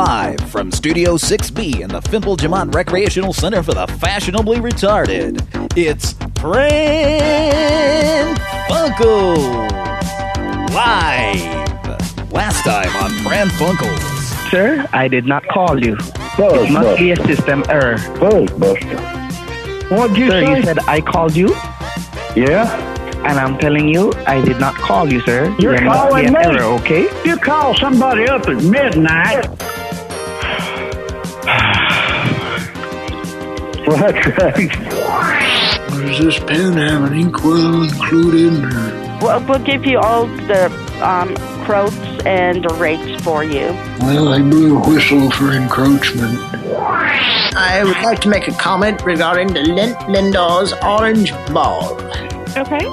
Live from Studio 6B in the Fimple Jamont Recreational Center for the Fashionably Retarded, it's Pran Funkels Live. Last time on Pran Funkels. Sir, I did not call you. Buzz, It must Buzz, be a system error. Buzz Buster. What'd you Sir, say? you said I called you, yeah? and I'm telling you, I did not call you, sir. You're there must be calling an me. error, okay? You call somebody up at midnight. That's right. Does this pen have an inkwell included? Or? We'll, we'll give you all the um, quotes and the rates for you. Well, I blew a whistle for encroachment. I would like to make a comment regarding the Lindt Lindor's Orange Ball. Okay.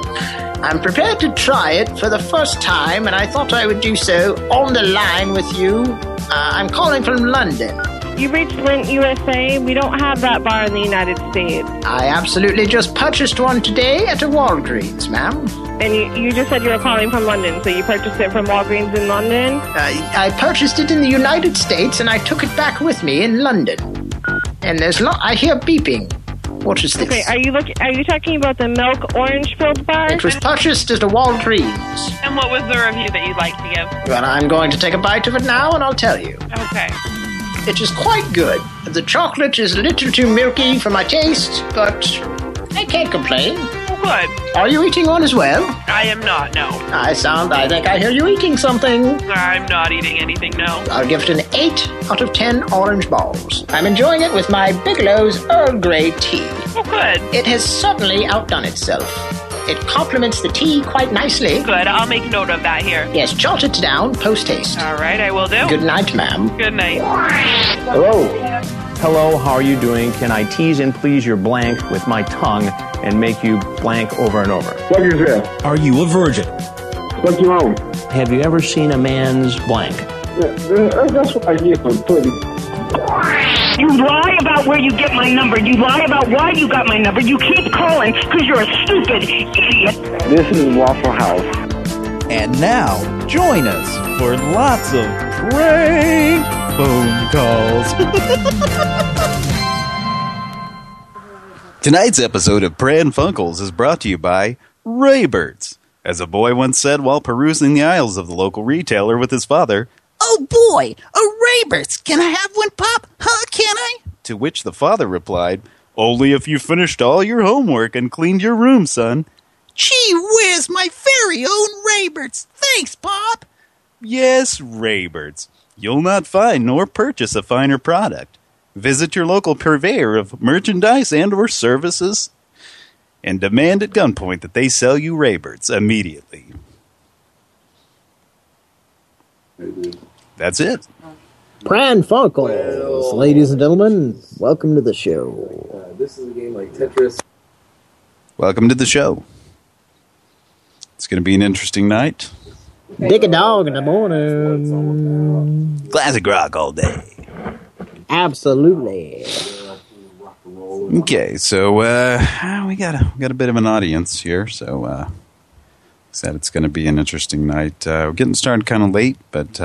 I'm prepared to try it for the first time, and I thought I would do so on the line with you. Uh, I'm calling from London. You reached Lindt USA. We don't have that bar in the United States. I absolutely just purchased one today at a Walgreens, ma'am. And you, you just said you were calling from London, so you purchased it from Walgreens in London? I, I purchased it in the United States, and I took it back with me in London. And there's lo- I hear beeping. What is this? Okay, are you look? Are you talking about the milk orange filled bar? it was purchased at a Walgreens. And what was the review that you'd like to give? Well, I'm going to take a bite of it now, and I'll tell you. Okay. It is quite good. The chocolate is a little too milky for my taste, but I can't complain. Good. Are you eating one as well? I am not, no. I sound, I think I hear you eating something. I'm not eating anything, no. I'll give it an 8 out of 10 orange balls. I'm enjoying it with my Bigelow's Earl Grey tea. Well, good. It has certainly outdone itself. It complements the tea quite nicely. Good. I'll make note of that here. Yes, jot it down post haste. All right, I will do. Good night, ma'am. Good night. Hello. Hello, how are you doing? Can I tease and please your blank with my tongue and make you blank over and over? What is this? Are you a virgin? What's wrong? Have you ever seen a man's blank? Uh, That's what I hear from Pudding. You lie about where you get my number. You lie about why you got my number. You keep calling because you're a stupid idiot. This is Waffle House. And now, join us for lots of prank phone calls. Tonight's episode of Pran Funkels is brought to you by Raybirds. As a boy once said while perusing the aisles of the local retailer with his father, Oh boy, a Raybirds. Can I have one, Pop? Huh, can I? to which the father replied, Only if you finished all your homework and cleaned your room, son. Gee whiz, my very own Raybirds. Thanks, Pop. Yes, Raybirds. You'll not find nor purchase a finer product. Visit your local purveyor of merchandise and or services and demand at gunpoint that they sell you Raybirds immediately. That's it. Pran Funkels, ladies and gentlemen, welcome to the show. this is a game like Tetris. Welcome to the show. It's going to be an interesting night. Dick a dog in the morning. Classic rock all day. Absolutely. Okay, so uh, we got a we got a bit of an audience here, so uh, said it's going to be an interesting night. Uh, we're getting started kind of late, but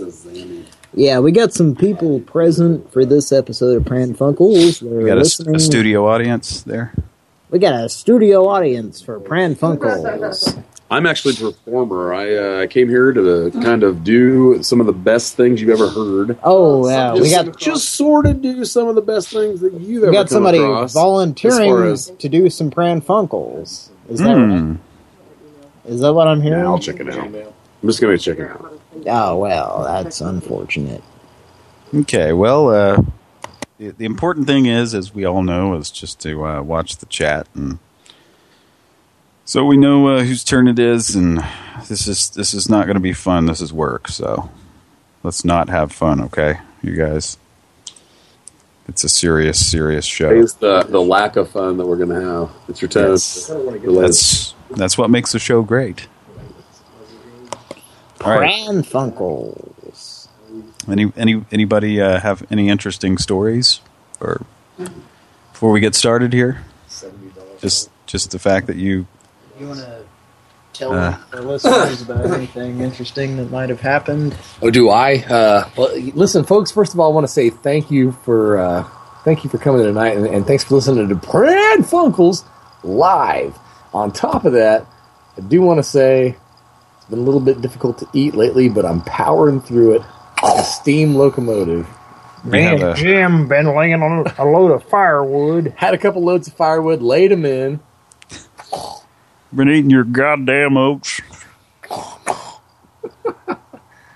uh, Yeah, we got some people present for this episode of Pran Funkels. They're we got a, s- listening. a studio audience there. We got a studio audience for Pran Funkels. I'm actually a performer. I uh, came here to kind of do some of the best things you've ever heard. Oh, yeah, we got just sort of do some of the best things that you've ever got come somebody across, volunteering as as- to do some Pran Funkels. Is that Hmm. right? Is that what I'm hearing? Yeah, I'll check it out. I'm just going to check it out. Oh well, that's unfortunate. Okay, well, uh, the, the important thing is, as we all know, is just to uh, watch the chat, and so we know uh, whose turn it is. And this is this is not going to be fun. This is work. So let's not have fun, okay, you guys. It's a serious, serious show. It's the, the lack of fun that we're going to have. It's your turn. Yes. That's that's what makes the show great. All right. Pran Funkels. Any any anybody uh, have any interesting stories or before we get started here? Just just the fact that you You want to tell Uh. our listeners about anything interesting that might have happened? Oh, do I? Uh, well, listen, folks. First of all, I want to say thank you for uh, thank you for coming tonight, and, and thanks for listening to Brad Funkles live. On top of that, I do want to say it's been a little bit difficult to eat lately, but I'm powering through it on a steam locomotive. We have a- Jim been laying on a load of firewood. Had a couple loads of firewood, laid them in. Been eating your goddamn oats.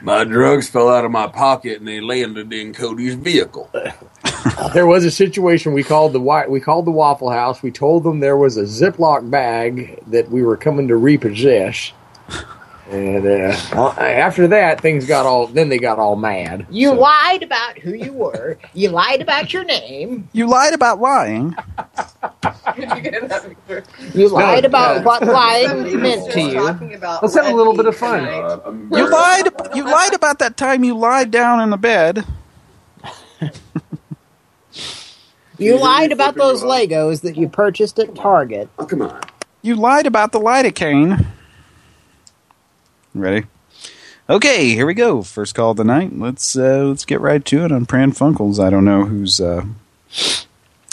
My drugs fell out of my pocket and they landed in Cody's vehicle. there was a situation. We called the Wa- we called the Waffle House. We told them there was a Ziploc bag that we were coming to repossess. And uh, after that, things got all. Then they got all mad. You So- lied about who you were. You lied about your name. You lied about lying. You lied No, about uh, what lying meant to you. Let's have a little bit of fun. You lied. You lied about that time you lied down in the bed. You lied about those Legos that you purchased at Target. Oh, come on. You lied about the lidocaine. Ready? Okay, here we go. First call of the night. Let's uh, let's get right to it on Pran Funkels. I don't know who's uh,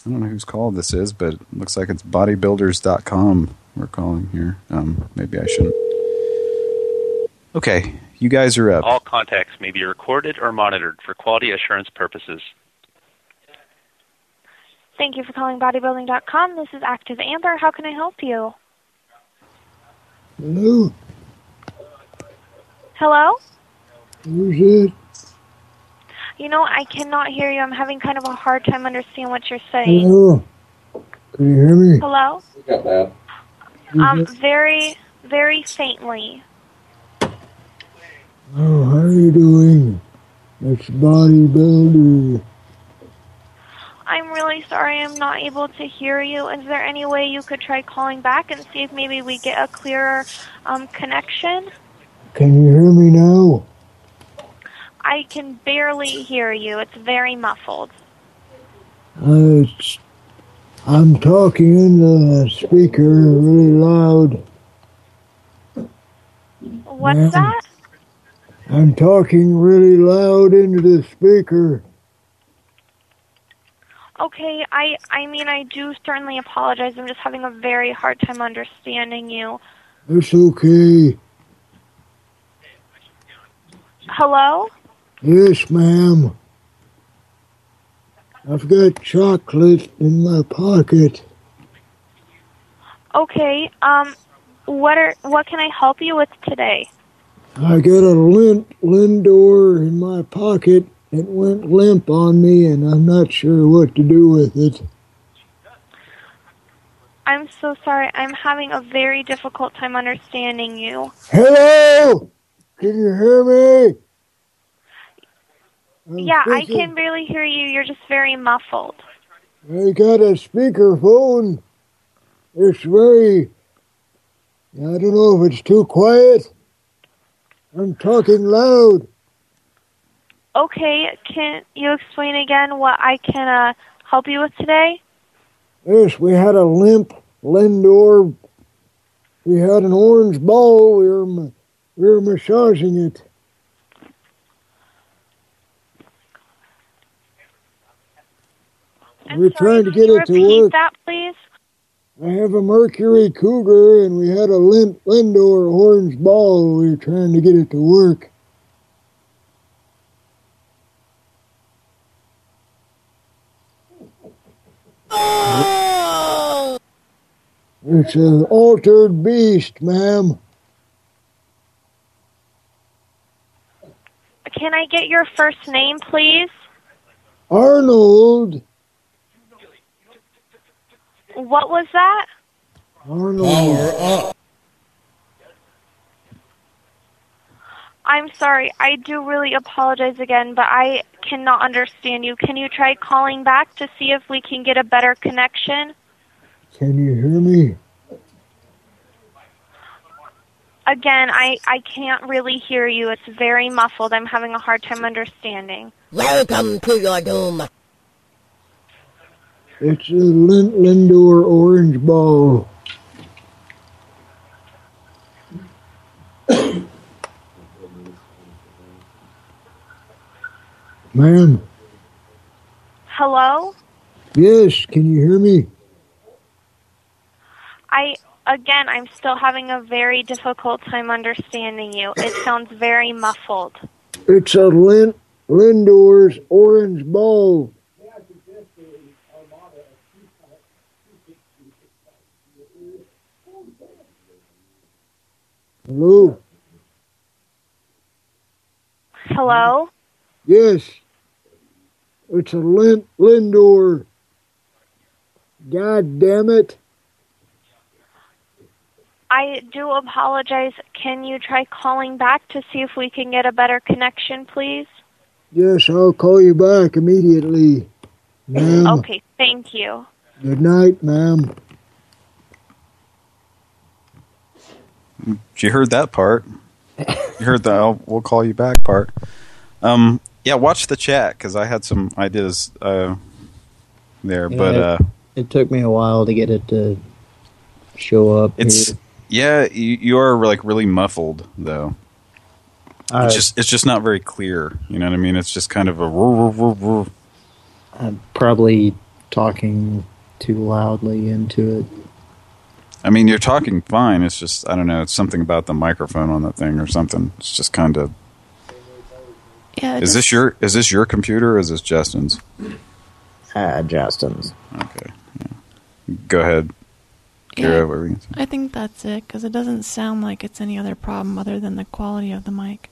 I don't know whose call this is, but it looks like it's bodybuilders.com we're calling here. Um, maybe I shouldn't. Okay, you guys are up. All contacts may be recorded or monitored for quality assurance purposes. Thank you for calling bodybuilding.com. This is Active Amber. How can I help you? Hello? Hello? Who's it? You know, I cannot hear you. I'm having kind of a hard time understanding what you're saying. Hello? Can you hear me? Hello? Got that. Um, very, very faintly. Oh, how are you doing? It's bodybuilder. I'm really sorry I'm not able to hear you. Is there any way you could try calling back and see if maybe we get a clearer um, connection? Can you hear me now? I can barely hear you. It's very muffled. Uh, it's, I'm talking in the speaker really loud. What's Yeah. that? I'm talking really loud into the speaker. Okay, I I mean I do certainly apologize. I'm just having a very hard time understanding you. It's okay. Hello? Yes, ma'am. I've got chocolate in my pocket. Okay, um what are what can I help you with today? I got a Lindt Lindor in my pocket. It went limp on me, and I'm not sure what to do with it. I'm so sorry. I'm having a very difficult time understanding you. Hello? Can you hear me? I'm yeah, I can barely hear you. You're just very muffled. I got a speakerphone. It's very. I don't know if it's too quiet. I'm talking loud. Okay, can you explain again what I can uh, help you with today? Yes, we had a limp Lindor. We had an orange ball. We were we were massaging it. I'm we're sorry, trying to get it to work. that, please? I have a Mercury Cougar, and we had a limp Lindor orange ball. We were trying to get it to work. It's an altered beast, ma'am. Can I get your first name, please? Arnold. What was that? Arnold. I'm sorry. I do really apologize again, but I cannot understand you. Can you try calling back to see if we can get a better connection? Can you hear me? Again, I, I can't really hear you. It's very muffled. I'm having a hard time understanding. Welcome to your doom. It's the Lindor Orange Ball. Ma'am. Hello? Yes, can you hear me? I again, I'm still having a very difficult time understanding you. It sounds very muffled. It's a Lin Lindor's orange ball. Hello? Hello? Yes. It's a Lin Lindor. God damn it. I do apologize. Can you try calling back to see if we can get a better connection, please? Yes, I'll call you back immediately. Ma'am. Okay, thank you. Good night, ma'am. You heard that part. You heard the I'll, we'll call you back part. Um, yeah, watch the chat because I had some ideas uh, there, Yeah, but it, uh, it took me a while to get it to show up. it's here. Yeah, you, you are like really muffled though. Uh, it's just it's just not very clear. You know what I mean? It's just kind of a. roar, roar, roar, roar. I'm probably talking too loudly into it. I mean, you're talking fine. It's just I don't know. It's something about the microphone on that thing or something. It's just kind of. Yeah. it Is does- this your is this your computer or is this Justin's? Ah, Justin's. Okay. yeah. Go ahead. Kira, Yeah. what you? I think that's it because it doesn't sound like it's any other problem other than the quality of the mic.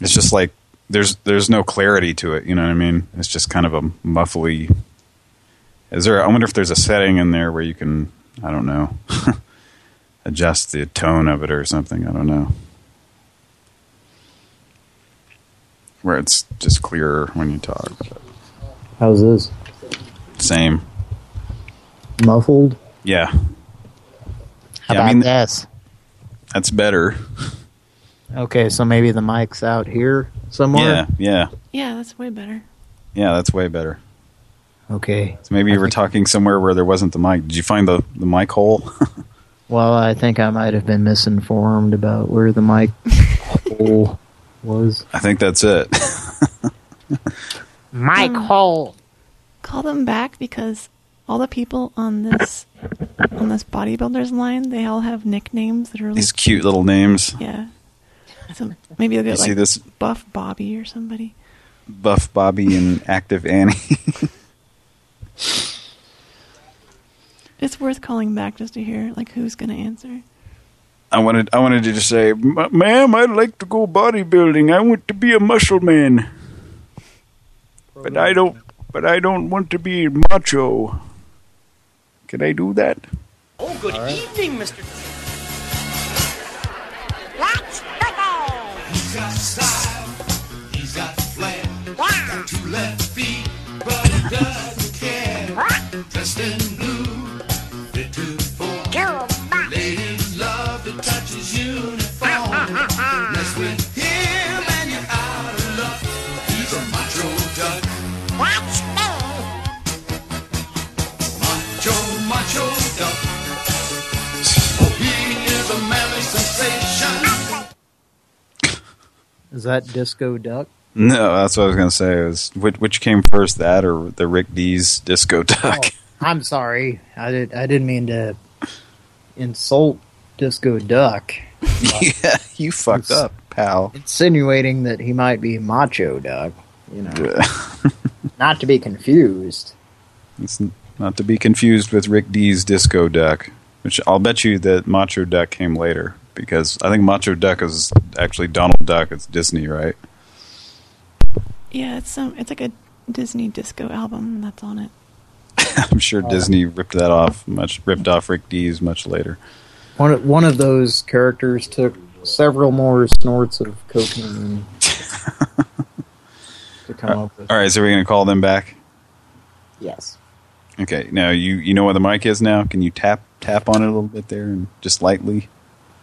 It's just like there's there's no clarity to it. You know what I mean? It's just kind of a muffly. Is there? I wonder if there's a setting in there where you can I don't know adjust the tone of it or something. I don't know. Where it's just clearer when you talk. How's this? Same. Muffled? Yeah. How Yeah, I mean- this? That's better. Okay, so maybe the mic's out here somewhere? Yeah, yeah, Yeah, that's way better. yeah. That's way better. Okay. So maybe you were talking somewhere where there wasn't the mic. Did you find the the mic hole? Well, I think I might have been misinformed about where the mic hole was. I think that's it. Mic Um, hole. Call them back because all the people on this on this bodybuilders line, they all have nicknames that are like These cute little names. yeah. So maybe they'll get see like this? Buff Bobby or somebody. Buff Bobby and Active Annie. It's worth calling back just to hear like who's gonna answer. I wanted I wanted you to say, "Ma- "Ma'am, I'd like to go bodybuilding. I want to be a muscle man, but I don't. But I don't want to be macho. Can I do that?" Oh, good evening, Mr. He's got style, he's got flair. Got two left feet, but he doesn't care. Dressed in Is that Disco Duck? No, that's what I was going to say. It was which, which came first, that or the Rick Dees Disco oh, Duck? I'm sorry. I did. I didn't mean to insult Disco Duck. yeah, you fucked up, pal. Insinuating that he might be Macho Duck. You know, not to be confused. It's not to be confused with Rick Dees Disco Duck, which I'll bet you that Macho Duck came later because I think Macho Duck is actually Donald Duck. It's Disney, right? Yeah, it's some it's like a Disney disco album that's on it. I'm sure uh, Disney ripped that off much ripped off Rick Dees much later. One of, one of those characters took several more snorts of cocaine to come uh, up with. All right, so we're gonna call them back. Yes. Okay, now you you know where the mic is now. Can you tap tap on it a little bit there and just lightly?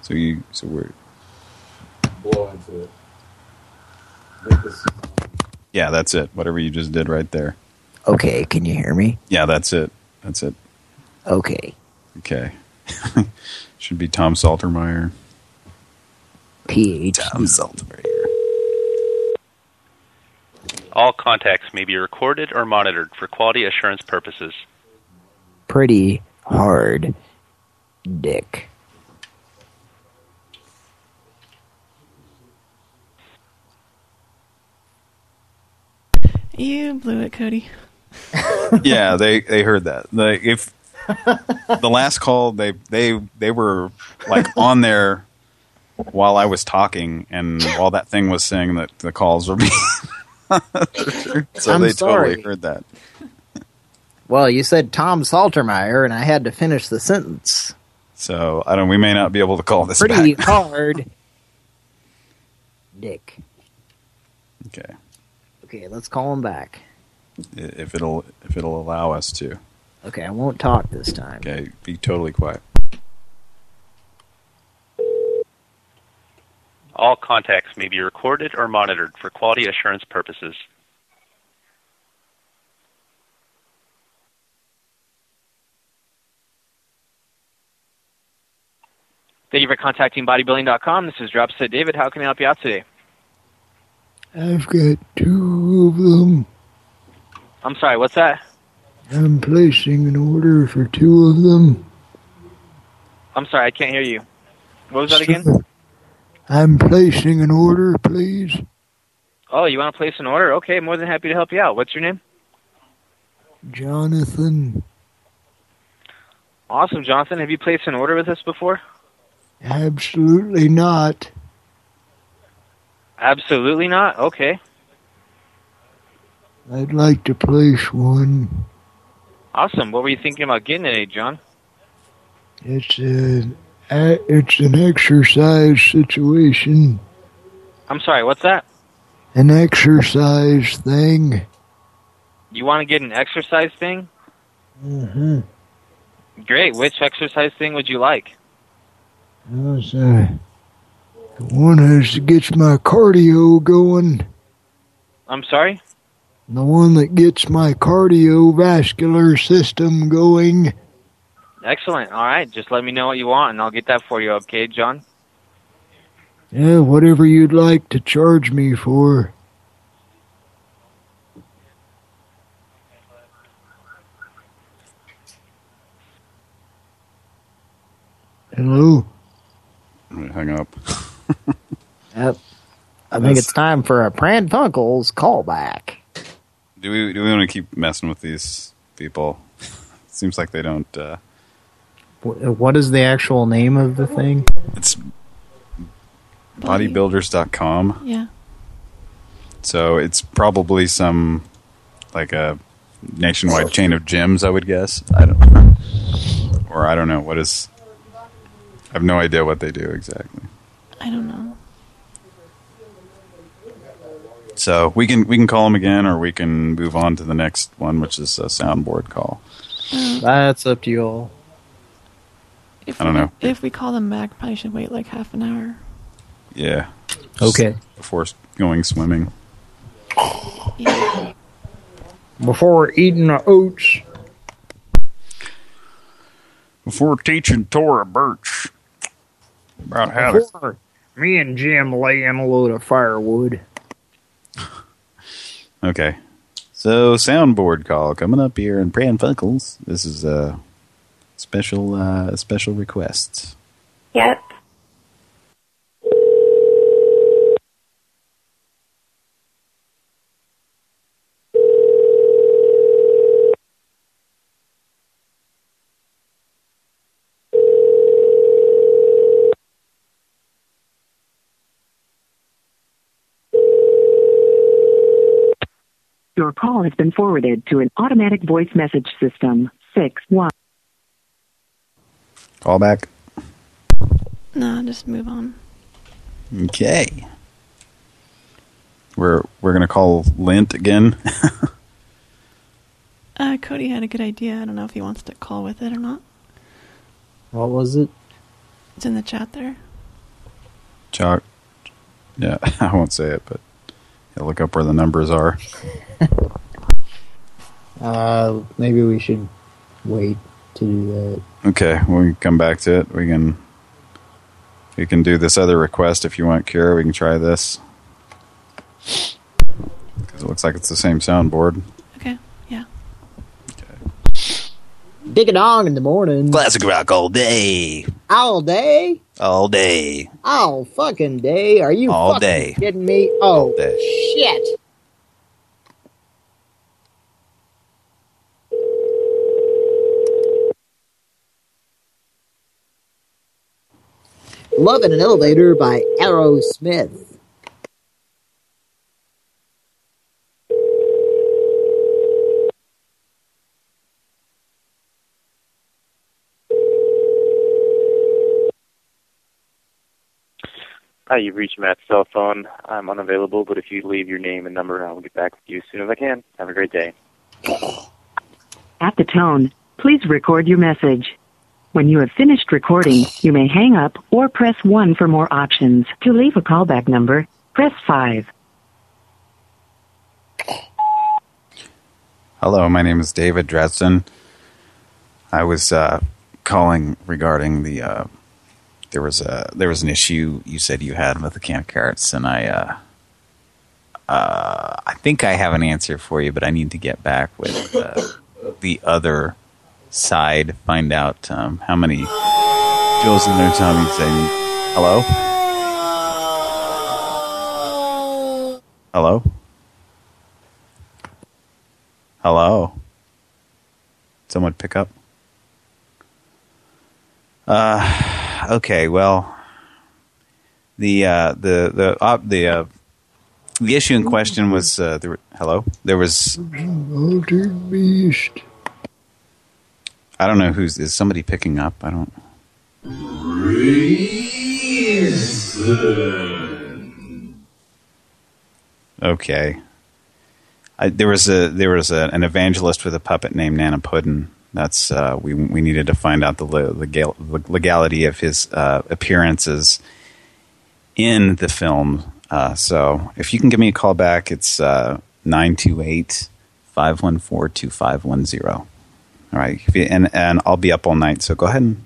So you so we're Blow into it. This- yeah, that's it. Whatever you just did right there. Okay, can you hear me? Yeah, that's it. That's it. Okay. Okay. Should be Tom Saltermeyer. PhD. Tom Saltermeyer. All contacts may be recorded or monitored for quality assurance purposes. Pretty hard dick. You blew it, Cody. yeah, they they heard that. They, if the last call, they they they were like on there while I was talking, and while that thing was saying that the calls were being. so I'm they sorry. totally heard that. Well, you said Tom Saltermeyer, and I had to finish the sentence. So I don't. We may not be able to call this Pretty back. hard dick. Okay, Okay, let's call him back. If it'll if it'll allow us to. Okay, I won't talk this time. Okay, be totally quiet. All contacts may be recorded or monitored for quality assurance purposes. Thank you for contacting bodybuilding.com. This is Dropset David. How can I help you out today? I've got two of them. I'm sorry, what's that? I'm placing an order for two of them. I'm sorry, I can't hear you. What was that again? I'm placing an order, please. Oh, you want to place an order? Okay, more than happy to help you out. What's your name? Jonathan, Awesome, Jonathan. Have you placed an order with us before? absolutely not. Absolutely not. Okay. I'd like to place one. Awesome. What were you thinking about getting today, John? It's a, a it's an exercise situation, I'm sorry, what's that? an exercise thing. You want to get an exercise thing? Mm-hmm. Great. Which exercise thing would you like? Oh, uh, the one that gets my cardio going. I'm sorry? The one that gets my cardiovascular system going. Excellent. All right. Just let me know what you want, and I'll get that for you, okay, John? Yeah, whatever you'd like to charge me for. Hello? Hang up. Yep. I think it's time for a Pran Funkels callback. Do we do we want to keep messing with these people? Seems like they don't. Uh, What is the actual name of the thing? it's bodybuilders.com. Yeah. So it's probably some like a nationwide chain of gyms, I would guess. I don't, or I don't know what is. I have no idea what they do exactly. I don't know. So we can we can call them again, or we can move on to the next one, which is a soundboard call. Mm. That's up to you all. If I don't we, know. If we call them back, probably should wait like half an hour. Yeah. Okay. Before going swimming. Before eating the oats. Before teaching Thora Birch about how to Before me and Jim lay in a load of firewood. Okay. So soundboard call coming up here in Pran Funkels. This is a special uh special request. Yep. Your call has been forwarded to an automatic voice message system. Six one. Call back. No, just move on. Okay. We're we're gonna call Lindt again. Uh, Cody had a good idea. I don't know if he wants to call with it or not. What was it? It's in the chat there. Chalk. Yeah, I won't say it, but yeah, look up where the numbers are. Uh, maybe we should wait to do that. Okay, we can come back to it. We can we can do this other request if you want, Kira. We can try this. Because it looks like it's the same soundboard. Okay, yeah. Okay. Dig a dong in the morning. Classic rock all day. All day? All day. All fucking day? Are you All fucking day. kidding me? Oh, day. shit. Love in an Elevator by Aerosmith. Hi, you've reached Matt's cell phone. I'm unavailable, but if you leave your name and number, I'll get back with you as soon as I can. Have a great day. At the tone, please record your message. When you have finished recording, you may hang up or press 1 for more options. To leave a callback number, press 5. Hello, my name is David Dresden. I was uh, calling regarding the uh, there was a there was an issue you said you had with the of carrots, and I uh, uh, I think I have an answer for you, but I need to get back with uh, the other side, find out um, how many Joe's in there. Tommy saying hello, hello. Hello. Someone pick up. Uh, okay. Well, the uh, the the uh, the uh, the issue in question was uh. Hello. There was. Altered beast. I don't know who's is somebody picking up. I don't. Reason. Okay. I, there was a there was a, an evangelist with a puppet named Nana Puddin. That's uh, we we needed to find out the le- legal, legality of his uh, appearances in the film. Uh, so if you can give me a call back, it's uh, 928-514-2510. All right, If you- and and I'll be up all night. So go ahead and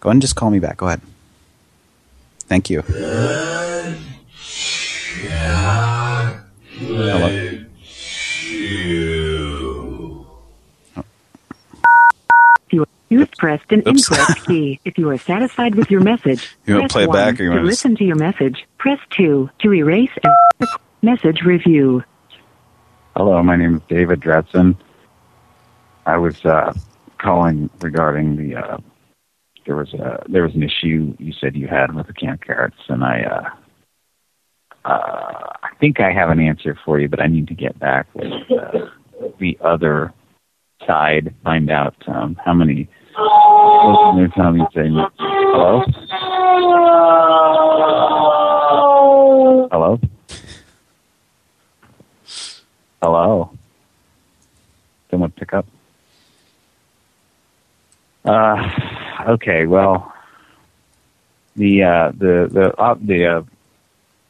go ahead and just call me back. Go ahead. Thank you. Hello. You, you have pressed an Oops. incorrect key. If you are satisfied with your message, You wanna press play it back or you to wanna just- listen to your message, press 2. To erase and message review. Hello, my name is David Dretson. I was uh, calling regarding the uh, there was a there was an issue you said you had with the of carrots, and I uh, uh, I think I have an answer for you, but I need to get back with uh, the other side, find out um, how many. Listeners tell me saying hello, hello, hello. Someone pick up. Uh, okay. Well, the uh, the the uh, the uh,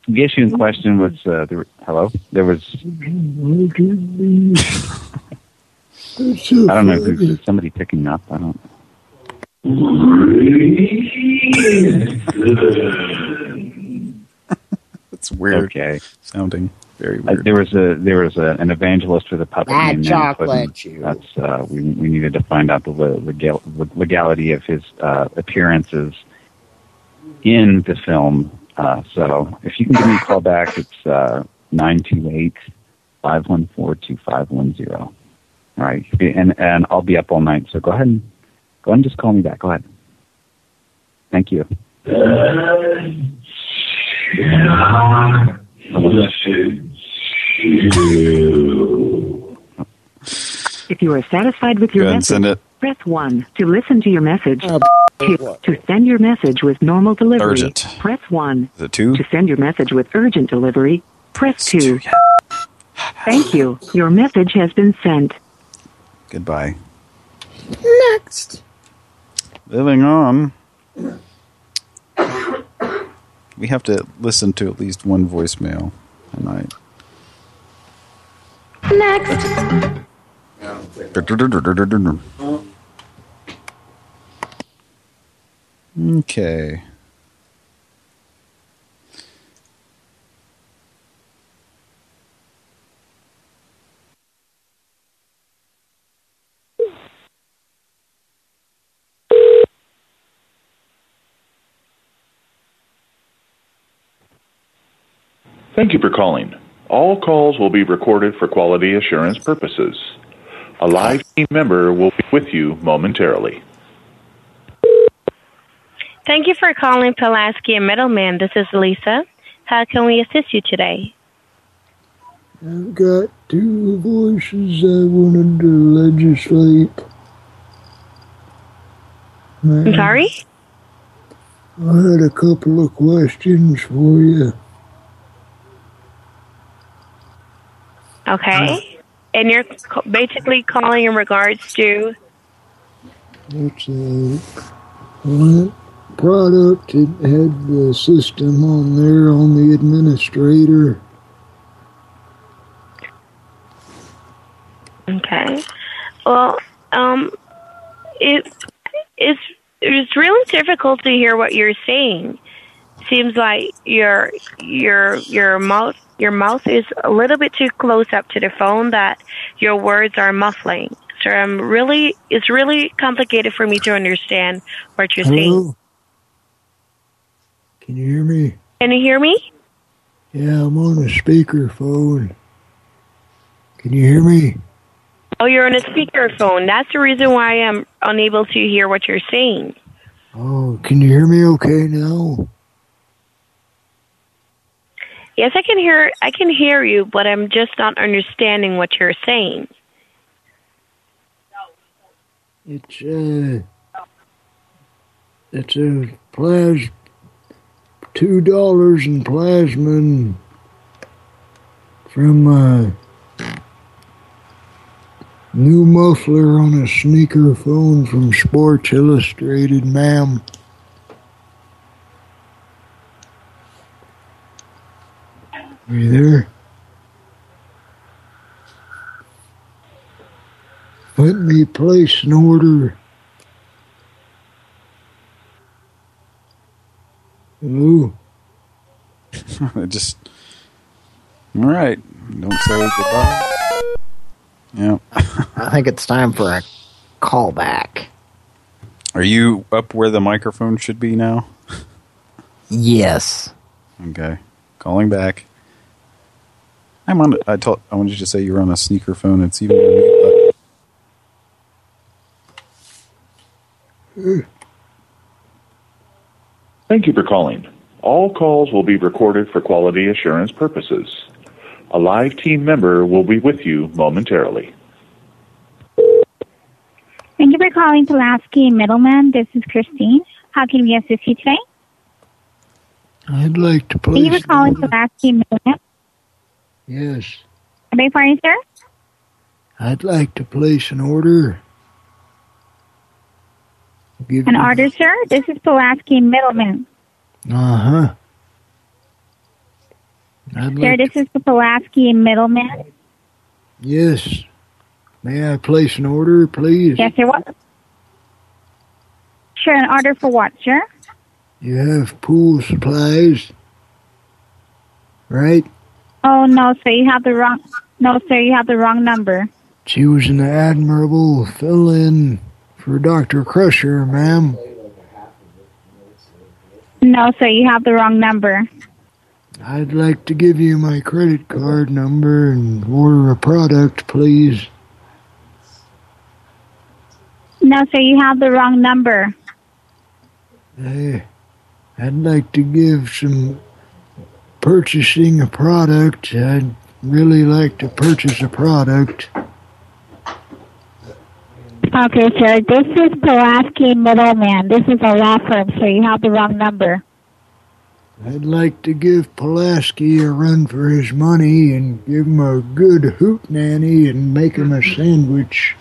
the issue in question was uh, there, hello. There was Altered beast. That's so I don't know who's somebody picking up. I don't. It's weird. Okay, sounding very weird. there was a there was a, an evangelist with a puppet Bad named chocolate, you. That's uh, we we needed to find out the legal, legality of his uh, appearances in the film. Uh, so if you can give me a call back, it's uh, nine two eight five one four two five one zero. All right, and and I'll be up all night. So go ahead and go ahead and just call me back. Go ahead. Thank you. If you are satisfied with your Go message, press 1. To listen to your message, Oh, 2. To send your message with normal delivery, Urgent. press 1. Is it two? To send your message with urgent delivery, press 2. Thank you. Your message has been sent. Goodbye. Next. Moving on. We have to listen to at least one voicemail a night. Next. Okay. Thank you for calling. All calls will be recorded for quality assurance purposes. A live team member will be with you momentarily. Thank you for calling Pulaski and Middleman. This is Lisa. How can we assist you today? I've got two voices I wanted to legislate. I'm sorry? I had a couple of questions for you. Okay. And you're basically calling in regards to It's a product. It had the system on there on the administrator. Okay. Well, um, it it's it's really difficult to hear what you're saying. Seems like your your your mouth your mouth is a little bit too close up to the phone that your words are muffling. So I'm really it's really complicated for me to understand what you're saying. Hello? Can you hear me? Can you hear me? Yeah, I'm on a speakerphone. Can you hear me? Oh, you're on a speakerphone. That's the reason why I'm unable to hear what you're saying. Oh, can you hear me okay now? Yes, I can hear I can hear you, but I'm just not understanding what you're saying. It's uh, it's a plas two dollars in plasma from uh new muffler on a sneaker phone from Sports Illustrated, ma'am. Are you there? Let me place an order. Hello? I just. All right. Don't say goodbye. Yeah. I think it's time for a callback. Are you up where the microphone should be now? Yes. Okay. Calling back. I'm on. I told. I wanted you to say you're on a sneaker phone. It's even. a mute. Thank you for calling. All calls will be recorded for quality assurance purposes. A live team member will be with you momentarily. Thank you for calling Pulaski Middleman. This is Christine. How can we assist you today? I'd like to Thank you place. for calling Pulaski Middleman. Yes. I beg pardon, sir? I'd like to place an order. Give An order, sir? This is Pulaski Middleman. Uh-huh. I'd Sir, like, this is the Pulaski Middleman. yes. May I place an order, please? Yes, sir. What? Sure, an order for what, sir? You have pool supplies, right? Oh, no, sir. You have the wrong... No, sir. You have the wrong number. She was an admirable fill-in for Dr. Crusher, ma'am. No, sir. You have the wrong number. I'd like to give you my credit card number and order a product, please. No, sir. You have the wrong number. I, I'd like to give some purchasing a product. I'd really like to purchase a product. Okay, sir. This is Pulaski Middleman. This is a law firm, sir. You have the wrong number. I'd like to give Pulaski a run for his money and give him a good hoot nanny and make him a sandwich.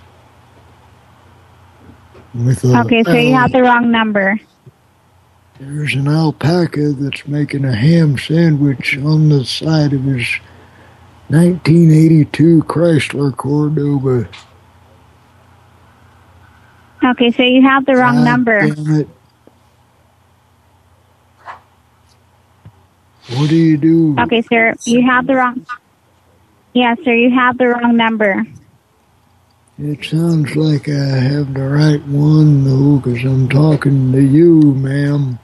Okay, so You have the wrong number. There's an alpaca that's making a ham sandwich on the side of his 1982 Chrysler Cordoba. Okay, so you have the wrong God number. Damn it. What do you do? Okay, sir. You have the wrong. Yeah, sir. You have the wrong number. It sounds like I have the right one, though, because I'm talking to you, ma'am.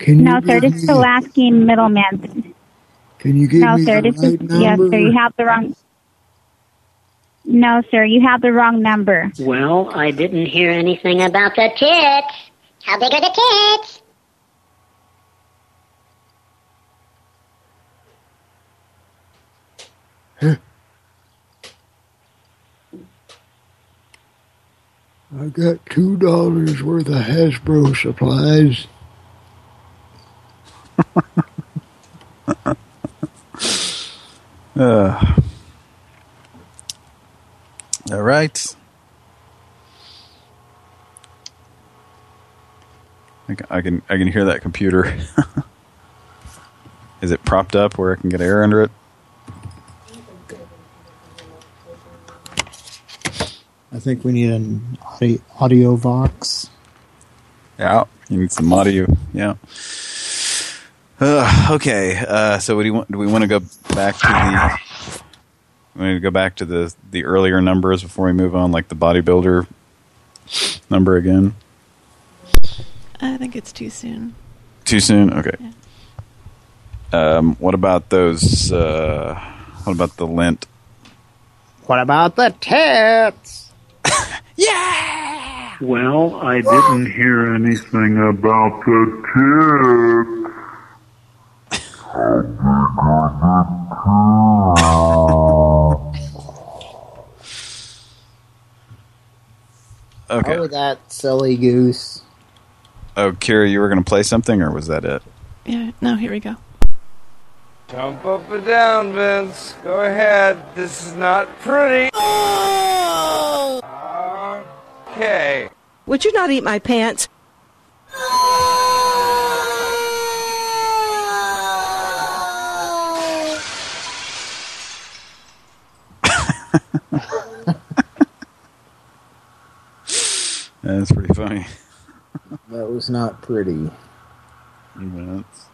Can you No, sir. give This is me- Pulaski middleman. Can you give no, me sir. the This right is yes, sir. You have the wrong. No, sir. You have the wrong number. Well, I didn't hear anything about the tits. How big are the tits? I got two dollars worth of Hasbro supplies. Uh, all right. I can, I can hear that computer. Is it propped up where I can get air under it? I think we need an audio, audio vox. Yeah, you need some audio. Yeah. Uh, okay. Uh, so, what do you want? Do we want to go back to the? We need to go back to the the earlier numbers before we move on, like the bodybuilder number again. I think it's too soon. Too soon. Okay. Um, what about those? Uh, what about the lint? What about the tits? Yeah. Well, I didn't hear anything about the Okay. Oh, that silly goose. Oh, Kira, you were going to play something, or was that it? Yeah. No. Here we go. Jump up and down, Vince. Go ahead. This is not pretty. Okay. Would you not eat my pants? That's pretty funny. That was not pretty. Minutes.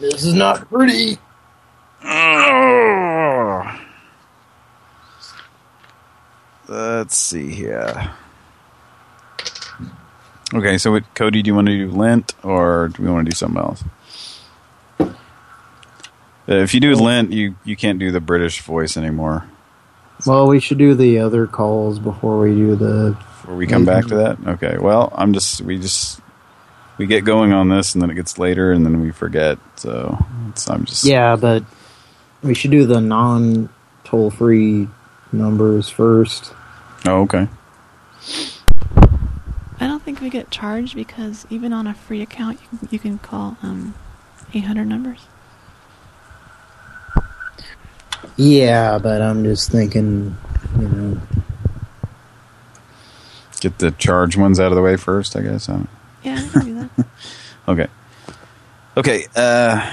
This is not pretty. Let's see here. Okay, so what, Cody, do you want to do lint, or do we want to do something else? Uh, if you do lint, you you can't do the British voice anymore. Well, we should do the other calls before we do the. Before we come back to that, okay. Well, I'm just we just we get going on this, and then it gets later, and then we forget. So it's, I'm just Yeah, but we should do the non toll free numbers first. Oh, okay. I don't think we get charged because even on a free account, you can, you can call um, 800 numbers. Yeah, but I'm just thinking, you know. Get the charge ones out of the way first, I guess. I Yeah, I can do that. Okay. Okay. Uh,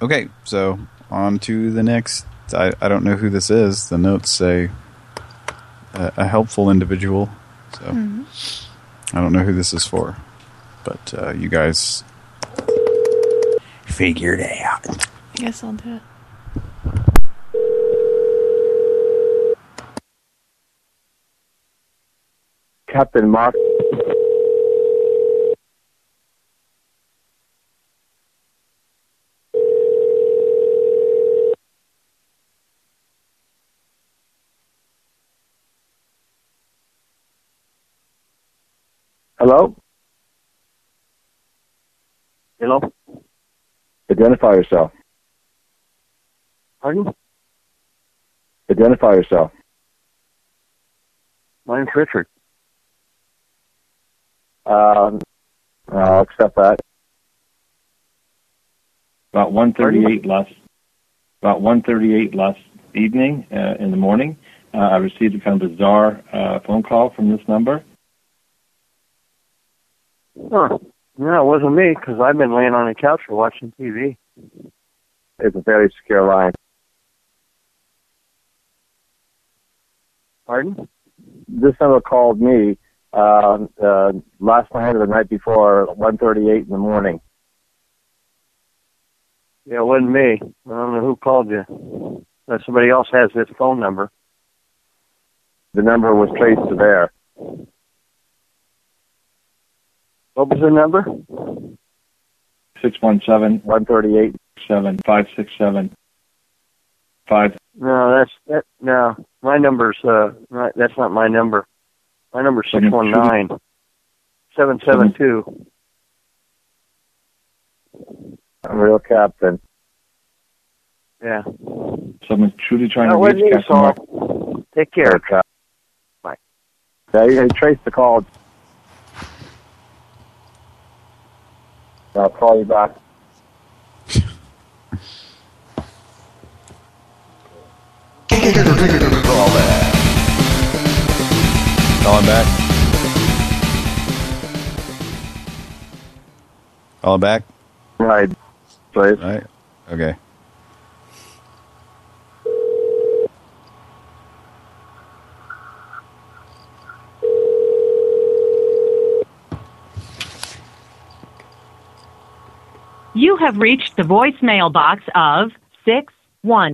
okay. So on to the next. I I don't know who this is. The notes say a, a helpful individual. So Mhm. I don't know who this is for, but uh, you guys figured it out. Guess I'll do it. Captain Mark. Hello? Hello? Identify yourself. Pardon? Identify yourself. My name's Richard. Um, I'll accept that. About 1:38 last about 1:38 last evening uh, in the morning, uh, I received a kind of bizarre uh, phone call from this number. Huh. No, it wasn't me because I've been laying on the couch or watching TV. It's a very secure line. Pardon? This number called me uh, uh, last night or the night before, 1:38 in the morning. Yeah, it wasn't me. I don't know who called you. Uh, somebody else has this phone number. The number was traced to there. What was the number? Six one seven one thirty eight seven five six seven five. No, that's that. No, my number's uh, not, that's not my number. My number's six one nine seven seven two. I'm real captain. Yeah. Someone's truly trying No, to reach is Captain Mark. Take care, Cap. Bye. Yeah, you trace the call. I'll call you back. Call him back. Call him back. Right. Please. Right. Okay. You have reached the voicemail box of six one.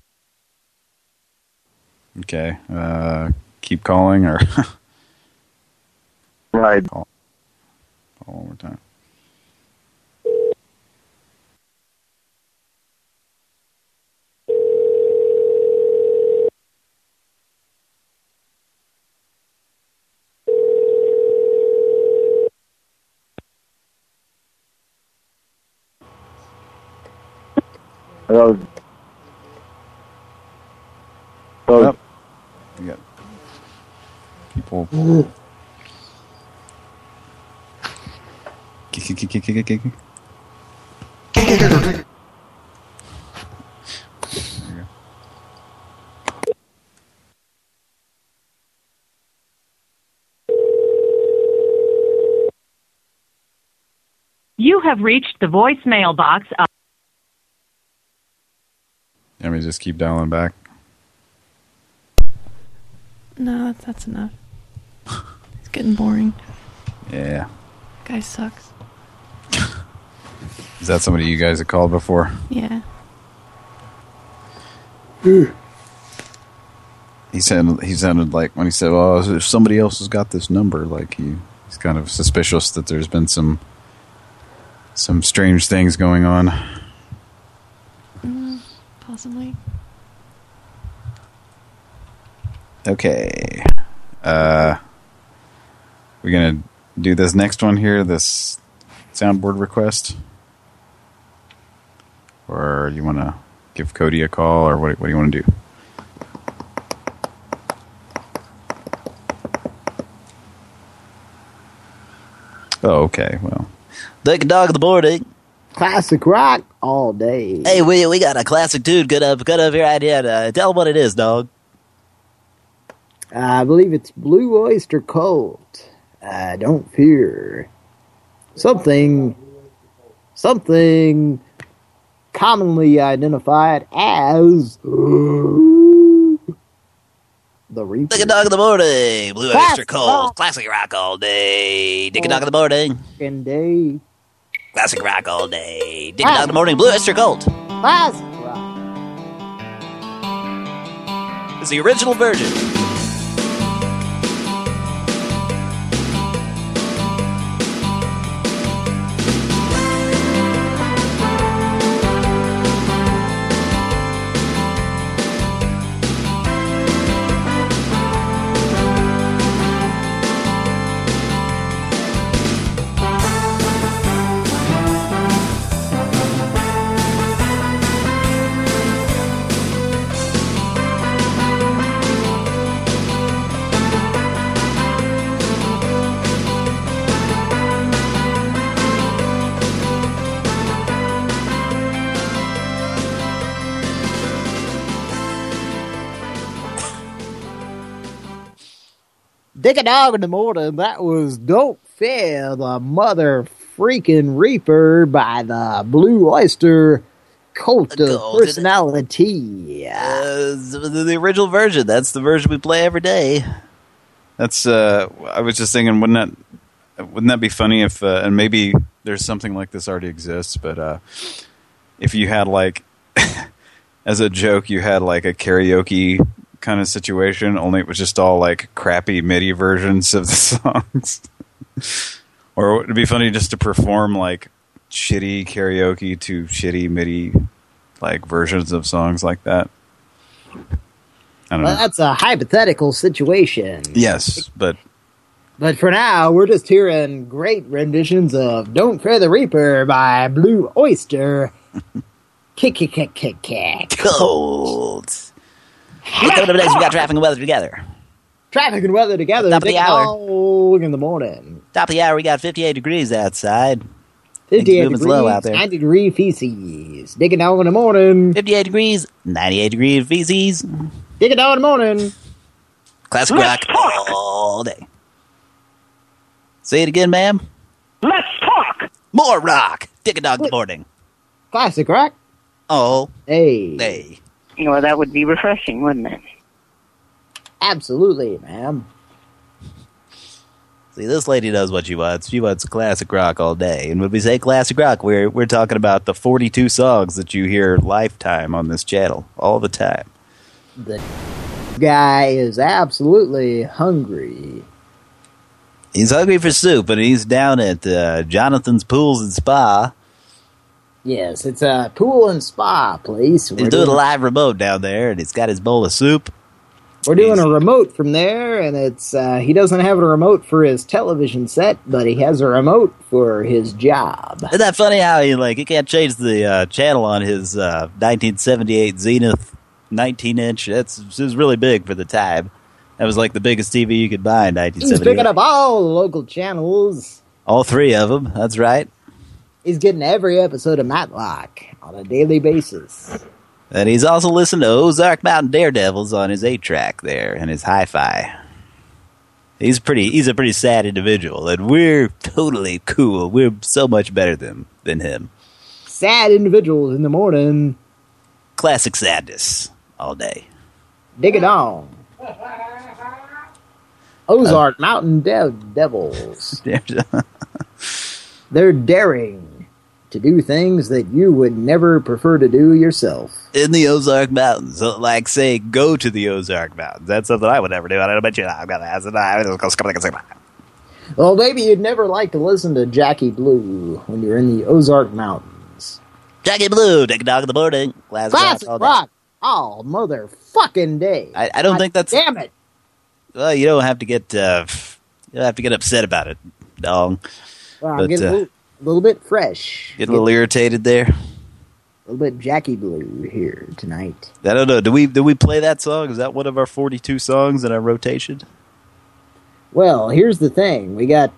Okay. Uh, keep calling or right. Call. Call one more time. Hello. Hello. Yep. You got people. Kick, kick, kick, kick, kick, kick, kick. You have reached the voicemail box of. Let me just keep dialing back. No, that's, that's enough. It's getting boring. Yeah. Guy sucks. Is that somebody you guys have called before? Yeah. He sounded he sounded like when he said, "Oh, if somebody else has got this number," like he he's kind of suspicious that there's been some some strange things going on. Mm, possibly. Okay. Uh we're going to do this next one here, this soundboard request. Or you want to give Cody a call or what what do you want to do? Oh, okay. Well, Dick and dog in the morning. Classic rock all day. Hey, we we got a classic dude. Good up, good up here idea. Uh, tell him what it is, dog. I believe it's Blue Oyster Cult. I don't fear. Something, something commonly identified as the Reaper. Dick and dog in the morning. Blue Classic Oyster Cult. Classic rock all day. Dick and dog in the morning. And day. Classic rock all day. Dick and dog in the morning. Blue Oyster Cult. Classic rock. It's the original version. Dick a dog in the morning. That was Don't Fear the Mother Freaking Reaper by the Blue Oyster Cult of Cult. Personality. Uh, the, the original version. That's the version we play every day. That's uh I was just thinking wouldn't that wouldn't that be funny if uh, and maybe there's something like this already exists, but uh if you had like as a joke you had like a karaoke kind of situation only it was just all like crappy MIDI versions of the songs. Or it'd be funny just to perform like shitty karaoke to shitty MIDI like versions of songs like that. I don't Well, know. that's a hypothetical situation. Yes, but But for now, we're just hearing great renditions of Don't Fear the Reaper by Blue Oyster. kick, kick, kick, kick, kick. Cold. Hey, coming up next, we got traffic and weather together. Traffic and weather together. Top of the hour. in the morning. Top of the hour, we got 58 degrees outside. 58 degrees, slow out there. 90 degree feces. Dig it down in the morning. 58 degrees, 98 degree feces. Dig it down in the morning. Classic rock talk. all day. Say it again, ma'am. Let's talk. More rock. Dick a dog in the morning. Classic rock. Oh. Hey. Hey. Well, that would be refreshing, wouldn't it? Absolutely, ma'am. See, this lady knows what she wants. She wants classic rock all day. And when we say classic rock, we're we're talking about the 42 songs that you hear lifetime on this channel all the time. The guy is absolutely hungry. He's hungry for soup, and he's down at uh, Jonathan's Pools and Spa. Yes, it's a pool and spa place. He's doing a live remote down there, and he's got his bowl of soup. We're doing a remote from there, and it's uh, he doesn't have a remote for his television set, but he has a remote for his job. Isn't that funny how he like he can't change the uh, channel on his uh, 1978 Zenith 19 inch? That's it was really big for the time. That was like the biggest TV you could buy in He's 1978. picking up all the local channels. All three of them. That's right. He's getting every episode of Matlock on a daily basis. And he's also listening to Ozark Mountain Daredevils on his eight track there and his hi-fi. He's pretty. He's a pretty sad individual, and we're totally cool. We're so much better than than him. Sad individuals in the morning. Classic sadness all day. Dig it on. Ozark uh, Mountain De- Devils. They're daring to do things that you would never prefer to do yourself. in the Ozark Mountains. Like, say, go to the Ozark Mountains. That's something I would never do. I don't bet you I'm gonna ask it. I don't go Well, maybe you'd never like to listen to Jackie Blue when you're in the Ozark Mountains. Jackie Blue, take a dog in the morning. Classic, Classic all rock all motherfucking day. I, I don't God think that's. Damn it. Well, you don't have to get. Uh, you don't have to get upset about it, dog. Well, But, uh, a little, bit fresh. Get a little irritated there. A little bit Jackie Blue here tonight. I don't know. Do we do we play that song? Is that one of our forty-two songs in our rotation? Well, here's the thing. We got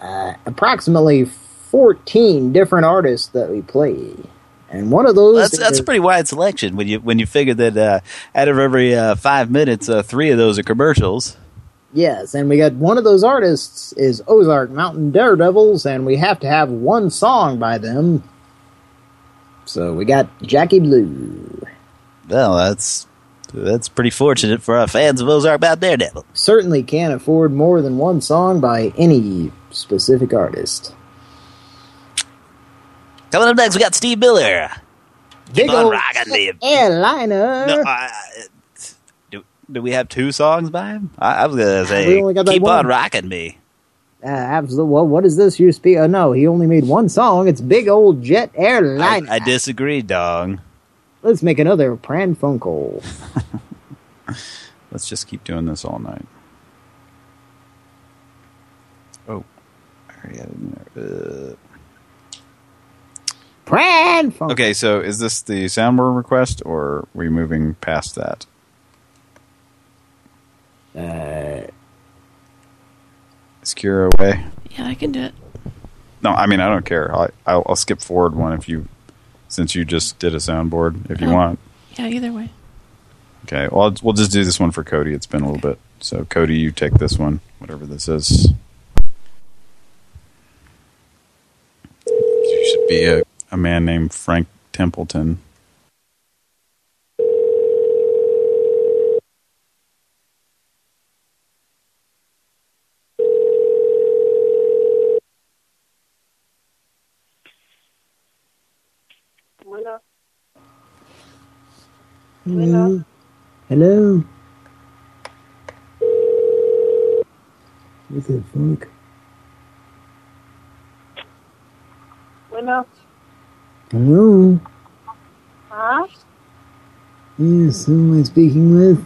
uh, approximately 14 different artists that we play. And one of those That's that's a pretty wide selection when you when you figure that uh, out of every uh, five minutes, uh, three of those are commercials. Yes, and we got one of those artists is Ozark Mountain Daredevils, and we have to have one song by them. So we got Jackie Blue. Well, that's that's pretty fortunate for our fans of Ozark Mountain Daredevil. Certainly can't afford more than one song by any specific artist. Coming up next, we got Steve Miller. Big Keep on old rocking airliner. No, do, we have two songs by him? I, I was gonna say, keep on rocking me. Uh, absolutely. Well, what is this you speak? Oh, no, he only made one song. It's Big Old Jet I, Airliner. I disagree, dog. Let's make another Pran Funkel. Let's just keep doing this all night. Oh, I already had it in there. Uh, Pran Funkel. Okay, so is this the soundboard request, or are we moving past that? Uh, Is away? Yeah, I can do it. No, I mean I don't care. I, I'll, I'll skip forward one if you, since you just did a soundboard. If you Oh. want. Yeah, either way. Okay, well I'll- we'll just do this one for Cody. It's been a little bit. So Cody, you take this one, whatever this is. You should be a, a man named Frank Templeton. Hello. Hello. Mm. Hello. What the fuck? Hello? Hello? Huh? Yes, who am I speaking with?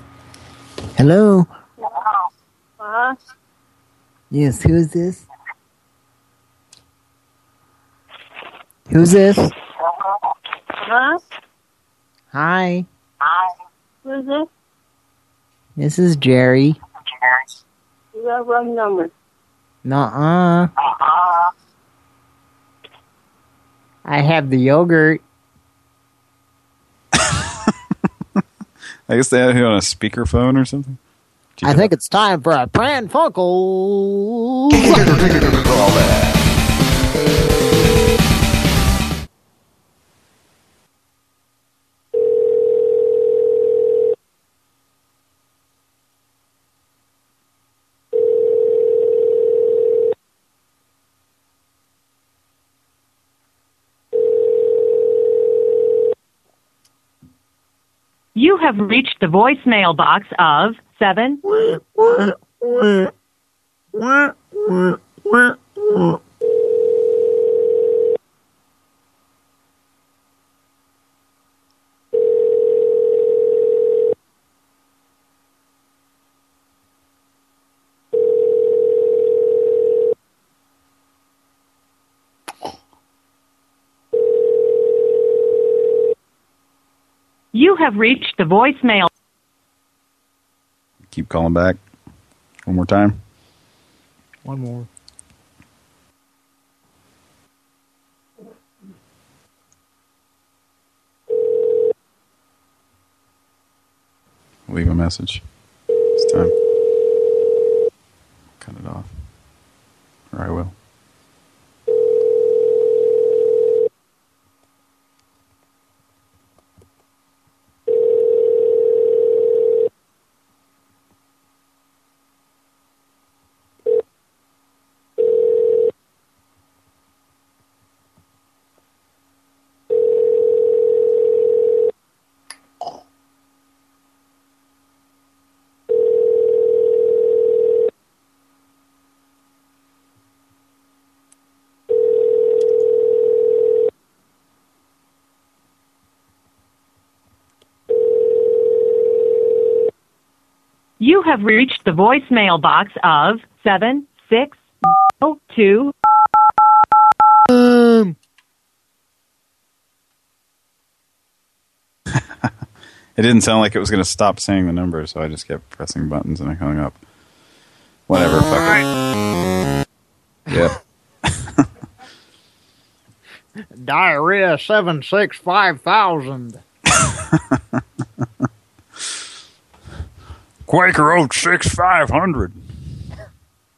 Hello? Huh? Yes, who is this? Who's this? Huh? Hi, Who's this? this is Jerry. You got wrong number. Nuh-uh. Uh-uh. I have the yogurt. I guess they had it on a speakerphone or something. I think it's time for a Pran have reached the voicemail box of 7 have reached the voicemail. Keep calling back. One more time. One more. Leave a message. It's time. Cut it off. Or I will. have reached the voicemail box of 762. Um. it didn't sound like it was going to stop saying the number, so I just kept pressing buttons and I hung up. Whatever, fuck it. Yep. Diarrhea 765,000. Quaker Oat six five hundred.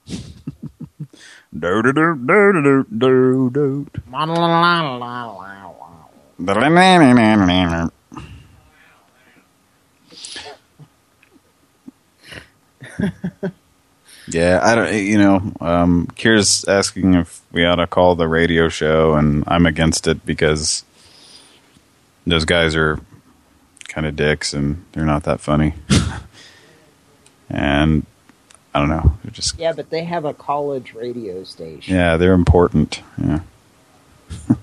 do do do do do do do. Yeah, I don't. You know, um, Kira's asking if we ought to call the radio show, and I'm against it because those guys are kind of dicks, and they're not that funny. and I don't know, just yeah, but they have a college radio station. yeah, they're important. Yeah.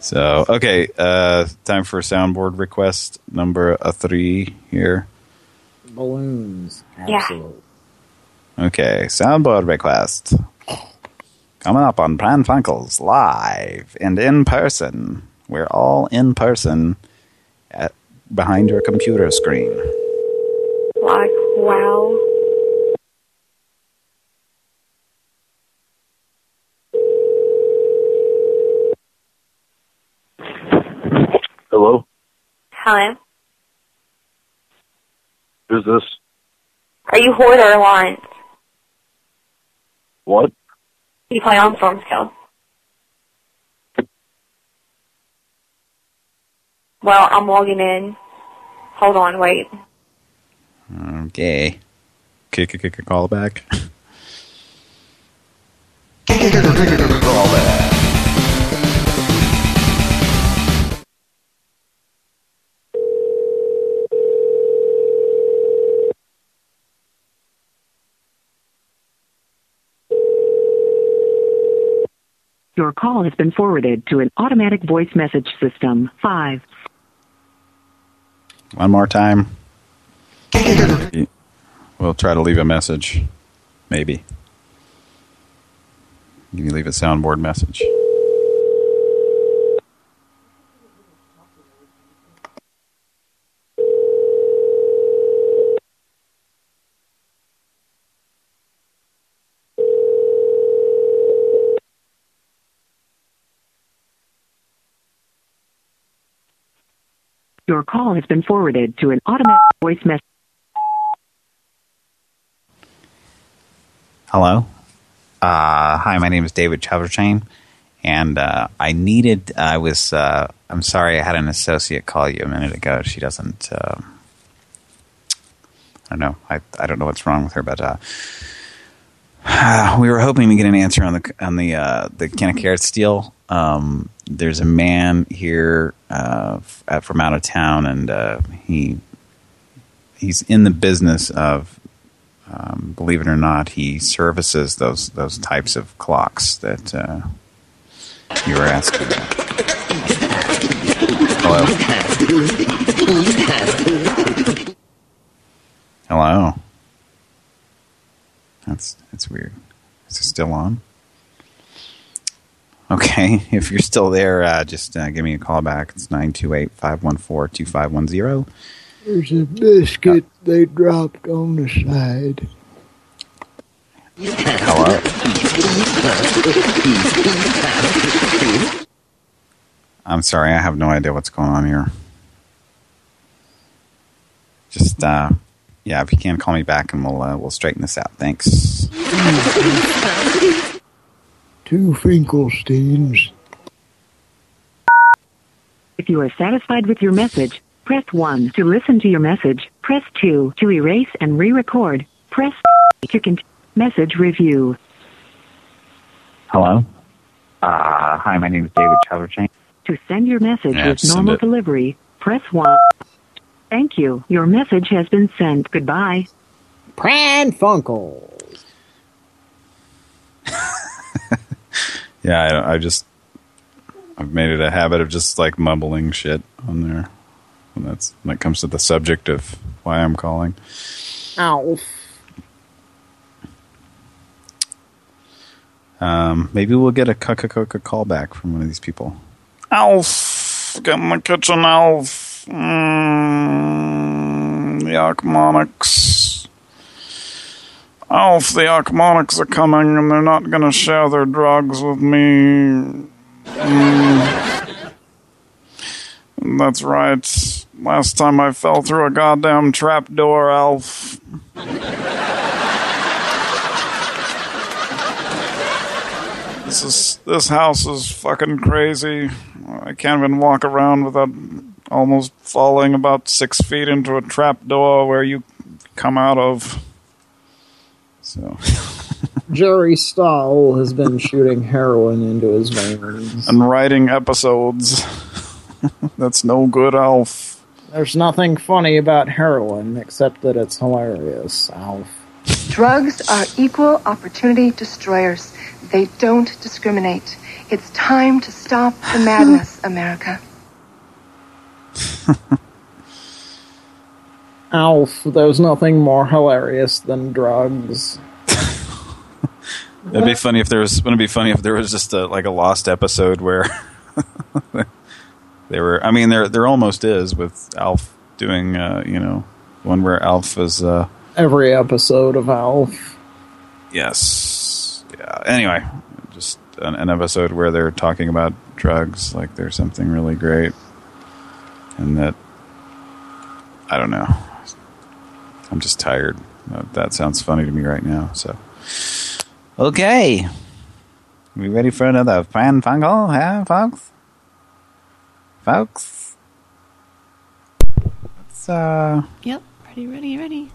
so okay, uh, time for a soundboard request number a three here. Balloons. Yeah. Okay, soundboard request. Coming up on Pran Funkels live and in person. We're all in person at behind your computer screen. Like, wow. Hello? Hello? Who's this? Are you Horde or Alliance? What? You play on Stormscale. Well, I'm logging in. Hold on, wait. Okay. Kick a kick a call back. Your call has been forwarded to an automatic voice message system. 5. One more time. We'll try to leave a message. Maybe. Can you leave a soundboard message. Your call has been forwarded to an automatic voice message. Hello. Uh, hi, my name is David Chaverchain, and uh, I needed. I was. Uh, I'm sorry, I had an associate call you a minute ago. She doesn't. Uh, I don't know. I I don't know what's wrong with her, but uh, we were hoping to get an answer on the on the uh, the can of carrots deal. Um, there's a man here uh, f- from out of town, and uh, he he's in the business of um, believe it or not, he services those those types of clocks that uh, you were asking about. Hello. Hello. That's that's weird. Is it still on? Okay, if you're still there, uh, just uh, give me a call back. It's 928-514-2510. There's a biscuit they dropped on the side. Hello? I'm sorry, I have no idea what's going on here. Just, uh, yeah, if you can, call me back and we'll uh, we'll straighten this out. Thanks. Two Finkelsteins. If you are satisfied with your message, press 1 to listen to your message. Press 2 to erase and re-record. Press to continue. Message review. Hello. Uh, hi, my name is David Chaverchain. To send your message Yeah, with normal it. delivery, press 1. Thank you. Your message has been sent. Goodbye. Pran Funkels. Yeah, I, I just I've made it a habit of just like mumbling shit on there when that's when it comes to the subject of why I'm calling. Ow. Um, maybe we'll get a cucka cucka call back from one of these people. Alf, get in the kitchen, Alf. Mm, the Archmonics. Alf, the Archmonics are coming and they're not going to share their drugs with me. Mm. That's right. Last time I fell through a goddamn trapdoor, Alf. This is this house is fucking crazy. I can't even walk around without almost falling about six feet into a trap door where you come out of. So Jerry Stahl has been shooting heroin into his veins. and writing episodes. That's no good, Alf. There's nothing funny about heroin except that it's hilarious, Alf. Drugs are equal opportunity destroyers. They don't discriminate. It's time to stop the madness, America. Alf, there's nothing more hilarious than drugs. It'd be funny if there was. Wouldn't it be funny if there was just a like a lost episode where they were. I mean, there there almost is with Alf doing. Uh, you know, one where Alf is. Uh, Every episode of Alf. Yes. Yeah. Anyway, just an, an episode where they're talking about drugs, like there's something really great, and that I don't know. I'm just tired. That, that sounds funny to me right now. So, okay, we ready for another Pran Funkel, huh, folks? Folks, let's uh. Yep. Ready, ready, ready.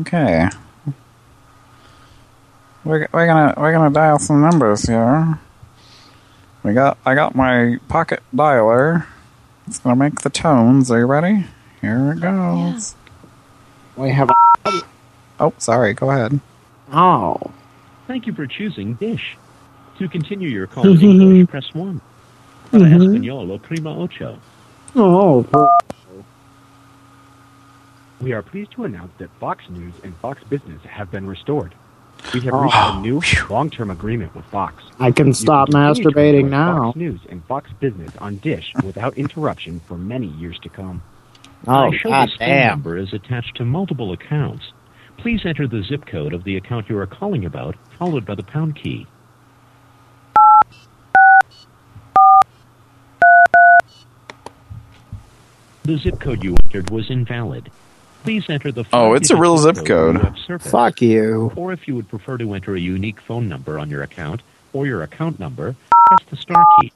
Okay. We're we're gonna we're gonna dial some numbers here. We got I got my pocket dialer. It's gonna make the tones. Are you ready? Here it goes. We have A Oh, sorry. Go ahead. Oh. Thank you for choosing Dish. To continue your call in English, press 1. Para mm-hmm. Espanol, prima ocho. Oh, We are pleased to announce that Fox News and Fox Business have been restored. We have Oh, reached a new long-term agreement with Fox. I can You stop to masturbating now. Fox News and Fox Business on Dish without interruption for many years to come. Oh, god damn. number is attached to multiple accounts. Please enter the zip code of the account you are calling about, followed by the pound key. The zip code you entered was invalid. Please enter the Oh, it's a real zip you code. Fuck you. Or if you would prefer to enter a unique phone number on your account or your account number, press the star key.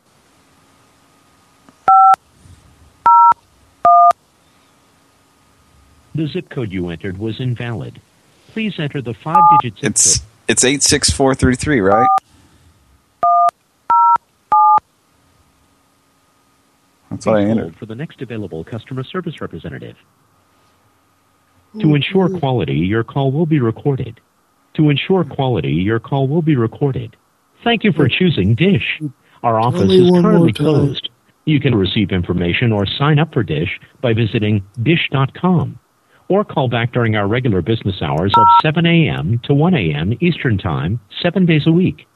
The zip code you entered was invalid. Please enter the five-digit zip It's it's eight six four three three, right? That's what I Please entered. hold for the next available customer service representative. To ensure quality, your call will be recorded. To ensure quality, your call will be recorded. Thank you for choosing Dish. Our office is currently closed. You can receive information or sign up for Dish by visiting dish.com or call back during our regular business hours of 7 a.m. to 1 a.m. Eastern Time, seven days a week.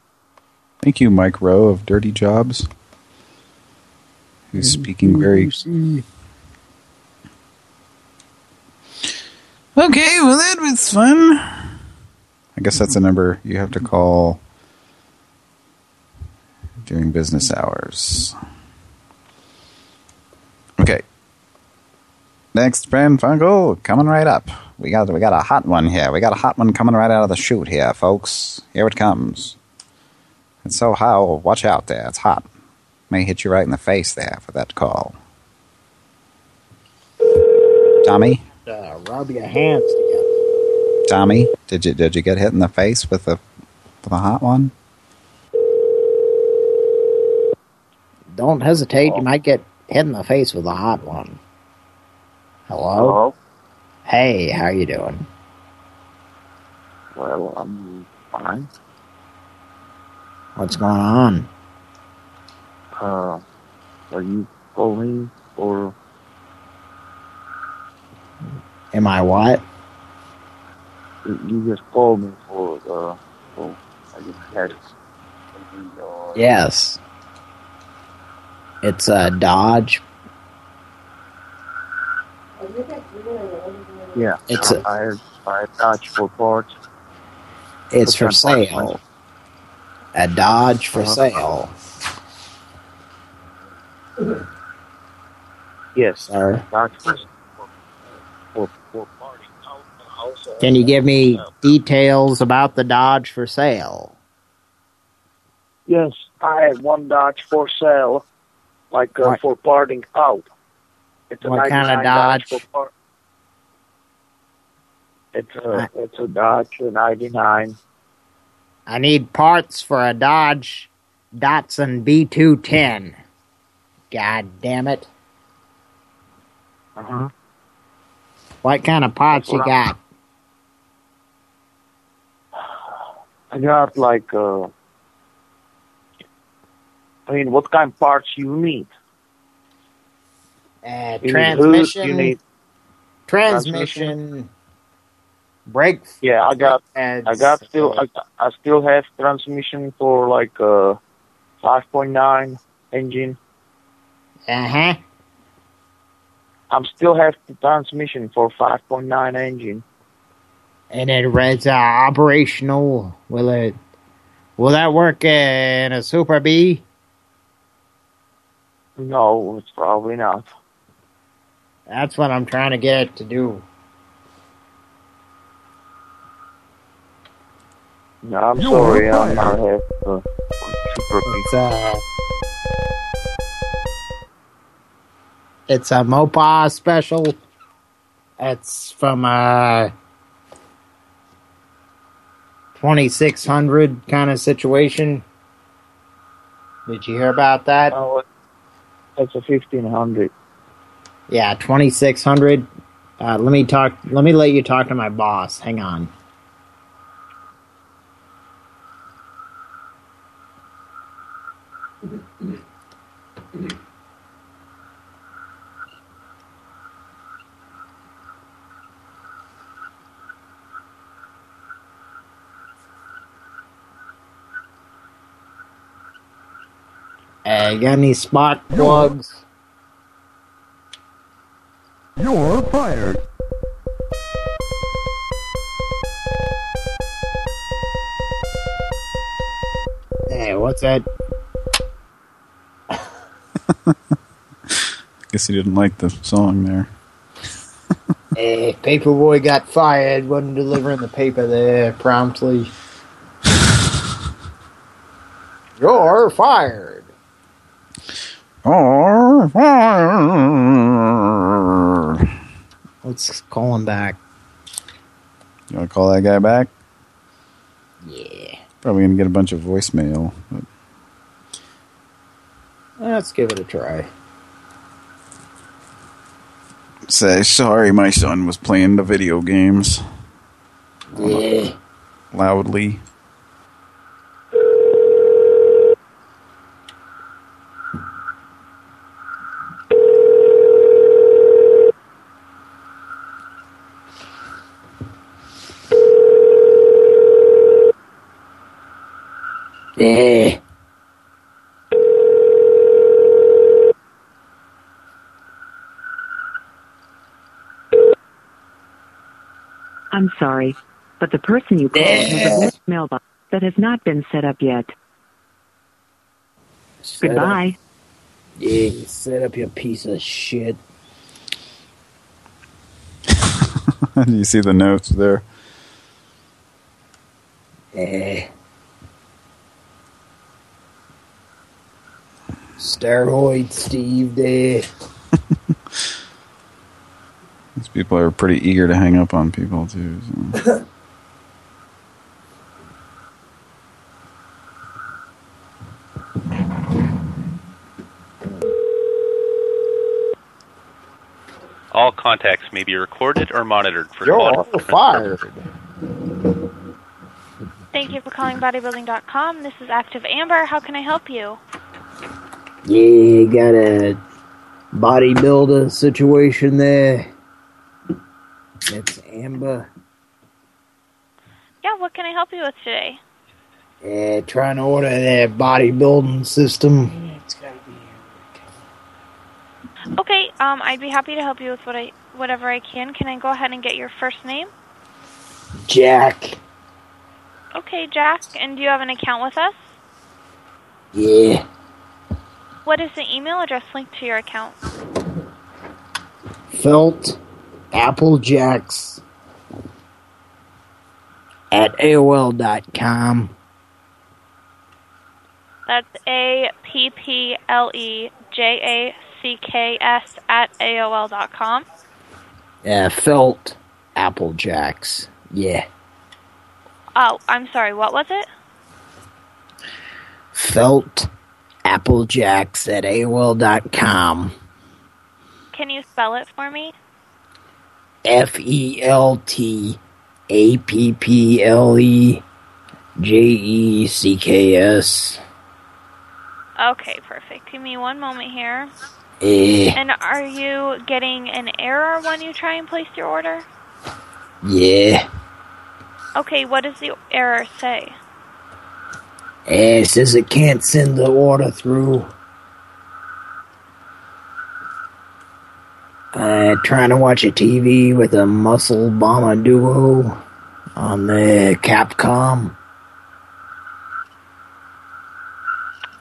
Thank you, Mike Rowe of Dirty Jobs, who's speaking very. Okay, well that was fun. I guess that's a number you have to call during business hours. Okay. Next, Pran Funkel, coming right up. We got we got a hot one here. We got a hot one coming right out of the chute here, folks. Here it comes. And so hot. Watch out there. It's hot. May hit you right in the face there for that call. Tommy, Uh, rub your hands together. Tommy, did you did you get hit in the face with the with a hot one? Don't hesitate. You might get hit in the face with a hot one. Hello? Hello? Hey, how you doing? Well, I'm fine. What's going on? Uh, are you calling or Am I what? you just called me for uh for I just had uh, Yes. It's a Dodge. yeah. It's a- I I Dodge for parts. It's for sale. A Dodge for Uh-huh. sale. Yes, sir. Can you give me details about the Dodge for sale? Yes, I have one Dodge for sale, like uh, for parting out. It's a What kind of 99 Dodge? for par- It's a it's a Dodge a 99. I need parts for a Dodge Datsun B210. God damn it. Uh-huh. What kind of parts you That's what I- got? I got like uh, I mean, what kind of parts you need? Uh, You need transmission, you need transmission, brake. Yeah, I got I got still I, I still have transmission for like uh 5.9 engine. Uh huh. I'm still have the transmission for 5.9 engine. And it reads uh, operational. Will it? Will that work in a Super Bee? No, it's probably not. That's what I'm trying to get it to do. No, I'm No, sorry. I'm not have uh, super It's It's a Mopar special. It's from uh, a 2600 kind of situation. Did you hear about that? Oh, it's a 1500. Yeah, 2600. Uh, let me talk. Let me let you talk to my boss. Hang on. Yeah, you got any spot plugs? You're fired. Hey, what's that? Guess he didn't like the song there. Hey, Paperboy got fired, wasn't delivering the paper there promptly. You're fired. Oh, Let's call him back. You want to call that guy back? Yeah. Probably going to get a bunch of voicemail. But Let's give it a try. say, sorry, my son was playing the video games. Yeah. Loudly. Yeah. I'm sorry, but the person you called has a mailbox that has not been set up yet. Set up. Goodbye. Yeah, you set up your piece of shit. Do you see the notes there? Eh. Steroid Steve there. These people are pretty eager to hang up on people, too. So. All contacts may be recorded or monitored for You're quality fired. Thank you for calling bodybuilding.com. This is Active Amber. How can I help you? Yeah, got a bodybuilder situation there. It's Amber. Yeah, what can I help you with today? Yeah, trying to order their bodybuilding system. Okay, um, I'd be happy to help you with what I, whatever I can. Can I go ahead and get your first name? Jack. Okay, Jack. And do you have an account with us? Yeah. What is the email address linked to your account? Felt Applejacks at AOL.com. That's A P P L E J A C K S at AOL dot com. Yeah, Felt Applejacks. Yeah. Oh, I'm sorry. What was it? Felt Applejacks at AOL.com. Can you spell it for me? F E L T A P P L E J E C K S. Okay, perfect. Give me one moment here. Eh, And are you getting an error when you try and place your order? yeah. Okay, what does the error say? Eh, it says it can't send the order through. Uh, trying to watch a TV with a Muscle Bomber Duo on the Capcom.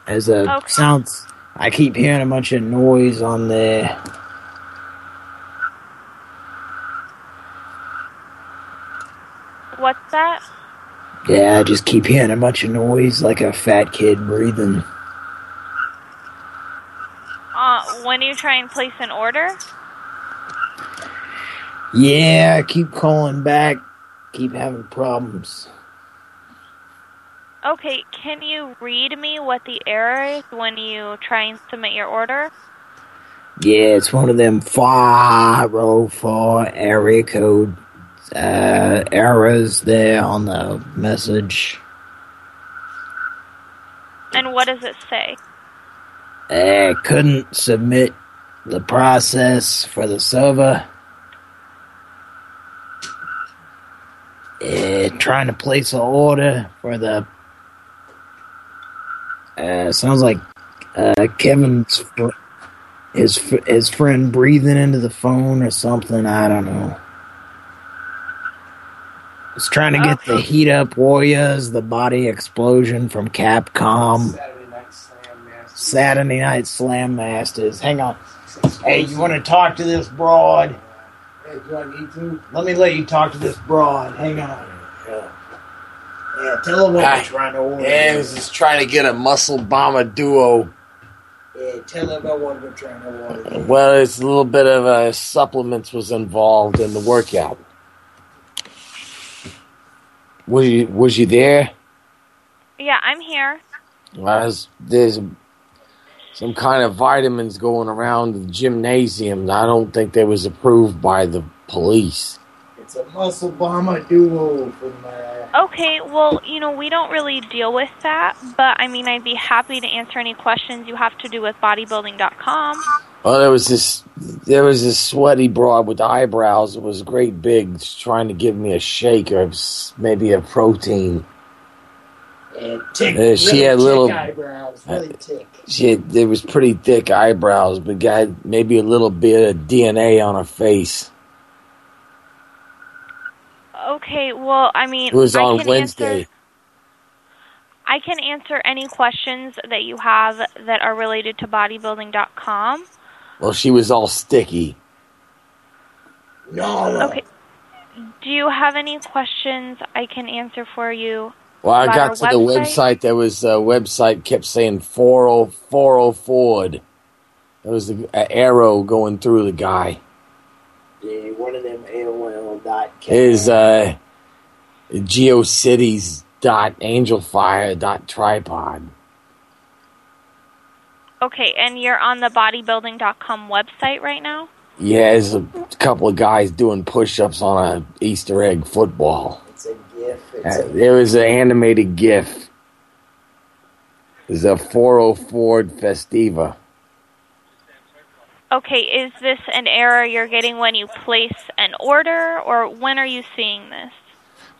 As a Okay. sounds, I keep hearing a bunch of noise on there. What's that? Yeah, I just keep hearing a bunch of noise like a fat kid breathing. Uh, when you try and place an order? Yeah, I keep calling back, keep having problems. Okay, can you read me what the error is when you try and submit your order? Yeah, it's one of them 504 area code uh, errors there on the message. And what does it say? I couldn't submit the process for the server. Uh, trying to place an order for the... Uh, sounds like uh, Kevin's fr- his f- his friend breathing into the phone or something. I don't know. Was trying to get the heat up Warriors, the body explosion from Capcom. Saturday Night Slam Masters. Hang on. Hey, you want to talk to this broad? Hey, do I need to? Let me let you talk to this broad. Hang on. Yeah, yeah tell her what Ah, we're trying to order. Yeah, I was just trying to get a muscle bomber duo. Yeah, tell her about what we're trying to order. Well, it's a little bit of uh, supplements was involved in the workout. Was you was you there? Yeah, I'm here. Was there's some kind of vitamins going around the gymnasium. I don't think they was approved by the police. It's a muscle bomber duo from uh, Okay, well, you know, we don't really deal with that, but I mean, I'd be happy to answer any questions you have to do with bodybuilding.com. Well, there was this there was this sweaty broad with eyebrows. It was great big, trying to give me a shake or maybe a protein. Uh, tick, Uh, she really had thick little- eyebrows, really thick. She had, there was pretty thick eyebrows, but got maybe a little bit of DNA on her face. Okay, well, I mean, It was I on can Wednesday. Answer, I can answer any questions that you have that are related to bodybuilding.com. Well, she was all sticky. No. Okay. Do you have any questions I can answer for you? Well, I got our to the website. There was a website kept saying 40, 40 Ford. There was an arrow going through the guy. Yeah, one of them AOL dot. His uh, GeoCities dot angelfire dot tripod. Okay, and you're on the bodybuilding.com website right now? Yeah, there's a couple of guys doing push-ups on a Easter egg football. It's GIF. It's Uh, a, there was an animated GIF. There's a 40 Ford Festiva. Okay, is this an error you're getting when you place an order, or when are you seeing this?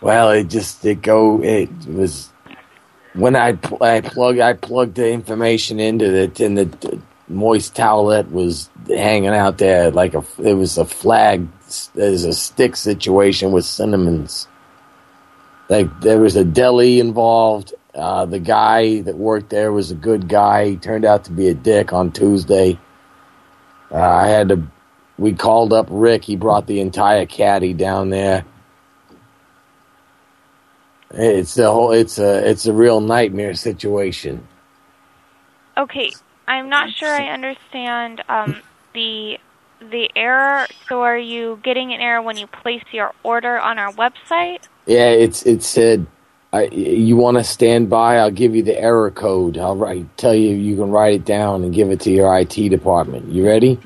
Well, it just it go it was when I pl- I plug I plugged the information into it, and the, the moist towelette was hanging out there like a it was a flag. There's a stick situation with cinnamons. Like there was a deli involved. Uh, the guy that worked there was a good guy. He turned out to be a dick on Tuesday. Uh, I had to. We called up Rick. He brought the entire caddy down there. It's a whole. It's a. It's a real nightmare situation. Okay, I'm not sure I understand um, the the error. So, are you getting an error when you place your order on our website? Yeah, it's. It said. I, you want to stand by? I'll give you the error code. I'll write. Tell you you can write it down and give it to your IT department. You ready?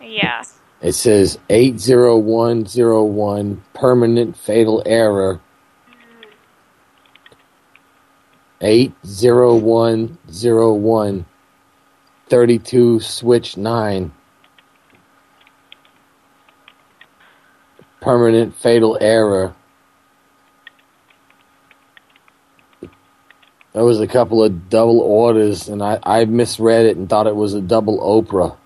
Yeah. It says eight zero one zero one permanent fatal error. Eight zero one zero one thirty two switch nine. Permanent fatal error. There was a couple of double orders, and I, I misread it and thought it was a double Oprah.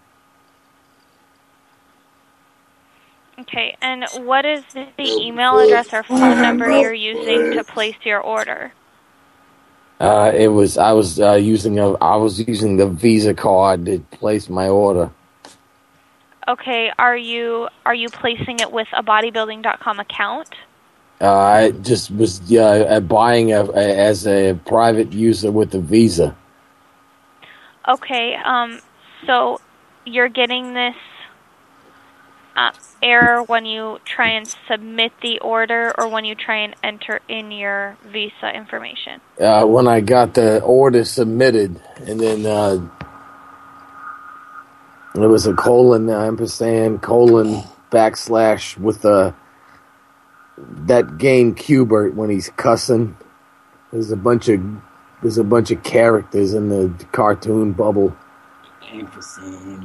Okay, and what is the email address or phone number you're using to place your order? Uh, it was I was uh, using a I was using the Visa card to place my order. Okay, are you are you placing it with a bodybuilding.com account? Uh, I just was uh, buying a, a, as a private user with a Visa. Okay, um, so you're getting this uh, error when you try and submit the order or when you try and enter in your visa information. Uh, when I got the order submitted, and then uh, it was a colon ampersand colon backslash with a that game Q*bert when he's cussing. There's a bunch of there's a bunch of characters in the cartoon bubble.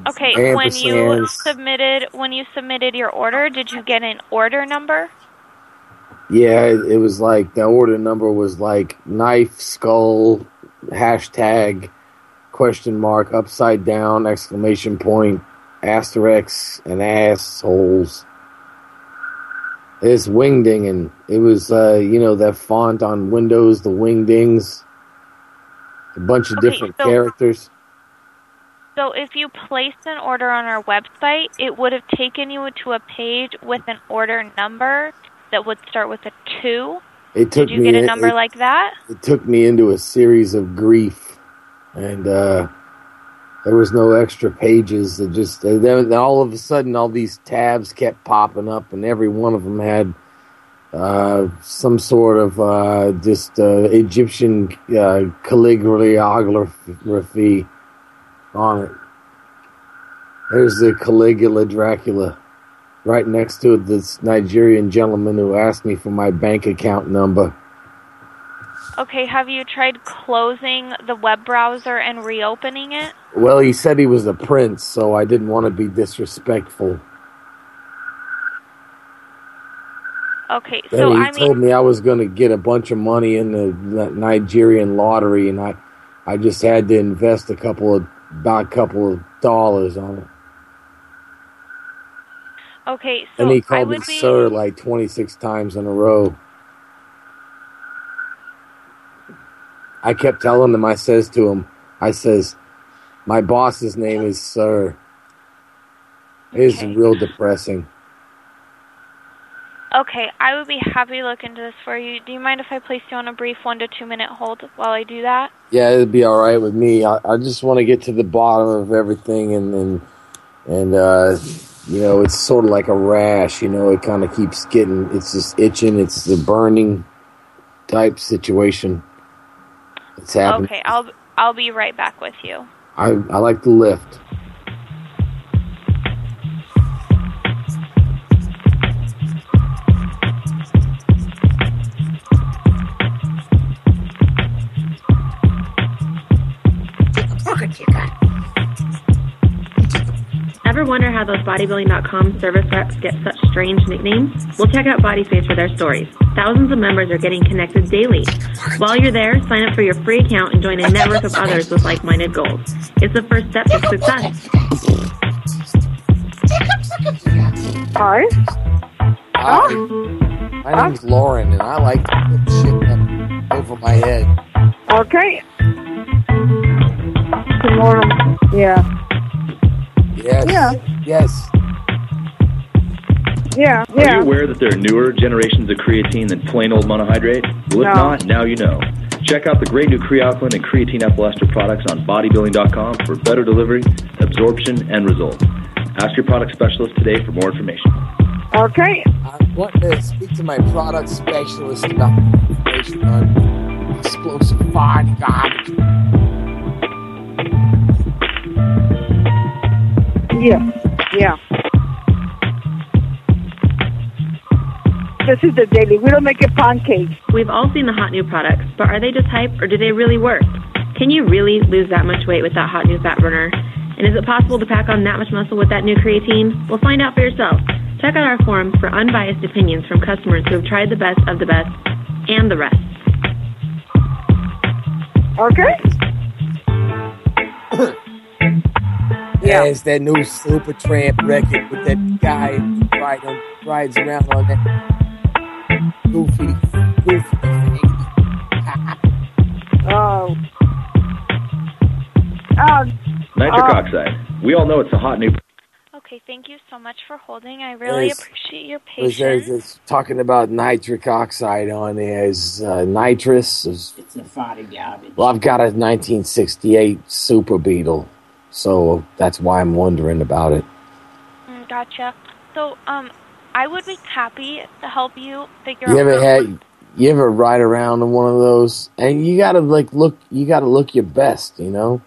Okay, when you submitted when you submitted your order, did you get an order number? Yeah, it, it was like the order number was like knife skull hashtag question mark, upside down, exclamation point, asterisk, and assholes. It's wingding, and it was, uh, you know, that font on Windows, the wingdings. A bunch of Okay, different so- characters. So if you placed an order on our website, it would have taken you to a page with an order number that would start with a two. It took Did you me. get a number it- like that? it took me into a series of grief, and uh, there was no extra pages. It just then all of a sudden, all these tabs kept popping up, and every one of them had uh, some sort of uh, just uh, Egyptian uh, calligraphy on it. There's the Caligula Dracula. Right next to this Nigerian gentleman who asked me for my bank account number. Okay, have you tried closing the web browser and reopening it? Well, he said he was a prince, so I didn't want to be disrespectful. Okay, Then so he I told mean, me I was going to get a bunch of money in the, Nigerian lottery, and I, I just had to invest a couple of about a couple of dollars on it. okay, so and he I called me be sir like twenty six times in a row. I kept telling him. I says to him, I says, my boss's name is Sir. It is real depressing. Okay, I would be happy to look into this for you. Do you mind if I place you on a brief one to two minute hold while I do that? Yeah, it'd be all right with me. I, I just want to get to the bottom of everything, and and and uh, you know, it's sort of like a rash. You know, it kind of keeps getting. It's just itching. It's the burning type situation. It's happening. Okay, I'll I'll be right back with you. I I like the lift. Ever wonder how those bodybuilding.com service reps get such strange nicknames? Well, check out BodySpace for their stories. Thousands of members are getting connected daily. While you're there, sign up for your free account and join a network of others with like-minded goals. It's the first step to success. Hi. Hi. My name's Lauren, and I like to put shit up over my head. Okay. Tomorrow. Yeah. Yes. Yeah. Yes. Yeah. Are Yeah. you aware that there are newer generations of creatine than plain old monohydrate? Well, if No. not, now you know. Check out the great new Kre-Alkalyn and Creatine Ethyl Ester products on bodybuilding.com for better delivery, absorption, and results. Ask your product specialist today for more information. Okay. I want to speak to my product specialist about information on explosive body garbage. Yeah. Yeah. This is the daily. We don't make a pancake. We've all seen the hot new products, but are they just hype or do they really work? Can you really lose that much weight with that hot new fat burner? And is it possible to pack on that much muscle with that new creatine? Well, find out for yourself. Check out our forum for unbiased opinions from customers who have tried the best of the best and the rest. Okay. Yeah, it's that new Supertramp record with that guy riding, on, rides around on that goofy, goofy thing. Oh. Oh. Nitric Uh, oxide. We all know it's a hot new. Okay, thank you so much for holding. I really Yes. appreciate your Was there patience. it's talking about nitric oxide on there is uh, nitrous. Is, It's a body garbage. well, I've got a 1968 Super Beetle, so that's why I'm wondering about it. Mm, Gotcha. So, um, I would be happy to help you figure You out. ever had? You ever ride around in one of those? And you gotta like look. You gotta look your best, you know,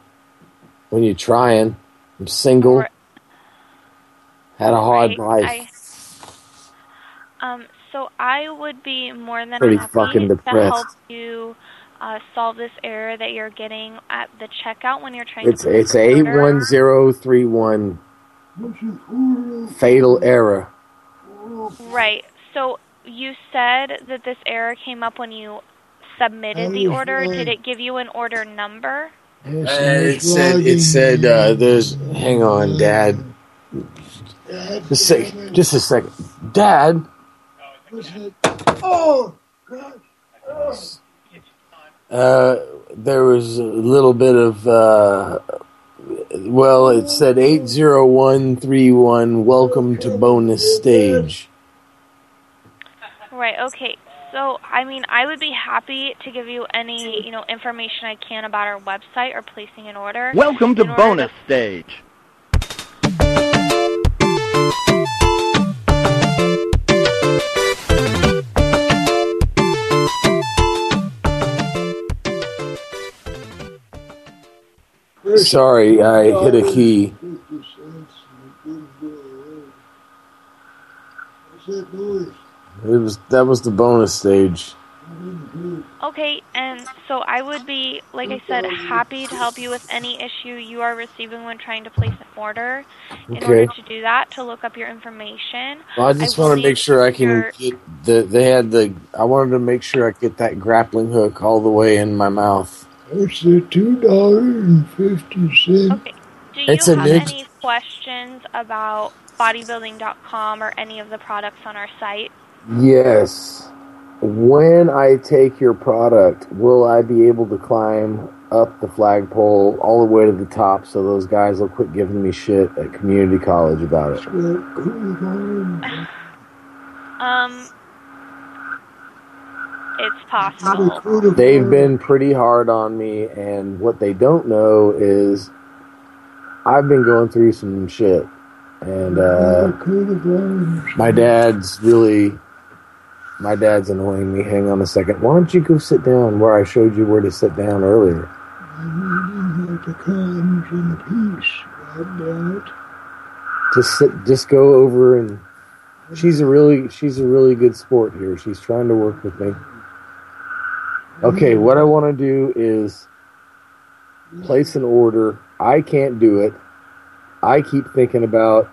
when you're trying. I'm single. Had a hard Right, life. I, um, so I would be more than Pretty happy fucking to help you uh, solve this error that you're getting at the checkout when you're trying It's to. it's eight one zero three one. Fatal error. Right. So you said that this error came up when you submitted the order. Did it give you an order number? Uh, it said it said uh, there's. Hang on, Dad. Just a sec. Just a second, Dad. Oh, Uh, there was a little bit of. Uh, well, it said eight zero one three one. Welcome to bonus stage. Right. Okay. So, I mean, I would be happy to give you any, you know, information I can about our website or placing an order. Welcome to In order bonus stage. Sorry, I hit a key. It was that was the bonus stage. Okay, and so I would be, like I said, happy to help you with any issue you are receiving when trying to place an order. In Okay. order to do that, to look up your information. Well, I just will want to make sure I can get the. They had the. I wanted to make sure I get that grappling hook all the way in my mouth. That's the two dollars and fifty cents. Do you It's have new- any questions about bodybuilding.com or any of the products on our site? Yes. When I take your product, will I be able to climb up the flagpole all the way to the top so those guys will quit giving me shit at community college about it? Um, it's possible. They've been pretty hard on me, and what they don't know is I've been going through some shit. And uh, my dad's really, my dad's annoying me. Hang on a second. Why don't you go sit down where I showed you where to sit down earlier? the comes in peace. God damn it. Just sit, just go over and. She's a really, she's a really good sport here. She's trying to work with me. Okay, what I want to do is place an order. I can't do it. I keep thinking about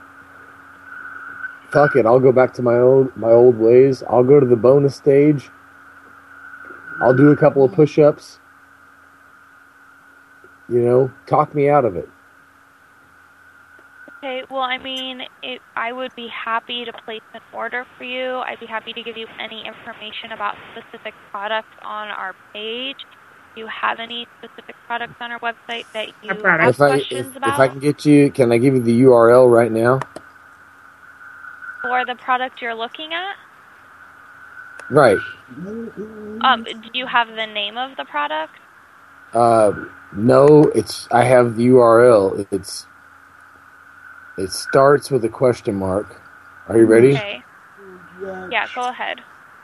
fuck it, I'll go back to my old my old ways. I'll go to the bonus stage. I'll do a couple of push-ups. You know, talk me out of it. Okay, well, I mean, it, I would be happy to place an order for you. I'd be happy to give you any information about specific products on our page. Do you have any specific products on our website that you have If I if, questions if about If I can get you, can I give you the URL right now? for the product you're looking at? Right. Um, do you have the name of the product? Uh, no, it's I have the URL. It's it starts with a question mark. Are you ready? Okay. Yeah, go ahead.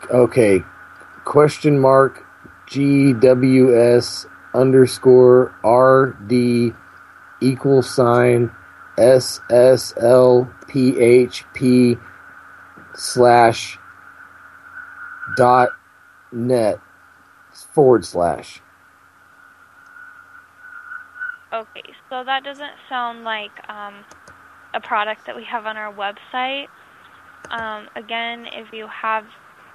Okay. Question mark GWS underscore RD equal sign SSLPHP slash dot net forward slash. Okay, so that doesn't sound like um, a product that we have on our website. Um, again, if you have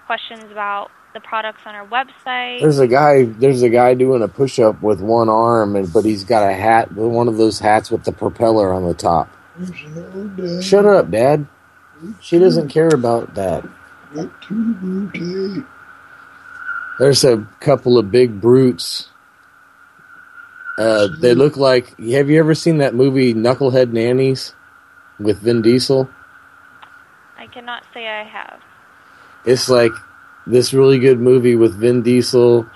questions about the products on our website, There's a guy. There's a guy doing a push up with one arm, and but he's got a hat, with one of those hats with the propeller on the top. Shut up, Dad. She doesn't care about that. There's a couple of big brutes. Uh, they look like. Have you ever seen that movie Knucklehead Nannies with Vin Diesel? I cannot say I have. It's like this really good movie with Vin Diesel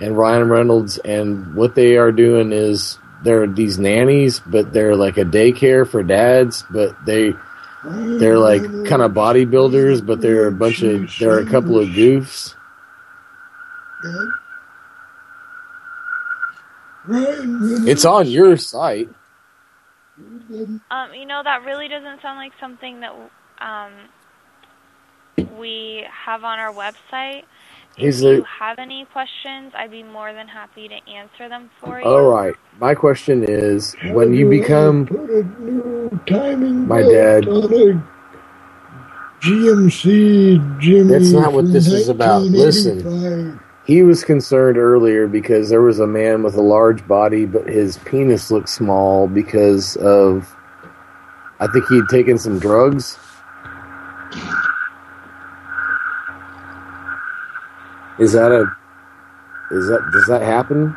and Ryan Reynolds, and what they are doing is they're these nannies, but they're like a daycare for dads, but they they're like kind of bodybuilders, but they're a bunch of they're a couple of goofs. It's on your site. Um, you know, that really doesn't sound like something that um, we have on our website. He's if you have any questions, I'd be more than happy to answer them for you. All right. My question is, when you become timing my dad, GMC Jimmy That's not what this is about. Listen. 1985. He was concerned earlier because there was a man with a large body, but his penis looked small because of, I think he'd taken some drugs. Is that a, is that, does that happen?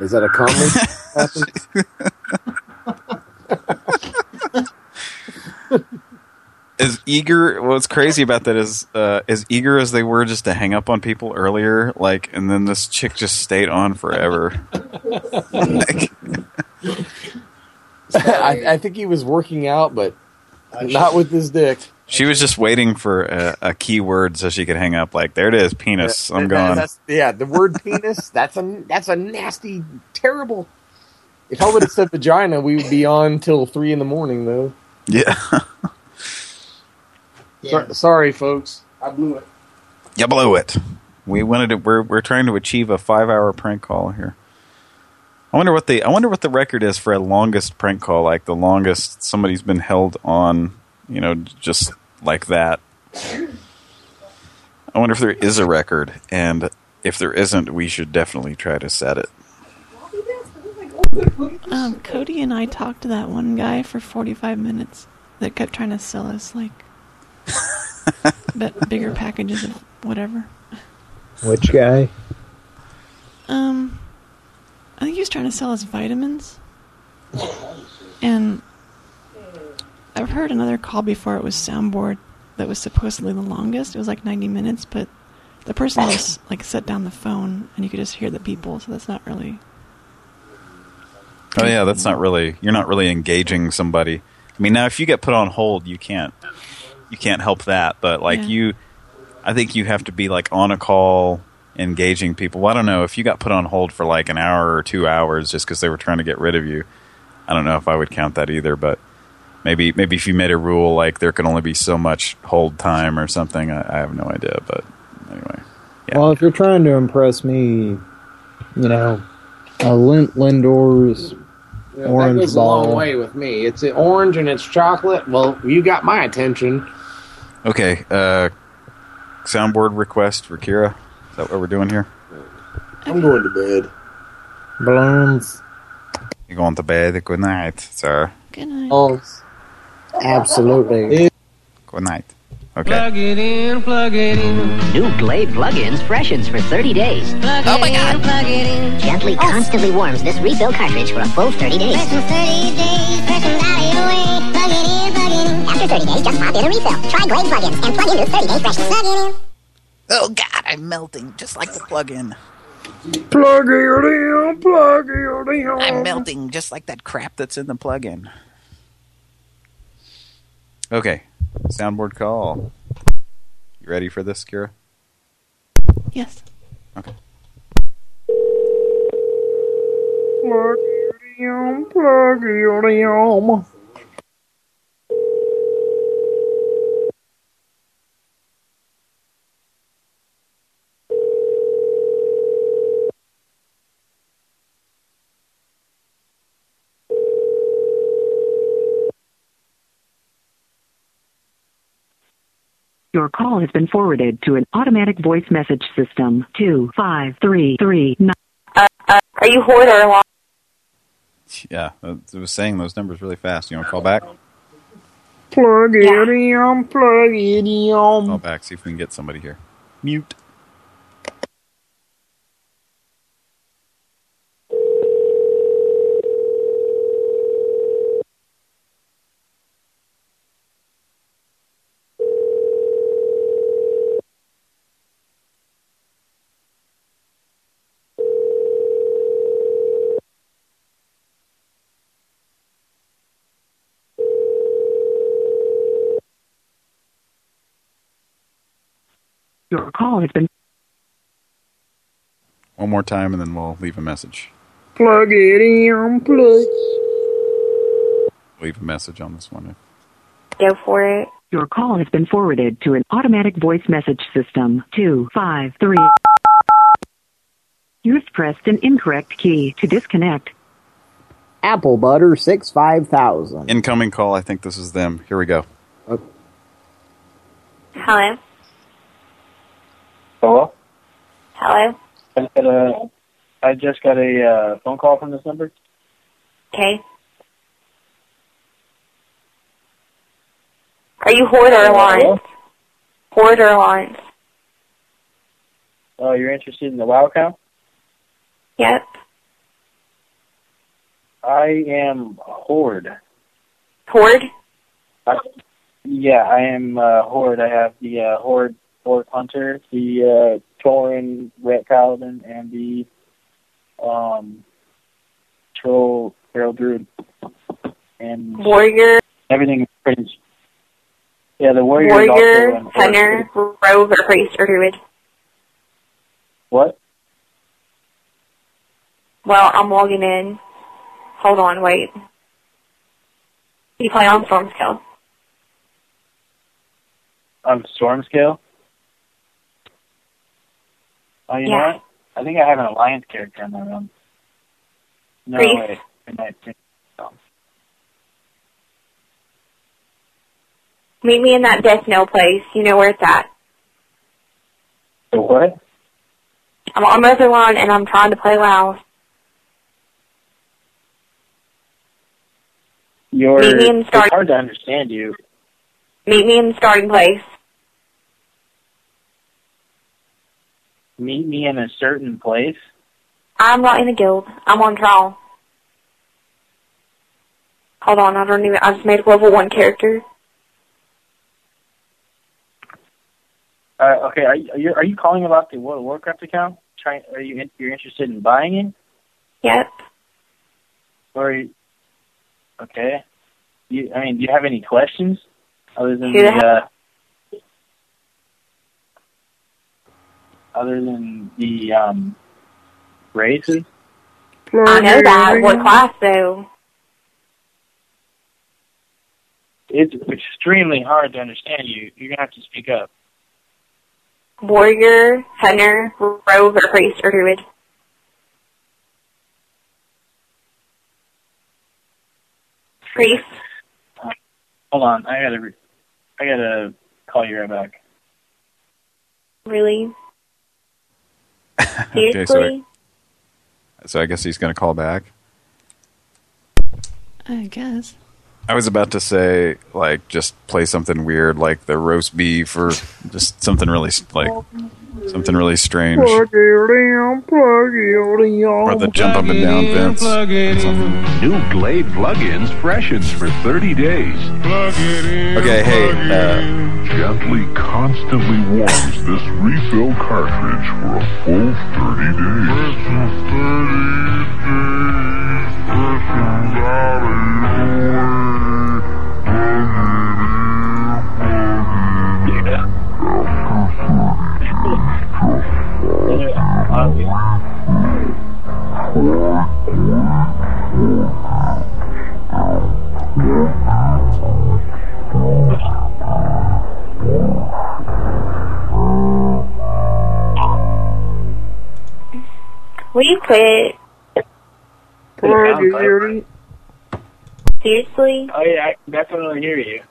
Is that a common? as eager what's crazy about that is uh, as eager as they were just to hang up on people earlier like and then this chick just stayed on forever Like, I, I think he was working out, but not with his dick. she was just waiting for a, a key word so she could hang up like there it is penis i'm That- gone That's, yeah, the word penis. That's a that's a nasty, terrible. If I would have said vagina, we would be on till three in the morning, though. yeah So- sorry, folks. I blew it. you blew it we wanted to we're we're trying to achieve a five hour prank call here I wonder what the I wonder what the record is for a longest prank call, like the longest somebody's been held on, you know, just like that. I wonder if there is a record, and if there isn't, we should definitely try to set it. Um, Cody and I talked to that one guy for 45 minutes that kept trying to sell us like but bigger packages of whatever. Which guy? Um, I think he was trying to sell us vitamins. And I've heard another call before. It was soundboard that was supposedly the longest. It was like 90 minutes, but the person just like set down the phone and you could just hear the people. So that's not really. Oh yeah, that's not really you're not really engaging somebody. I mean, now if you get put on hold, you can't you can't help that. But like Yeah. you, I think you have to be like on a call, engaging people. Well, I don't know if you got put on hold for like an hour or two hours just because they were trying to get rid of you. I don't know if I would count that either, but maybe maybe if you made a rule like there can only be so much hold time or something, I, I have no idea. But anyway, Well, if you're trying to impress me, you know, a Lindt Lindor's Yeah, orange that goes ball. a long way with me. It's orange and it's chocolate. Well, you got my attention. Okay. Uh, soundboard request for Kira. Is that what we're doing here? I'm going to bed. Balloons. You're going to bed? Good night, sir. Good night. Oh, absolutely. Good night. Okay. Plug it in, plug it in. New Glade plugins freshens for 30 days. Plug oh my god! in, plug it in. Gently, constantly warms this refill cartridge for a full 30 days. 30 days, After 30 days, just pop refill. Try Glade plugins and plug in new 30 day freshness. Plug in. Oh God, I'm melting just like the plug-in. Plug it in, plug it in. I'm melting just like that crap that's in the plug-in. Okay. Soundboard call. You ready for this, Kira? Yes. Okay. Plug it in, plug it in. Your call has been forwarded to an automatic voice message system. Two five three three nine. Uh, uh, are you Hoyt or Long? Yeah, uh, it was saying those numbers really fast. You want to call back? Plug it in, plug it in. Call back, see if we can get somebody here. Mute. Your Oh, call has been. One more time, and then we'll leave a message. Plug it in, plug. Leave a message on this one. Go for it. Your call has been forwarded to an automatic voice message system. Two five three. You have pressed an incorrect key to disconnect. Apple butter six five thousand. Incoming call. I think this is them. Here we go. Uh, Hello? Hello? Hello? I just got a, I just got a uh, phone call from this number. Okay. Are you Horde or Alliance? Horde or Alliance? Oh, you're interested in the WoW account? Yep. I am Horde. Horde? I, yeah, I am uh, Horde. I have the uh, Horde Horde Hunter, the uh, Tauren Ret Paladin, and the um, Troll Feral Druid. And Warrior? everything is pretty. Yeah, the warrior. Warrior, Hunter, Rogue, or Priest, or Druid? What? Well, I'm logging in. Hold on, wait. You play on Stormscale. On Stormscale? Oh, you know what? I think I have an Alliance character in my room. No. Good night. Meet me in that Deathknell place. You know where it's at. The what? I'm on Motherline and I'm trying to play WoW. You're, Meet me in the it's start- hard to understand you. Meet me in the starting place. Meet me in a certain place. I'm not in a guild. I'm on trial. Hold on, I don't even. I just made a level one character. Uh, okay, are you, are you are you calling about the World of Warcraft account? Trying? Are you in, you're interested in buying it? Yep. Or are you, okay? You, I mean, do you have any questions other than the the, uh, other than the um races? I know that. What class though? It's extremely hard to understand you. You're gonna have to speak up. Warrior, Hunter, Rogue, or Priest, or Druid? Priest. Hold on, I gotta, re- I gotta call you right back. Really? Okay, so I, so I guess he's going to call back. I guess. I was about to say, like, just play something weird, like the roast beef, or just something really, like, something really strange. Plug it in, plug. Or the jump up and down vents. New Glade plugins freshens for 30 days. Plug it in. Okay, hey, uh, Gently, constantly warms this refill cartridge for a full 30 days. Will you quit? Plug it Seriously? Oh yeah, I can definitely hear you.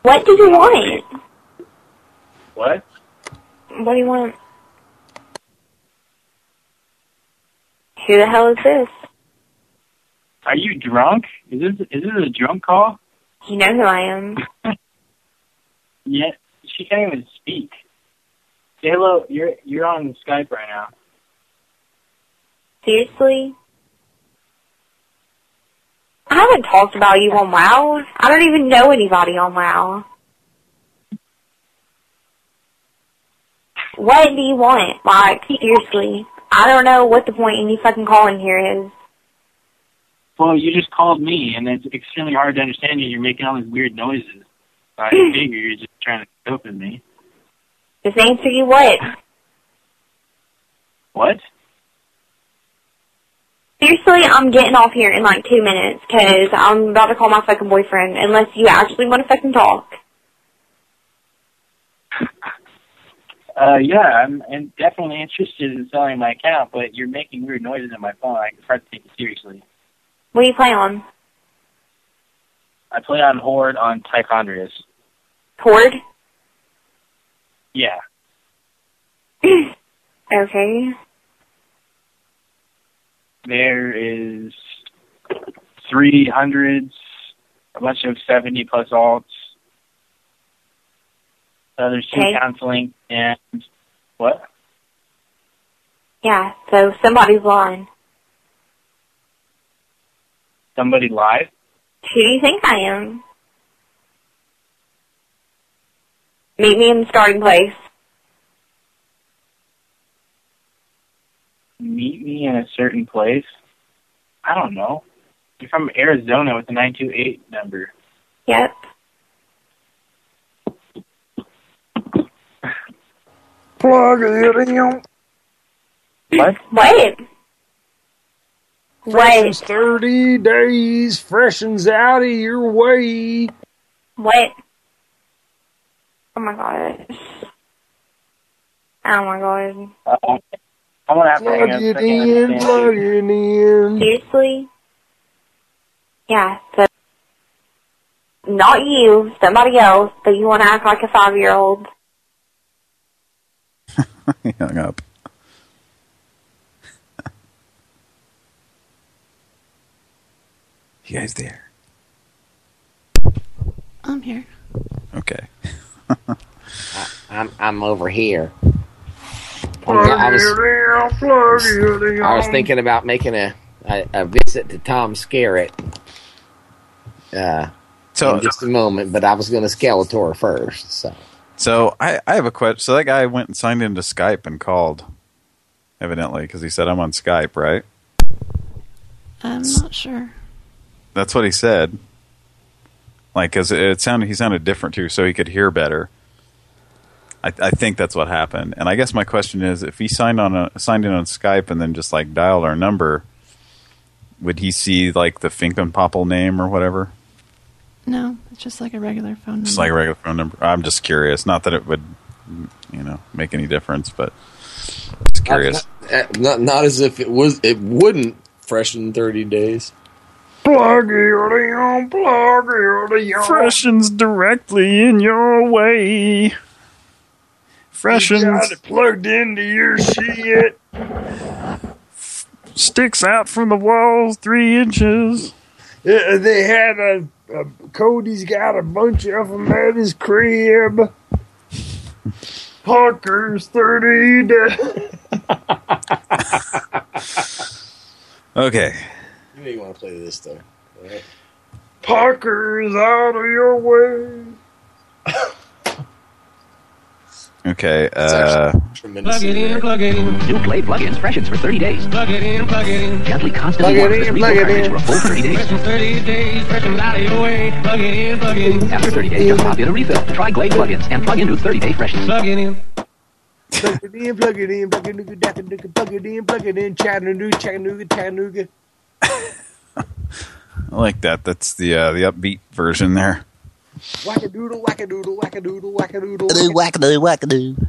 What do you want? What? What do you want? Who the hell is this? Are you drunk? Is this is this a drunk call? You know who I am. Yeah, she can't even speak. Say hello. You're you're on Skype right now. Seriously? I haven't talked about you on WoW. I don't even know anybody on WoW. What do you want? Like, seriously. I don't know what the point in you fucking calling here is. Well, you just called me, and it's extremely hard to understand you. You're making all these weird noises. I figure you're just trying to with me. Just answer you what? What? Seriously, I'm getting off here in like two minutes because I'm about to call my fucking boyfriend unless you actually want to fucking talk. Uh, yeah, I'm and definitely interested in selling my account, but you're making weird noises on my phone. I- It's hard to take it seriously. What do you play on? I play on Horde on Tichondrius. Horde? Yeah. Okay. There is three hundreds, a bunch of 70 plus alts. Uh, there's two Okay. counseling and what? Yeah, so somebody's lying. Somebody live? Who do you think I am? Meet me in the starting place. Meet me in a certain place? I don't know. You're from Arizona with a 928 number. Yep. Plug it in. What? Wait. Freshens 30 days. Freshens out of your way. Wait. Oh my gosh. Oh my god. Uh, I'm gonna have to hang Plug it in, plug it in. Seriously? Yeah, so not you, somebody else, but you want to act like a five-year-old. he hung up. you guys there? I'm here. Okay. I'm I'm over here. Plug I was it in, plug it in. I was thinking about making a a, a visit to Tom Skerritt. Uh, So- in just a moment, but I was going to Skeletor first. So So I, I have a question. So that guy went and signed into Skype and called, evidently, because he said, I'm on Skype, right? I'm not sure. That's what he said. Like, cause it, it sounded, he sounded different too, so he could hear better. I, I think that's what happened. And I guess my question is, if he signed on a, signed in on Skype and then just like dialed our number, would he see like the Finkenpoppel name or whatever? No, it's just like a regular phone number. Just like a regular phone number. I'm just curious. Not that it would, you know, make any difference, but just uh, curious. not, not not as if it was it wouldn't freshen thirty days. Plug it in, plug it in. Freshens directly in your way. Freshens. You got it plugged into your shit. Sticks out from the walls three inches. Uh, they had a, a Cody's got a bunch of them at his crib. Parker's 30 days. Okay. You may want to play this though. Alright. Parker's out of your way. Okay. Uh, Tremendous. Plug it in, plug it in. New Glade plugins freshens for 30 days. Plug it in, plug it in. Gently, constantly Plug it warms in, with plug refill it cartridge in. for a full 30 days. Freshen 30 days, freshen out of your way. Plug it in, plug it in. After 30 days, just pop in a refill. Try Glade plugins and plug into 30-day freshness. Plug it in. Plug it in, plug it in, plug it in, Chattanooga, plug it in, plug it in, Chattanooga, Chattanooga, Chattanooga. I like that. That's the uh, the upbeat version there. Wackadoodle, wackadoodle, wackadoodle, wackadoodle. Wackadoo, wackadoo.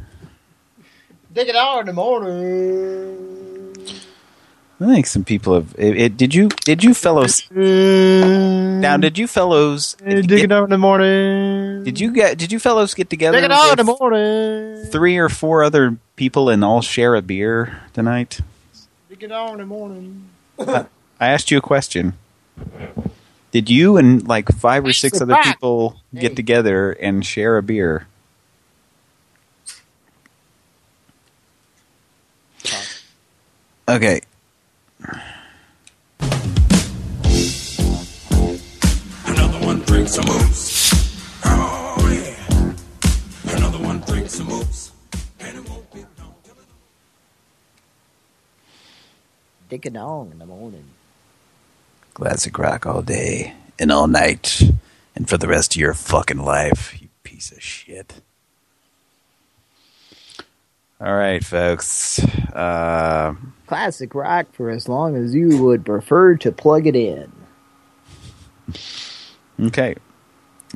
Dig it out in the morning. I think some people have. It, it- did you did you fellows mm. now? Did you fellows dig it out in the morning. Did you get? Did you fellows get together? Dig it out in the morning. Three or four other people and all share a beer tonight. Dig it out in the morning. I asked you a question. Did you and like five or six Answer other people get together and share a beer? Okay. Another one brings some moves. Oh yeah. Another one brings some moves. And it won't be long. Dick a dong in the morning. Classic rock all day and all night and for the rest of your fucking life, you piece of shit. All right, folks. Uh, Classic rock for as long as you would prefer to plug it in. okay.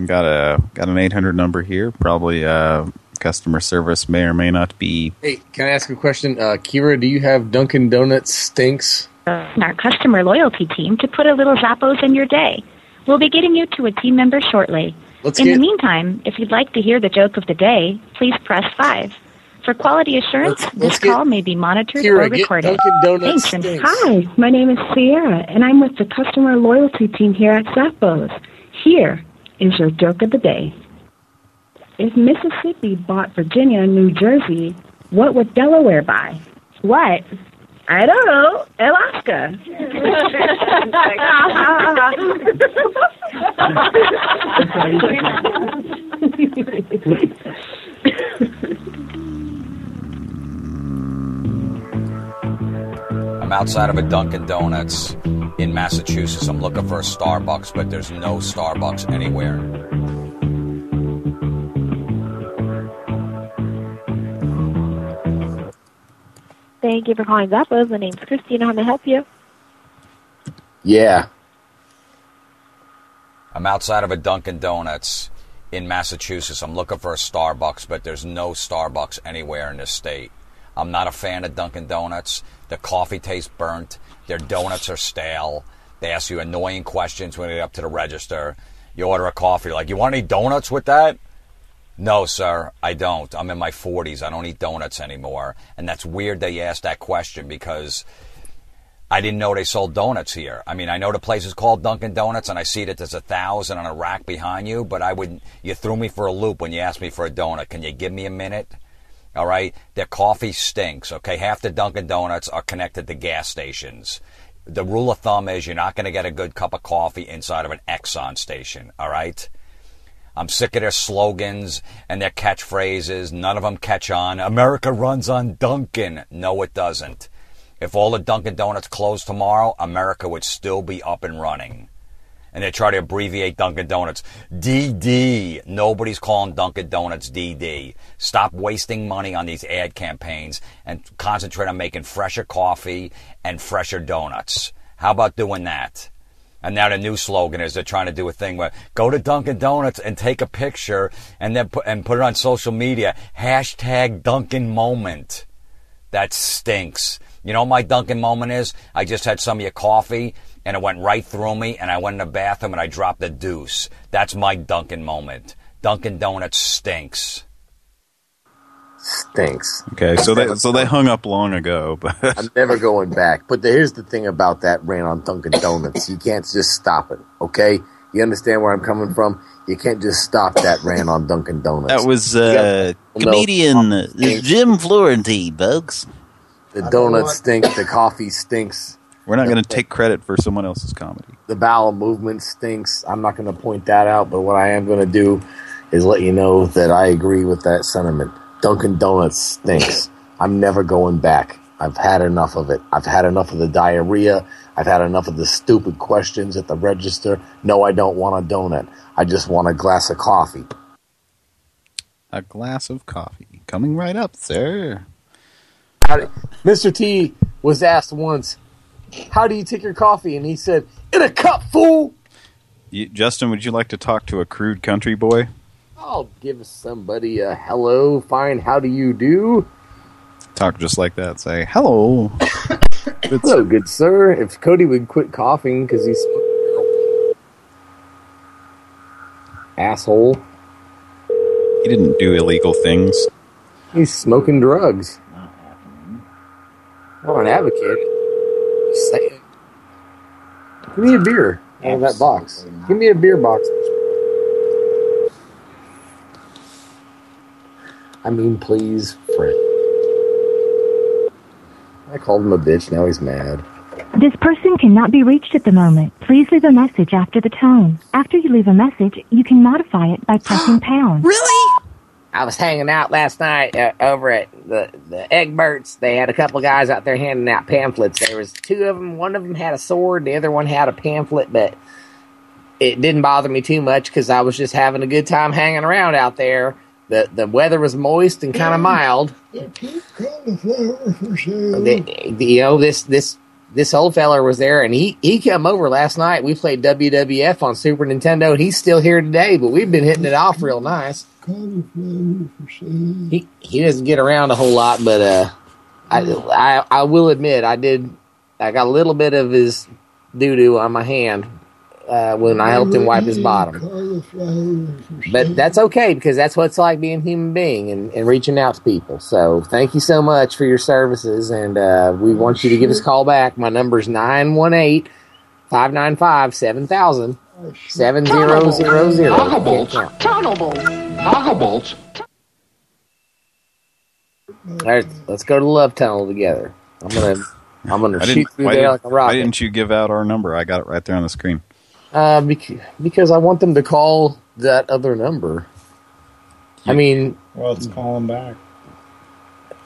Got a got an 800 number here. Probably uh, customer service may or may not be. Hey, can I ask a question? Uh, Kira, do you have Dunkin' Donuts stinks? Our customer loyalty team to put a little Zappos in your day. We'll be getting you to a team member shortly. Let's in get- the meantime, if you'd like to hear the joke of the day, please press 5. For quality assurance, this call may be monitored or recorded. Thanks, and stinks. Hi, my name is Sierra, and I'm with the customer loyalty team here at Zappos. Here is your joke of the day. If Mississippi bought Virginia and New Jersey, what would Delaware buy? What? I don't know. Alaska. I'm outside of a Dunkin' Donuts in Massachusetts. I'm looking for a Starbucks, but there's no Starbucks anywhere. Thank you for calling Zappos. My name's Christina. How may I help you? Yeah. I'm outside of a Dunkin' Donuts in Massachusetts. I'm looking for a Starbucks, but there's no Starbucks anywhere in this state. I'm not a fan of Dunkin' Donuts. The coffee tastes burnt. Their donuts are stale. They ask you annoying questions when you get up to the register. You order a coffee, like, you want any donuts with that? No, sir, I don't. I'm in my 40s. I don't eat donuts anymore. And that's weird you asked that question because I didn't know they sold donuts here. I mean, I know the place is called Dunkin' Donuts, and I see that there's a thousand on a rack behind you. But I would, you threw me for a loop when you asked me for a donut. Can you give me a minute? All right, their coffee stinks. Okay, half the Dunkin' Donuts are connected to gas stations. The rule of thumb is you're not going to get a good cup of coffee inside of an Exxon station. All right. I'm sick of their slogans and their catchphrases. None of them catch on. America runs on Dunkin'. No, it doesn't. If all the Dunkin' Donuts closed tomorrow, America would still be up and running. And they try to abbreviate Dunkin' Donuts. DD. Nobody's calling Dunkin' Donuts DD. Stop wasting money on these ad campaigns and concentrate on making fresher coffee and fresher donuts. How about doing that? And now the new slogan is they're trying to do a thing where go to Dunkin' Donuts and take a picture and then put, and put it on social media. Hashtag Dunkin' Moment. That stinks. You know what my Dunkin' moment is? I just had some of your coffee and it went right through me and I went in the bathroom and I dropped a deuce. That's my Dunkin' moment. Dunkin' Donuts stinks. Stinks. Okay, so they so they hung up long ago, but I'm never going back. But the, here's the thing about that rant on Dunkin' Donuts. You can't just stop it, okay? You understand where I'm coming from? You can't just stop that rant on Dunkin' Donuts. That was uh, comedian uh, Jim Florentine, folks. The donuts stink. The coffee stinks. we're not going to take credit for someone else's comedy. The bowel movement stinks. I'm not going to point that out, but what I am going to do is let you know that I agree with that sentiment. Dunkin' Donuts stinks. I'm never going back. I've had enough of it. I've had enough of the diarrhea. I've had enough of the stupid questions at the register. No, I don't want a donut. I just want a glass of coffee. A glass of coffee coming right up, sir. Mr. T was asked once, "How do you take your coffee?" And he said, "In a cup, fool." You, Justin, would you like to talk to a crude country boy? I'll give somebody a hello, fine, how do you do? Talk just like that. Say hello. hello, good sir. If Cody would quit coughing because he's asshole, He didn't do illegal things. he's smoking drugs. Not an advocate. Just saying. Give me a beer out of that box. Give me a beer box. I mean, please, friend. I called him a bitch. Now he's mad. This person cannot be reached at the moment. Please leave a message after the tone. After you leave a message, you can modify it by pressing pound. Really? I was hanging out last night uh, over at the the Egberts. They had a couple guys out there handing out pamphlets. There was two of them. One of them had a sword. The other one had a pamphlet, but it didn't bother me too much because I was just having a good time hanging around out there. The The weather was moist and kind of mild. The- you know this this this old feller was there and he he come over last night. We played wwf on super nintendo and he's still here today but we've been hitting it off real nice. He he doesn't get around a whole lot but uh i i, I will admit i did i got a little bit of his doo-doo on my hand uh, when I helped him wipe his bottom. But that's okay because that's what it's like being a human being and, and reaching out to people. So thank you so much for your services, and uh, we want you to give us a call back. My number is 918 595 7000 7000. Togglebolts. Togglebolts. All right, let's go to love tunnel together. I'm gonna, I'm gonna shoot didn't, through why, there like a why didn't you give out our number? I got it right there on the screen. Uh, bec- because I want them to call that other number. I mean, Well, let's call him back.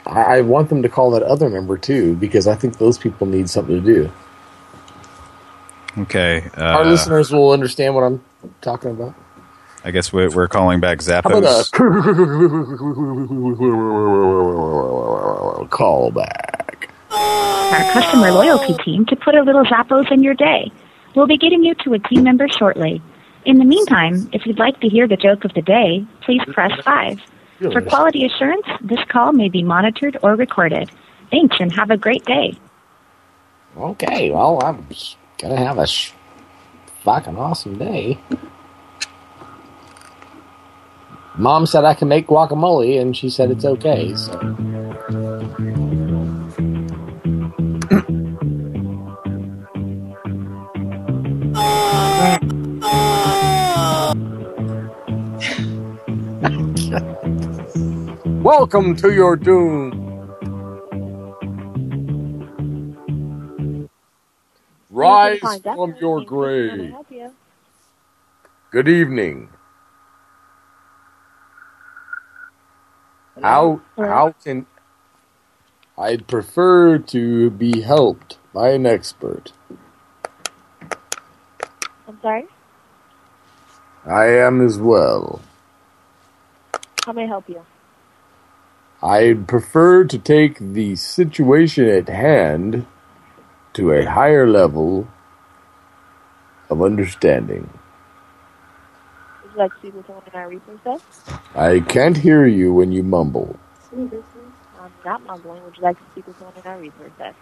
I, I want them to call that other number too because I think those people need something to do. Okay. Uh, Our listeners will understand what I'm talking about. I guess we're, we're calling back Zappos. a call back? Our customer loyalty team to put a little Zappos in your day. We'll be getting you to a team member shortly. In the meantime, if you'd like to hear the joke of the day, please press 5. For quality assurance, this call may be monitored or recorded. Thanks and have a great day. Okay, well, I'm gonna have a fucking awesome day. Mom said I can make guacamole, and she said it's okay. So. Welcome to your doom. Rise from your grave. Good evening. How how can I'd prefer to be helped by an expert. I'm sorry. I am as well. How may I help you? I'd prefer to take the situation at hand to a higher level of understanding. Would you like to speak with someone in our research desk? I can't hear you when you mumble. I'm not mumbling. Would you like to speak with someone in our research desk?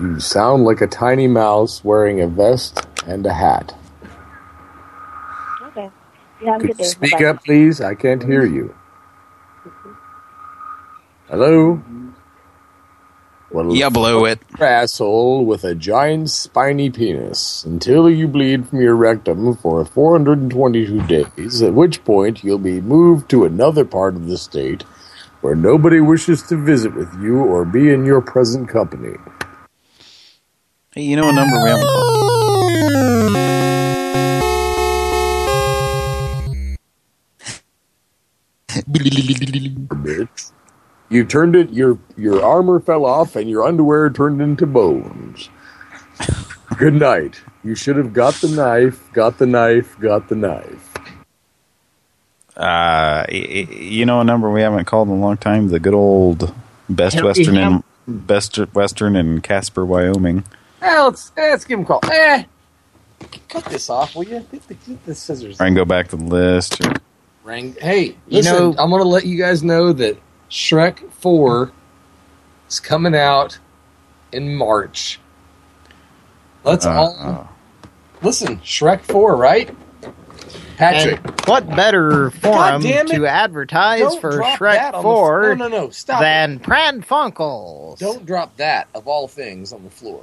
You sound like a tiny mouse wearing a vest and a hat. Okay. You have a Could good you day. speak Bye-bye. up, please? I can't hear you. Hello? Well, You blew it. Asshole with a giant spiny penis until you bleed from your rectum for 422 days, at which point you'll be moved to another part of the state where nobody wishes to visit with you or be in your present company. Hey, you know a number we haven't Bitch. You turned it. Your your armor fell off, and your underwear turned into bones. Good night. You should have got the knife. Got the knife. Got the knife. Uh, y- y- you know a number we haven't called in a long time? The good old Best Henry Western in Best Western in Casper, Wyoming. Eh, let's eh, let's give him a call. Eh, cut this off, will you? Get the, get the scissors. I can go back to the list. Or, Rang. Hey, You listen, know- I'm going to let you guys know that Shrek 4 is coming out in March. Let's Uh, all listen. Shrek 4, right? Patrick. And what better forum to advertise Don't for Shrek that on the- 4 no, no, no, stop than Pran Funkels? Don't drop that of all things on the floor,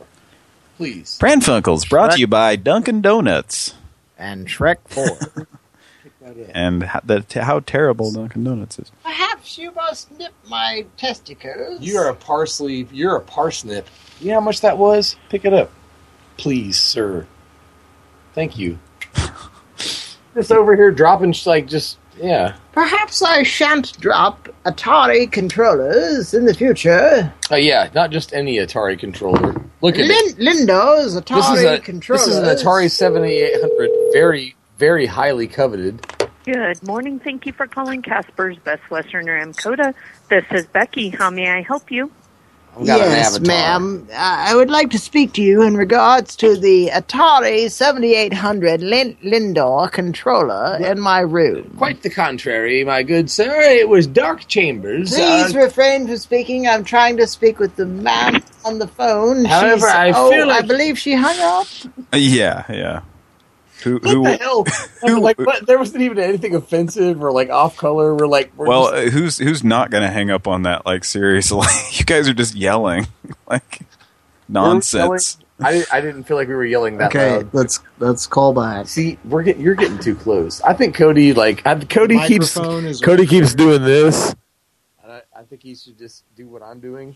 please. Pranfunkels, brought to you by Dunkin' Donuts. And Shrek 4. And how, the, how terrible Dunkin' Donuts is. Perhaps you must nip my testicles. You're a parsley. You're a parsnip. You know how much that was? Pick it up, please, sir. Thank you. just over here dropping sh- like just yeah. Perhaps I shan't drop Atari controllers in the future. Oh yeah, not just any Atari controller. Look at it. Lindo's Atari This is a controllers. this is an Atari seventy eight hundred. Very very highly coveted. Good morning. Thank you for calling Casper's Best Western or Coda. This is Becky. How may I help you? I've got an yes, ma'am. I I would like to speak to you in regards to the Atari 7800 Lin- Lindor controller in my room. Quite the contrary, my good sir. It was Dark Chambers. Please uh, refrain from speaking. I'm trying to speak with the man on the phone. However, She's- I oh, feel like- I believe she hung up. Uh, yeah, yeah. Who? What the hell? I'm like, what? There wasn't even anything offensive or like off color. We're like, we're well, just- uh, who's who's not going to hang up on that? Like seriously, you guys are just yelling like nonsense. I, didn't- I didn't feel like we were yelling that Okay, loud. let's let's call back. See, we're getting you're getting too close. I think Cody like I, Cody keeps Microphone is- Cody keeps doing this. I, I think he should just do what I'm doing.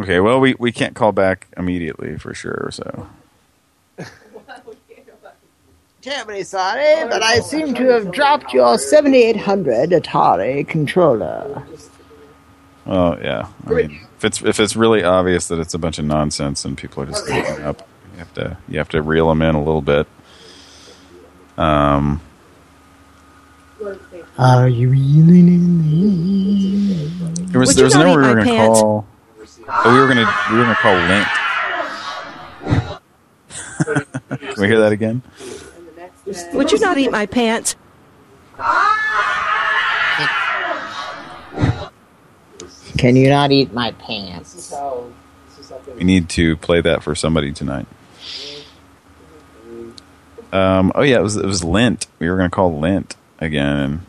Okay, well we we can't call back immediately for sure. So I'm terribly sorry, but I seem to have dropped your 7800 Atari controller. Oh, yeah. I mean, if it's if it's really obvious that it's a bunch of nonsense and people are just giving up, you have to you have to reel them in a little bit. Um, Are you reeling in there was Would there was not no eat we were gonna call. Oh, we were gonna we were gonna call Link. Can we hear that again? Would you not eat my pants? Can you not eat my pants? We need to play that for somebody tonight. Um, oh yeah, it was it was Lindt. We were gonna call Lindt again.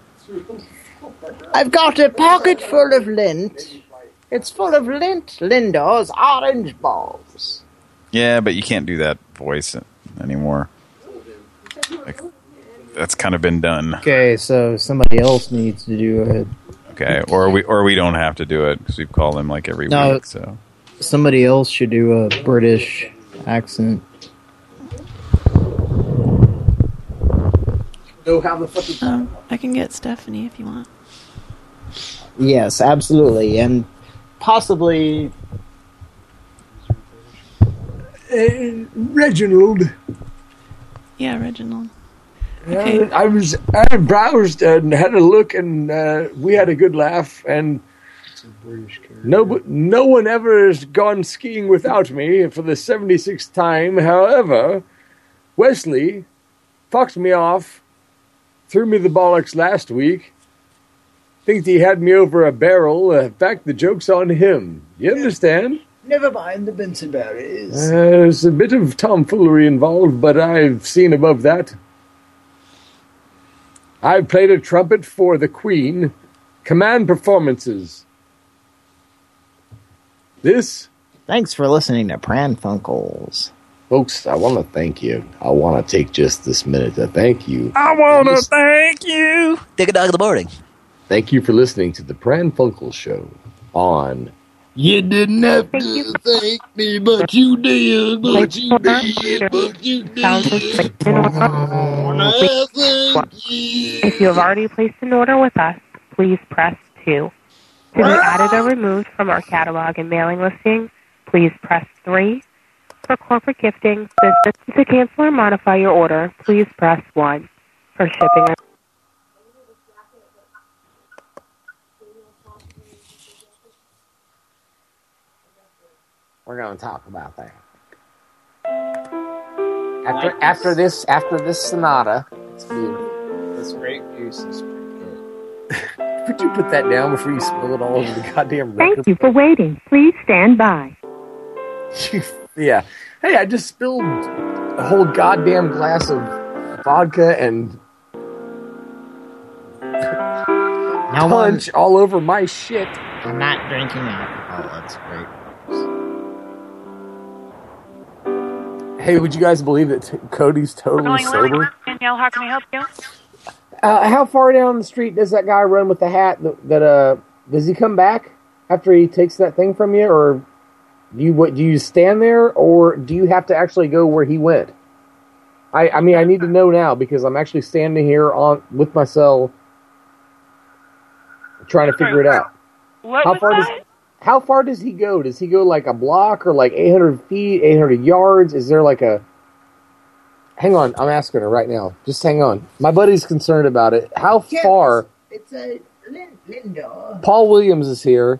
I've got a pocket full of lint. It's full of lint, Lindo's orange balls. Yeah, but you can't do that voice anymore. Like, that's kind of been done. Okay, so somebody else needs to do it. Okay, or we or we don't have to do it because we call them like every No. week. So Somebody else should do a British accent. No, how the fuck? Um, I can get Stephanie if you want. Yes, absolutely, and possibly Uh, Reginald. Yeah, Reginald. Yeah, I was I browsed and had a look, and uh, we had a good laugh. And no, no one ever has gone skiing without me for the seventy sixth time. However, Wesley fucked me off, threw me the bollocks last week. Thinks he had me over a barrel. Uh, in fact, the joke's on him. You understand? Never mind the Benson berries. Uh, there's a bit of tomfoolery involved, but I've seen above that. I've played a trumpet for the Queen. Command performances. This, Thanks for listening to Pran Funkels. Folks, I want to thank you. I want to take just this minute to thank you. I want to thank you. Take a dog in the morning. Thank you for listening to the Pran Funkel Show on. You didn't have to thank me, but you did, but you did, but you did. If you have already placed an order with us, please press 2. To be added or removed from our catalog and mailing listing, please press 3. For corporate gifting, business to cancel or modify your order, please press 1. For shipping We're going to talk about that. After after this after this sonata, It's beautiful. This grape juice is pretty good. Could you put that down before you spill it all over the goddamn record? Thank you for waiting. Please stand by. Yeah. Hey, I just spilled a whole goddamn glass of vodka and Now punch um, all over my shit. I'm not drinking alcohol. That's great. Hey, would you guys believe that t- Cody's totally sober? Danielle, how can I help you? Uh, how far down the street does that guy run with the hat? That, that uh, does he come back after he takes that thing from you, or do you what? Do you stand there, or do you have to actually go where he went? I I mean, I need to know now because I'm actually standing here on with my cell, trying to figure it out. What how was far does that? How far does he go? Does he go like a block or like 800 feet, 800 yards? Is there like a Hang on, I'm asking her right now. Just hang on. My buddy's concerned about it. How far? It's a Lin- Lindo. Paul Williams is here.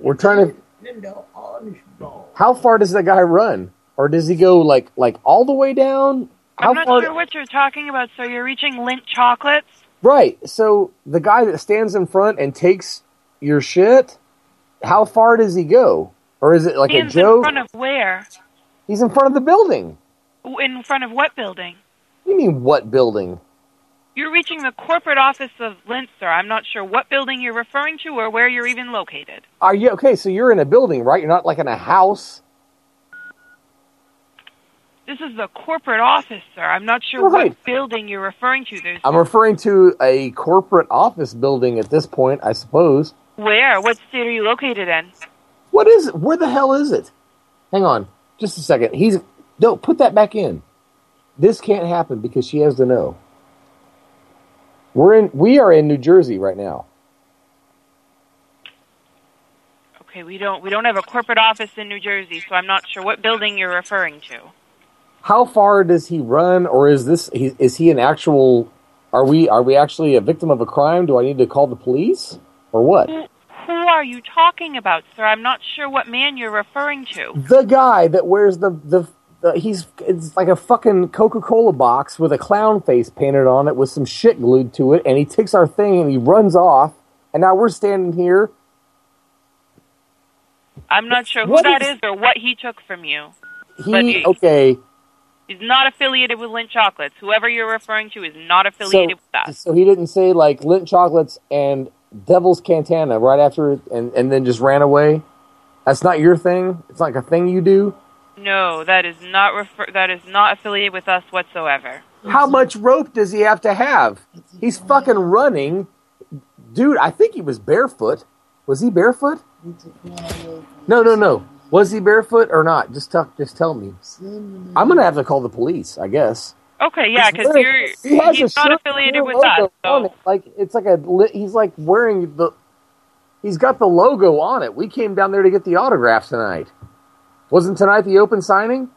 We're trying to. Lindo orange ball. How far does that guy run, or does he go like like all the way down? How I'm not far? sure what you're talking about. So you're reaching Lindt chocolates? Right. So the guy that stands in front and takes your shit, how far does he go? Or is it like Stands a joke? in front of where? He's in front of the building. In front of what building? you mean what building? You're reaching the corporate office of Lindt, sir. I'm not sure what building you're referring to or where you're even located. Are you okay? So you're in a building, right? You're not like in a house. This is the corporate office, sir. I'm not sure Right. what building you're referring to. There's I'm referring to a corporate office building at this point, I suppose. Where? What state are you located in? What is it? Where the hell is it? Hang on, just a second. He's no, put that back in. This can't happen because she has to know. We're in. We are in New Jersey right now. Okay, we don't we don't have a corporate office in New Jersey, so I'm not sure what building you're referring to. How far does he run, or is this? Is he an actual? Are we? Are we actually a victim of a crime? Do I need to call the police, or what? Who, who are you talking about, sir? I'm not sure what man you're referring to. The guy that wears the the. the he's it's like a fucking Coca Cola box with a clown face painted on it with some shit glued to it, and he takes our thing and he runs off, and now we're standing here. I'm not sure who What that is- is or what he took from you. He he- okay. He's not affiliated with Lindt Chocolates. Whoever you're referring to is not affiliated with us. So he didn't say like Lindt Chocolates and Devil's Cantana right after it and, and then just ran away? That's not your thing? It's like a thing you do? No, that is not refer- that is not affiliated with us whatsoever. How much rope does he have to have? He's fucking running. Dude, I think he was barefoot. Was he barefoot? No, no, no. Was he barefoot or not? Just tell, just tell me. I'm gonna have to call the police, I guess. Okay, yeah, because He's you're he's not affiliated with us. it. Like it's like a he's like wearing the he's got the logo on it. We came down there to get the autographs tonight. Wasn't tonight the open signing?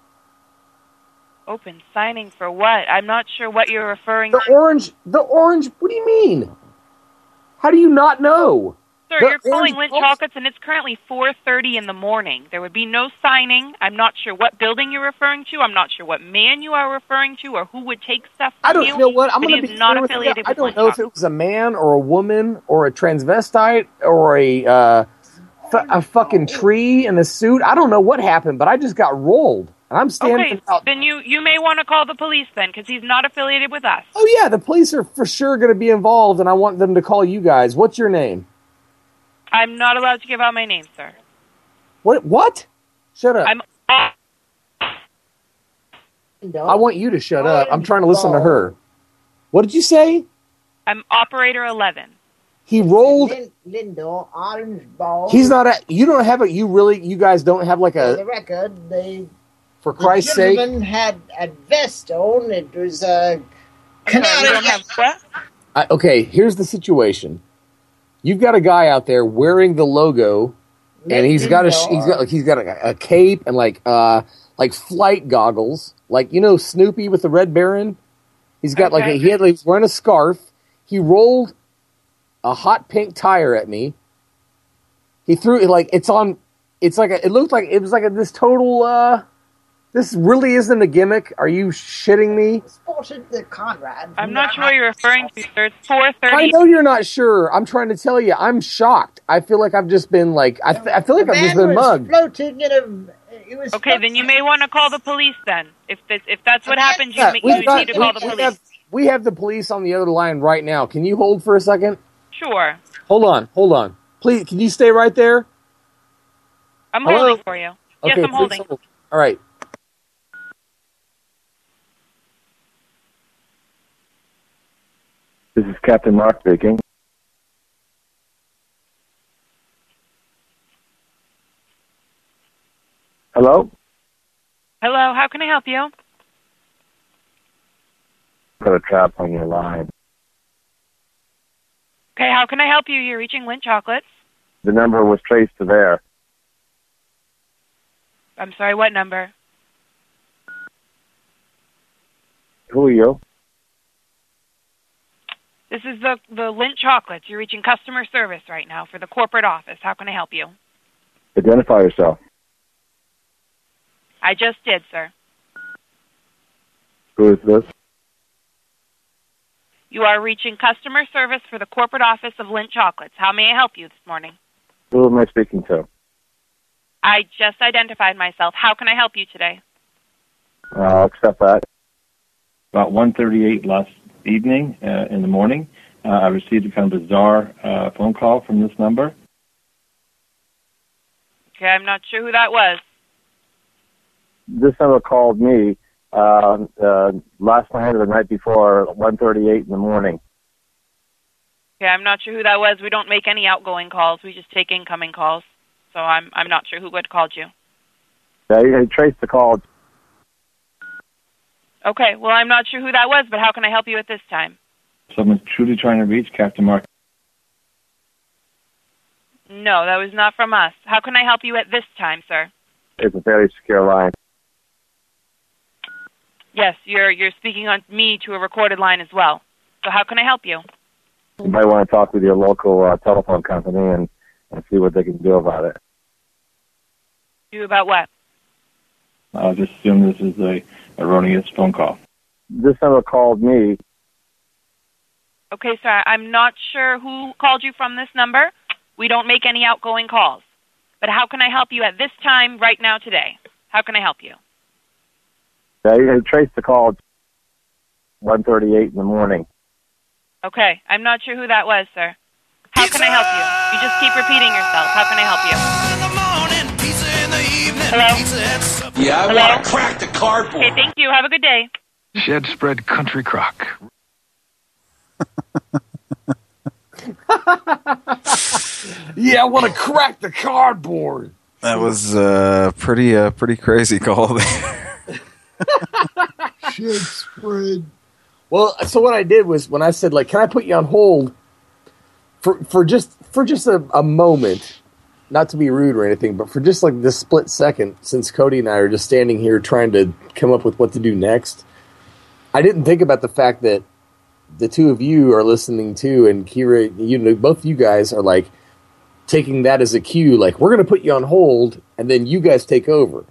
Open signing for what? I'm not sure what you're referring The to. The orange the orange what do you mean? How do you not know? Sir, you're calling Lindt Chocolates and it's currently 4.30 in the morning. There would be no signing. I'm not sure what building you're referring to. I'm not sure what man you are referring to or who would take stuff from I don't you. know what I'm going to be not clear with. I don't Lindt know if it was a man or a woman or a transvestite or a uh, f- a fucking tree in a suit. I don't know what happened, but I just got rolled, and I'm standing Okay, out. then you, you may want to call the police then because he's not affiliated with us. Oh yeah, the police are for sure going to be involved, and I want them to call you guys. What's your name? I'm not allowed to give out my name, sir. What? What? Shut up. I'm I want you to shut up. I'm trying to listen to her. What did you say? I'm operator 11. He rolled. Lindo, orange ball. He's not. A, you don't have a. You really. You guys don't have like For the a. record, they, For the Christ's sake. gentleman had a vest on. It was a we don't have what? I, okay, here's the situation. You've got a guy out there wearing the logo, and he's got a he's got like he's got a, a cape and like uh like flight goggles, like you know Snoopy with the Red Baron. He's got like a, he had like, he's wearing a scarf. He rolled a hot pink tire at me. He threw it like it's on. It's like a, it looked like it was like a, this total. uh This really isn't a gimmick. Are you shitting me? spotted the Conrad. I'm not sure what you're referring to, sir. It's 4.30. I know you're not sure. I'm trying to tell you. I'm shocked. I feel like I've just been like I, th- I feel like I've just been mugged. floating in a. It was Okay, then you may want to call the police then. If that's, if that's what happens, you, Yeah, may, we've you got- need to call we- the we police. have- we have the police on the other line right now. Can you hold for a second? Sure. Hold on, hold on. Please, can you stay right there? I'm Hello? holding for you. Yes, I'm holding. hold. All right. This is Captain Mark speaking. Hello? Hello, how can I help you? Got a trap on your line. Okay, how can I help you? You're reaching Lindt Chocolates. The number was traced to there. I'm sorry, what number? Who are you? This is the the Lindt Chocolates. You're reaching customer service right now for the corporate office. How can I help you? Identify yourself. I just did, sir. Who is this? You are reaching customer service for the corporate office of Lindt Chocolates. How may I help you this morning? Who am I speaking to? I just identified myself. How can I help you today? I'll accept that. About 1.38 last evening uh, in the morning, uh, I received a kind of bizarre uh, phone call from this number. Okay, I'm not sure who that was. This number called me uh, uh, last night or the night before, 1.38 in the morning. Okay, I'm not sure who that was. We don't make any outgoing calls. We just take incoming calls. So I'm I'm not sure who had called you. I, I traced the call. Okay, well I'm not sure who that was, but how can I help you at this time? Someone's truly trying to reach Captain Mark. No, that was not from us. How can I help you at this time, sir? It's a very secure line. Yes, you're you're speaking on me to a recorded line as well. So how can I help you? You might want to talk with your local uh, telephone company and, and see what they can do about it. Do about what? I'll just assume this is a erroneous phone call. This number called me. Okay, sir. I'm not sure who called you from this number. We don't make any outgoing calls. But how can I help you at this time, right now, today? How can I help you? I, I traced the call 1.38 in the morning. Okay, I'm not sure who that was, sir. How can I help you? You just keep repeating yourself. How can I help you? Hello? Yeah, I Hello? want to crack the cardboard. Okay, thank you. Have a good day. Shed spread country crock. Yeah, I want to crack the cardboard. That was uh, pretty uh, pretty crazy call there. Shit spread. Well, so what I did was when I said like, "Can I put you on hold for for just for just a, a moment?" Not to be rude or anything, but for just like this split second, since Cody and I are just standing here trying to come up with what to do next, I didn't think about the fact that the two of you are listening too, and Kira, you know, both you guys are like taking that as a cue, like we're going to put you on hold, and then you guys take over.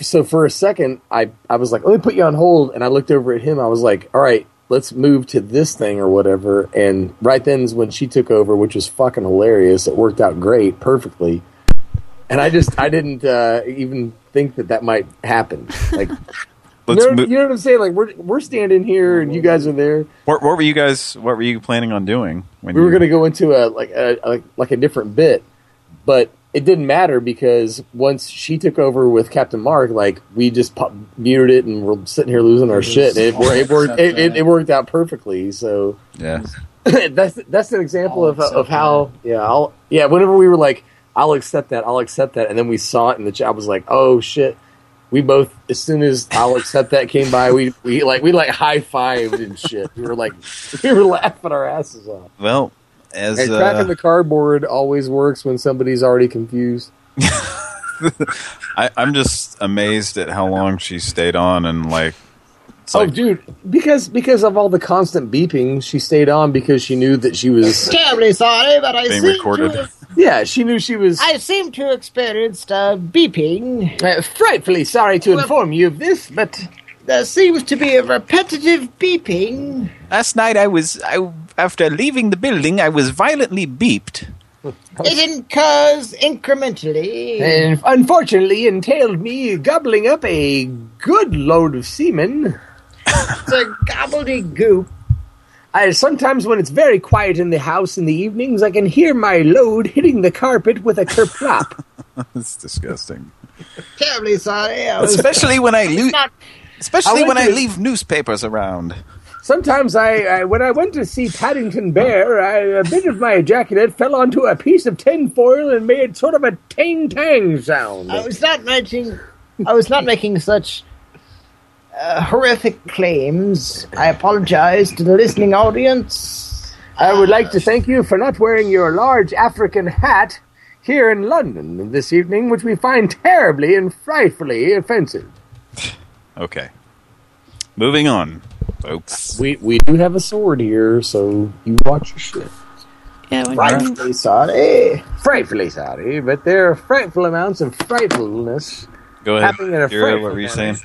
So for a second, I I was like, let me put you on hold, and I looked over at him. I was like, all right, let's move to this thing or whatever. And right then is when she took over, which was fucking hilarious. It worked out great, perfectly. And I just I didn't uh, even think that that might happen. Like. You, know, you know what I'm saying? Like we're we're standing here and you guys are there. What, what were you guys? What were you planning on doing? When we were you, going to go into a like a, a like a different bit, but it didn't matter because once she took over with Captain Mark, like we just pop, muted it and we're sitting here losing our shit. And it, it worked. It, it, it worked out perfectly. So Yeah. that's that's an example of of how yeah I'll yeah whenever we were like I'll accept that I'll accept that and then we saw it in the chat I was like oh shit we both as soon as I'll accept that came by we we like we like high fived and shit we were like we were laughing our asses off Well, as and uh, cracking the cardboard always works when somebody's already confused I, I'm just amazed at how long she stayed on and like. Oh like dude because because of all the constant beeping she stayed on because she knew that she was Terribly sorry, but I Being recorded. to yeah she knew she was I seem to have experienced uh, beeping. Uh, frightfully sorry to inform you of this, but there seems to be a repetitive beeping. Last night I was, I, after leaving the building, I was violently beeped. It incurs incrementally. and unfortunately entailed me gobbling up a good load of semen. it's a gobbledygook. I, sometimes when it's very quiet in the house in the evenings, I can hear my load hitting the carpet with a kerplop. That's disgusting. Terribly sorry. Especially when I lo- Not- especially I when went I leave newspapers around. Sometimes I, I, when I went to see Paddington Bear, I, a bit of my ejaculate fell onto a piece of tinfoil and made sort of a tang tang sound. I was not making. I was not making such uh, horrific claims. I apologize to the listening audience. I would like to thank you for not wearing your large African hat here in London this evening, which we find terribly and frightfully offensive. Okay. Moving on, folks. We we do have a sword here, so you watch your shit. Yeah, Frightfully sorry. Frightfully sorry, but there are frightful amounts of frightfulness Go ahead. happening in a Kira, frightful what were you saying?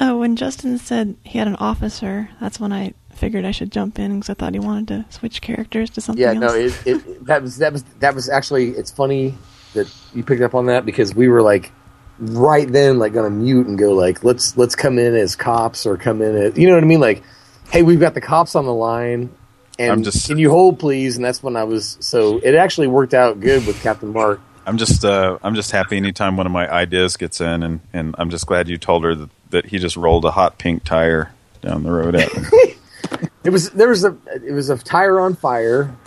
Oh, when Justin said he had an officer, that's when I figured I should jump in because I thought he wanted to switch characters to something Yeah, else. no, it, it that was that was that was actually it's funny that you picked up on that because we were like right then like gonna mute and go like let's let's come in as cops or come in as you know what I mean? Like hey we've got the cops on the line and I'm just- can you hold please? And that's when I was so it actually worked out good with Captain Mark. I'm just uh, I'm just happy anytime one of my ideas gets in, and, and I'm just glad you told her that, that he just rolled a hot pink tire down the road at me. it was there was a it was a tire on fire.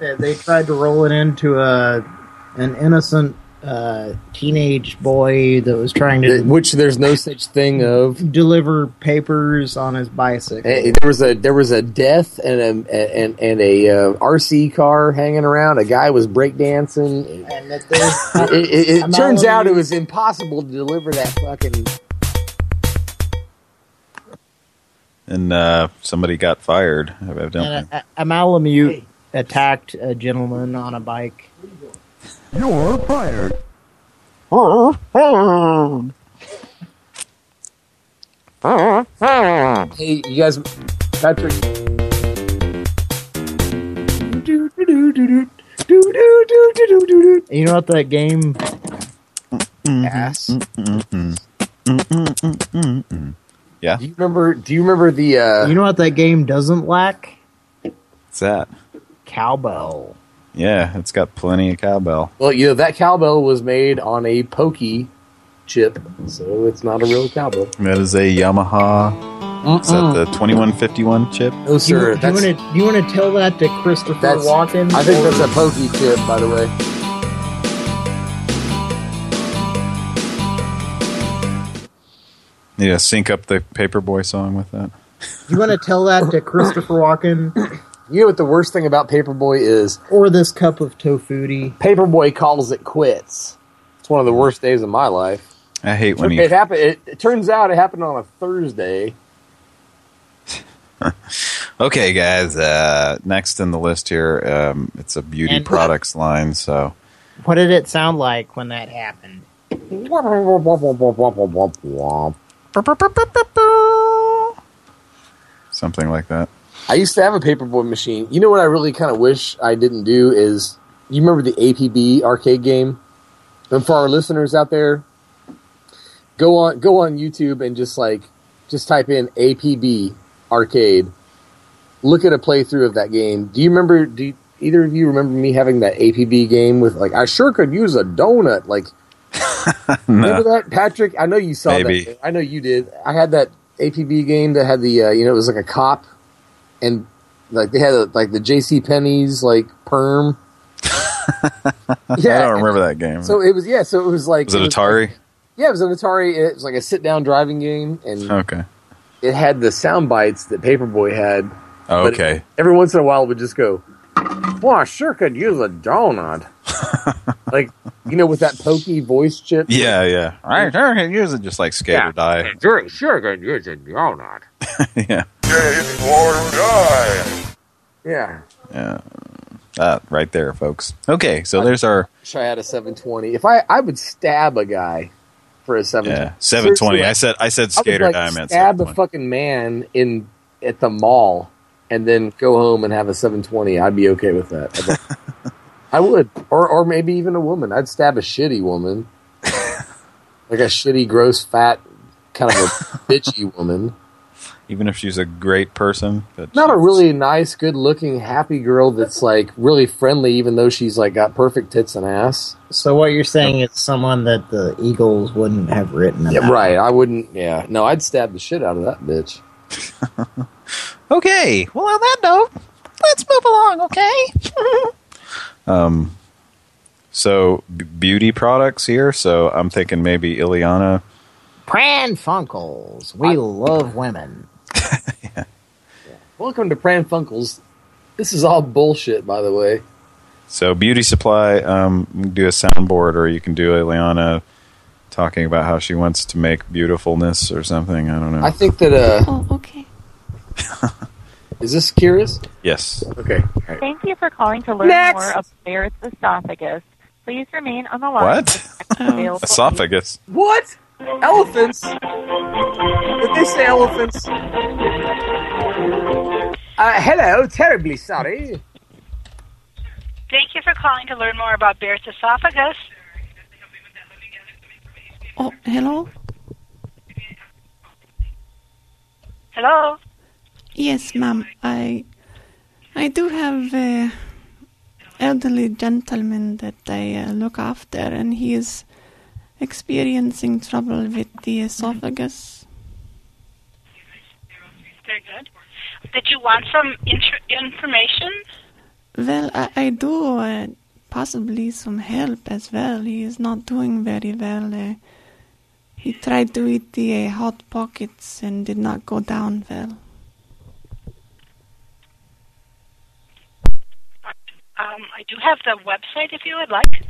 Yeah, they tried to roll it into a an innocent uh, teenage boy that was trying to which there's no such thing of deliver papers on his bicycle. Eh, there was a there was a death and a and and a uh, RC car hanging around. A guy was breakdancing. And that It, it, it turns out it was impossible to deliver that fucking. and uh, somebody got fired, evidently. And a, a Malamute attacked a gentleman on a bike. You're fired. Hey, you guys, Patrick. You know what that game? Ass. Yeah. Do you remember? Do you remember the? Uh, You know what that game doesn't lack? What's that? Cowbell. Yeah, it's got plenty of cowbell. well, you know that cowbell was made on a pokey chip, so it's not a real cowbell. That is a Yamaha. Is that the 2151 chip? No, Do you, sir. do you want to you want to tell that to Christopher that's Walken? I think that's a pokey chip, by the way. Need to sync up the Paperboy song with that. You want to tell that to Christopher Walken You know what the worst thing about Paperboy is? or this cup of Tofutti? Paperboy calls it quits. It's one of the worst days of my life. I hate when he. It happened. It, it turns out it happened on a Thursday. Okay, guys. Uh, next in the list here, um, it's a beauty And- products line. So What did it sound like when that happened? something like that. I used to have a paperboy machine. You know what I really kind of wish I didn't do is you remember the APB arcade game? And for our listeners out there, go on go on YouTube and just like just type in APB arcade. Look at a playthrough of that game. Do you remember do you, either of you remember me having that APB game with like I sure could use a donut like Remember that, Patrick? I know you saw Maybe. that. I know you did. I had that APB game that had the uh, you know it was like a cop, and like they had a, like the J.C. Penney's like perm. yeah, I don't remember that game. So it was yeah. So it was like was it was Atari? like- yeah, it was an Atari. It was like a sit down driving game, and Okay. it had the sound bites that Paperboy had. Oh, okay. every once in a while, it would just go. Well, I sure could use a donut. like you know, with that pokey voice chip. Yeah, yeah. I sure can use it just like skate or die. Sure, sure could use a donut. yeah. Yeah. Yeah. That right there, folks. Okay, so there's our Wish I had a 720. If I, I would stab a guy for a 720. yeah, 720. Seriously, I said I said I would, skater like, die. Meant stab a fucking man in at the mall and then go home and have a 720. I'd be okay with that. I'd like- I would, or or maybe even a woman. I'd stab a shitty woman, like a shitty, gross, fat, kind of a bitchy woman. Even if she's a great person, but Not a really nice, good-looking, happy girl that's like really friendly, even though she's like got perfect tits and ass. So what you're saying is someone that the Eagles wouldn't have written about. Yeah, right. I wouldn't. Yeah, no, I'd stab the shit out of that bitch. Okay, well on that note, let's move along, okay? Um, so b- beauty products here. So I'm thinking maybe Ileana. Pran Funkels. We love women. Welcome to Pran Funkels. This is all bullshit, by the way. So beauty supply. Um, do a soundboard, or you can do a Ileana talking about how she wants to make beautifulness or something. I don't know. I think that. uh Oh, okay. Is this curious? yes. Okay. Thank you for calling to learn Next. more about Barrett's esophagus. Please remain on the line. What? Available- Esophagus. What? Elephants? Did they say elephants? Uh, hello, terribly sorry. Thank you for calling to learn more about Bear's esophagus. Oh, hello? Hello? Yes, ma'am. I I do have a elderly gentleman that I uh, look after, and he is experiencing trouble with the esophagus. Very good. Did you want some intr- information? Well, I, I do uh, possibly some help as well. He is not doing very well. Uh, he tried to eat the uh, hot pockets and did not go down well. Um, I do have the website if you would like.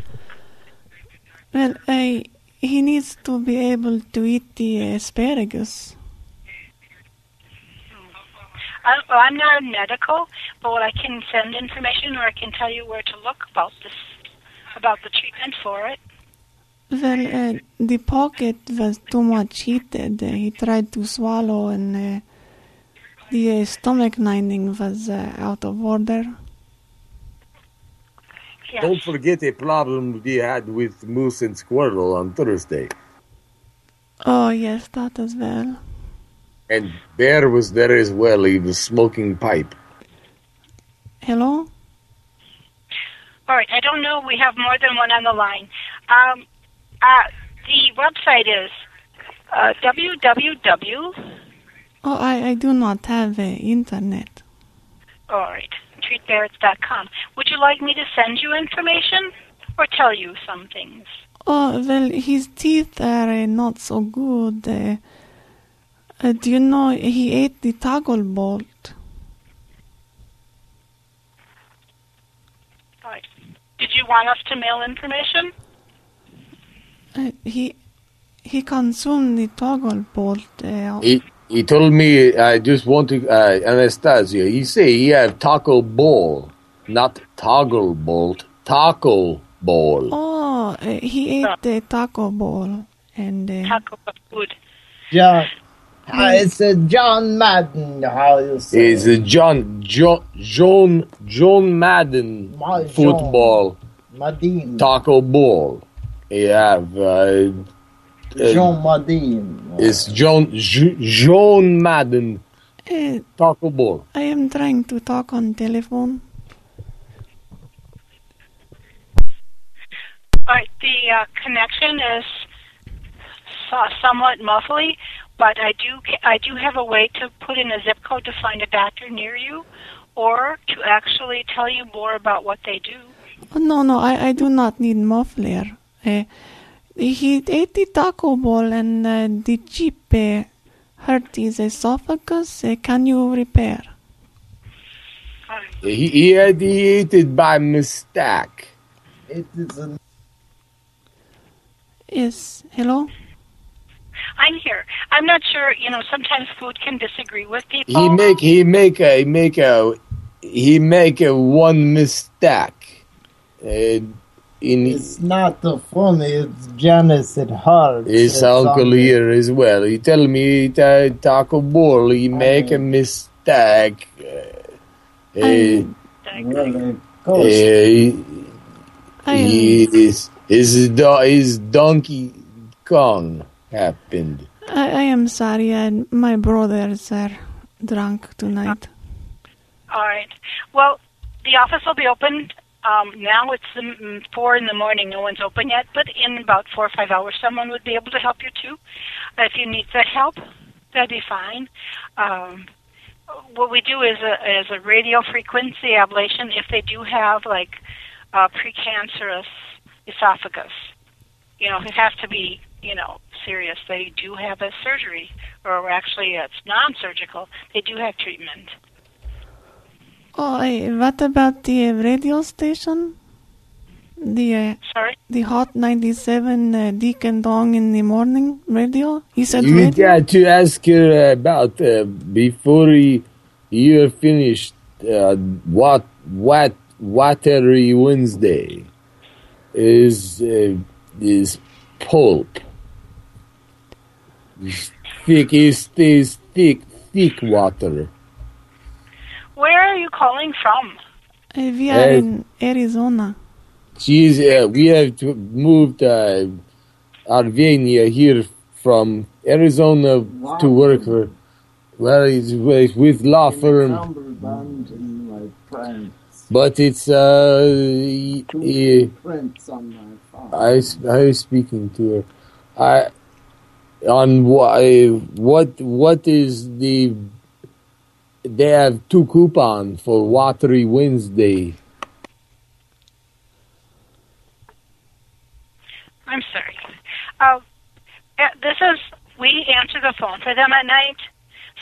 Well, I, he needs to be able to eat the asparagus. Well, I'm not a medical, but I can send information or I can tell you where to look about this, about the treatment for it. Well, uh, the pocket was too much heated. Uh, he tried to swallow, and uh, the uh, stomach lining was uh, out of order. Don't forget a problem we had with Moose and Squirrel on Thursday. Oh, yes, that as well. And Bear was there as well. He was smoking pipe. Hello? All right. I don't know. We have more than one on the line. Um, uh, the website is uh, www. Oh, I, I do not have uh, internet. All right. Treatbarretts.com. Would you like me to send you information or tell you some things? Oh, well, his teeth are uh, not so good. Uh, uh, do you know he ate the toggle bolt? All right. Did you want us to mail information? Uh, he he consumed the toggle bolt. Uh, He he told me I just want to uh, Anastasia. He say he have taco ball, not toggle bolt. Taco ball. oh, uh, he ate the taco ball and uh, taco food. John, uh, it's uh, John Madden. How you say? Is a John John John John Madden My John. football Madden. taco ball. He have uh, John Madden. It's John J- John Madden uh, taco ball. I am trying to talk on telephone. All right. The uh, connection is so- somewhat muffly, but I do I do have a way to put in a zip code to find a doctor near you, or to actually tell you more about what they do. Oh, no, no, I, I do not need muffler. Uh, he ate the taco ball and uh, the chip uh, hurt his esophagus. Uh, can you repair? He, he had he ate it by mistake. It is a Yes, hello? I'm here. I'm not sure. You know, sometimes food can disagree with people. He make he make a he make a he make a one mistake. Uh, in It's not the funny. It's Janice at heart. his uncle here as well. He tell me he ta- taco ball. He make a mistake. Uh, uh, uh, he, he is his do- his Donkey Kong happened. I, I am sorry, and my brothers are drunk tonight. All right. Well, the office will be open. Um, now it's um, four in the morning. No one's open yet, but in about four or five hours, someone would be able to help you too. If you need the help, that'd be fine. Um, what we do is a is a radio frequency ablation if they do have like uh, precancerous esophagus. You know, it has to be you know serious. They do have a surgery, or actually it's non-surgical. They do have treatment. Oh, what about the uh, radio station? The uh, Sorry? the Hot 97 uh, Deacon Dong in the morning radio? He said You radio? got to ask her about uh, before he, you finished. Uh, what what watery Wednesday is uh, is pulp. Is thick is is thick thick water. Where are you calling from? Uh, we are Eh. in Arizona. She's uh, we have to moved uh, Arvenia here from Arizona to work for. Well, it's with with law firm, Cumberbund and my friends. but it's uh, y- y- Prints on my phone. I s- I was speaking to her. I on what what what is the they have two coupon for Watery Wednesday. I'm sorry. Uh, uh, this is we answer the phone for them at night,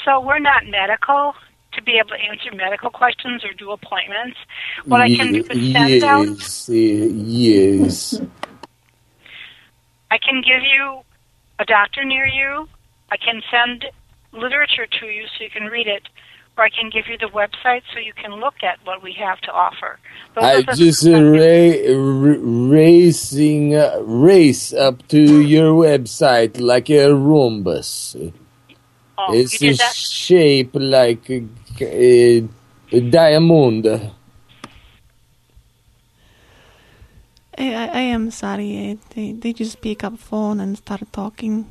so we're not medical to be able to answer medical questions or do appointments. What I can do is send out. yes, uh, yes. I can give you a doctor near you. I can send literature to you so you can read it, or I can give you the website so you can look at what we have to offer. Those I just uh, ra- r- racing uh, race up to your website like a rhombus. Oh, it's a that? shape like a, a, a diamond. I, I, I am sorry. eh, They they just pick up phone and start talking.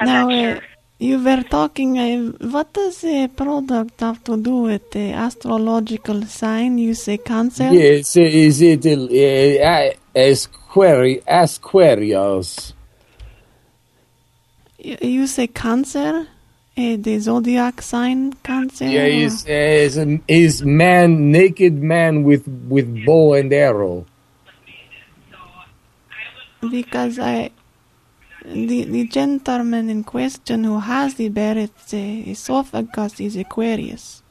now, uh, you were talking. Uh, what does a product have to do with the astrological sign? You say Cancer. Yes, is it uh, Asquari- Asquarius? You, you say Cancer. Uh, the zodiac sign Cancer. Yeah, is is is man naked man with with bow and arrow. because I the the gentleman in question who has the Barrett's uh, esophagus is Aquarius.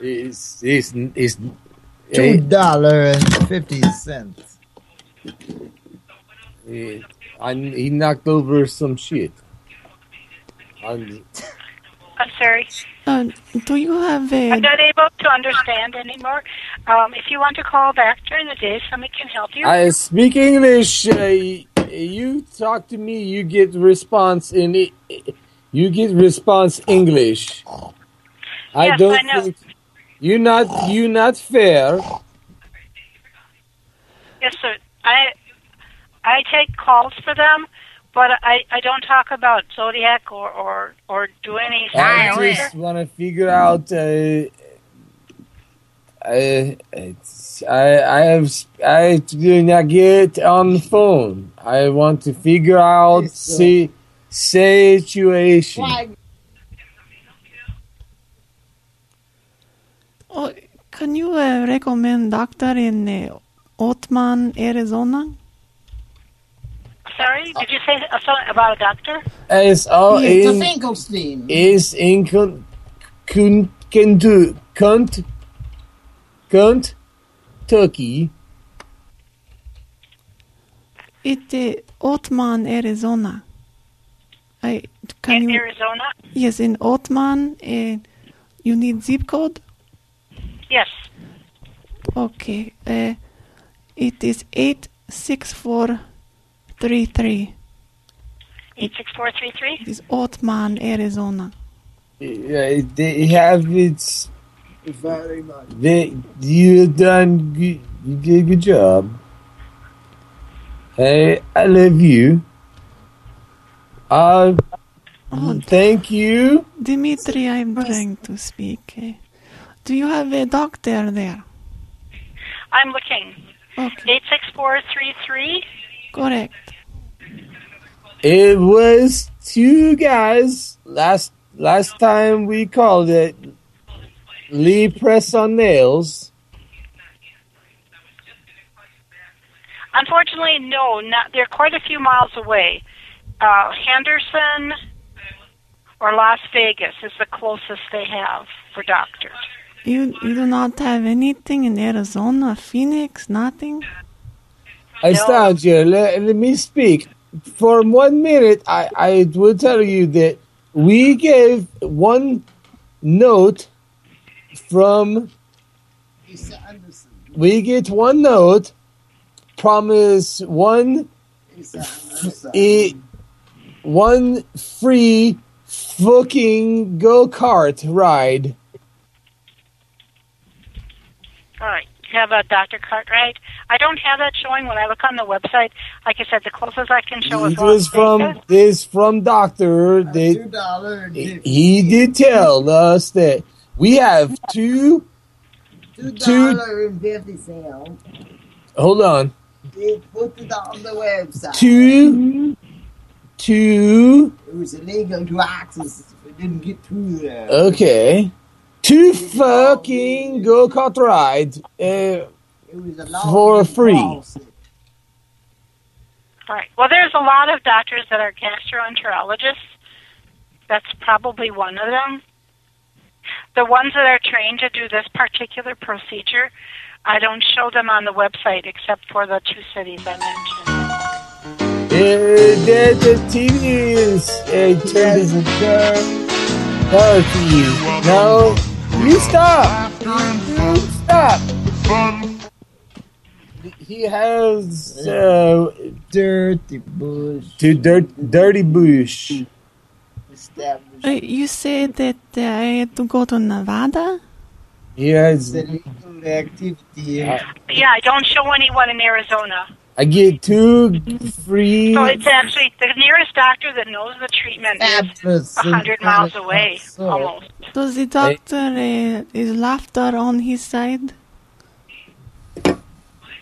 Is is is Two dollar and fifty cents. Eh, I, he knocked over some shit. I'm- I'm sorry. Uh, do you have a? I'm not able to understand anymore. Um, if you want to call back during the day, somebody can help you. I speak English. Uh, you talk to me. You get response in. You get response English. I don't I know. think you not you not fair. Yes, sir. I I take calls for them, but I, I don't talk about zodiac or or, or do any. I just want to figure out. Uh, I, I I have I do not get on the phone. I want to figure out see situation. Oh, can you uh, recommend doctor in uh, Oatman, Arizona? Sorry, did you say uh, something about a doctor? Is all It's a in Finkelstein. is in con, con, can do cunt cunt Turkey. It uh, Oatman, Arizona. I can in you? Arizona? Yes, in Oatman. Uh, you need zip code. Yes. Okay. Uh, it is eight six four three three. Eight six four three three. It is Oatman, Arizona. Yeah, they have it's Very much. they you done good, you did a good job. Hey, I love you. Uh, thank you. Dimitri, I'm trying to speak. eh. Do you have a doctor there? I'm looking. Okay. Eight six four three three. Correct. It was two guys last last time we called it Lee Press on Nails. Unfortunately, no. Not they're quite a few miles away. Uh, Henderson or Las Vegas is the closest they have for doctors. You you do not have anything in Arizona, Phoenix, nothing. I stand here. Let, let me speak. For one minute, I, I will tell you that we gave one note from. We get one note, promise one, e- one free fucking go kart ride. All right. You have a Dr. Cartwright. I don't have that showing when I look on the website. Like I said, the closest I can show is It was from this from doctor. They, he did tell us that we have two. Two Two. dollar and fifty. Hold on. They put it on the website. Two. Two. It was illegal to access. We didn't get through there. Okay. Two fucking go kart ride uh, It was a law for free. cross it. Well, there's a lot of doctors that are gastroenterologists. That's probably one of them. The ones that are trained to do this particular procedure, I don't show them on the website except for the two cities I mentioned. Uh, the, the TV is uh, turned Oh, to you. No, you stop. You stop. He has uh, dirty bush. To dirt, dirty bush. Uh, you said that uh, I had to go to Nevada? He has. activity. Yeah, I don't show anyone in Arizona. I get two free. So it's actually the nearest doctor that knows the treatment is a hundred miles away, almost. Does the doctor, uh, is laughter on his side?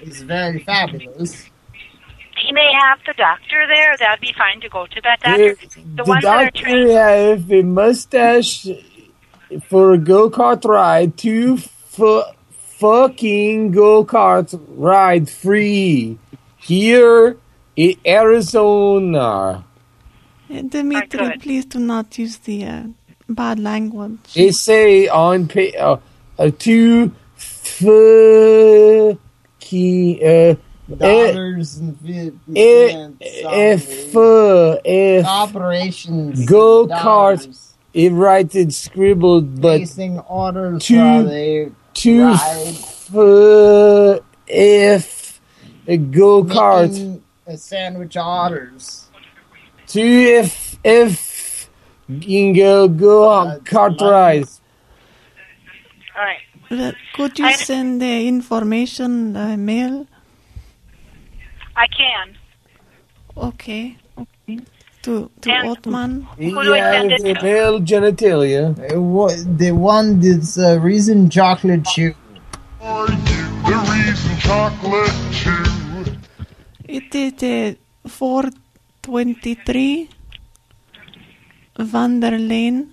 It's very fabulous. He may have the doctor there. That'd be fine to go to that doctor. The, the ones that are doctor trained. have a mustache for a go kart ride. Two fu- fucking go kart ride free here in Arizona. Uh, Dimitri, please do not use the uh, bad language. They say on pa- uh, uh, two fucking uh, Dollars and fifty eh, cents. if uh, if Operations. go kart. It writes it scribbled, but Placing orders two for the two ride. f- if a go kart Making, uh, sandwich orders. two if if go go kart ride. All right. Uh, could you send the information uh, mail? I can. Okay. To to And- Oatman. Who do I send it the to? male genitalia. Uh, what, the one that's uh, reason chocolate chew. The reason chocolate chew. It is uh, 423 Vander Lane,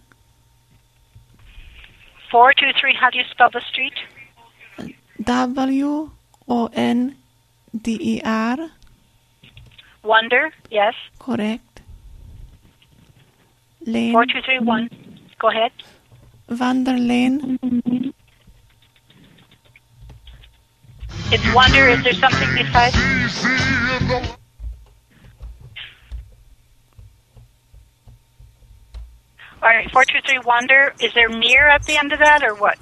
Four two three. How do you spell the street? W O N D E R, Wonder. Yes. correct. Lane. Four two three one. Go ahead. Vander Lane. It's Wonder. Is there something besides? All right. Four two three Wonder. Is there mirror at the end of that, or what?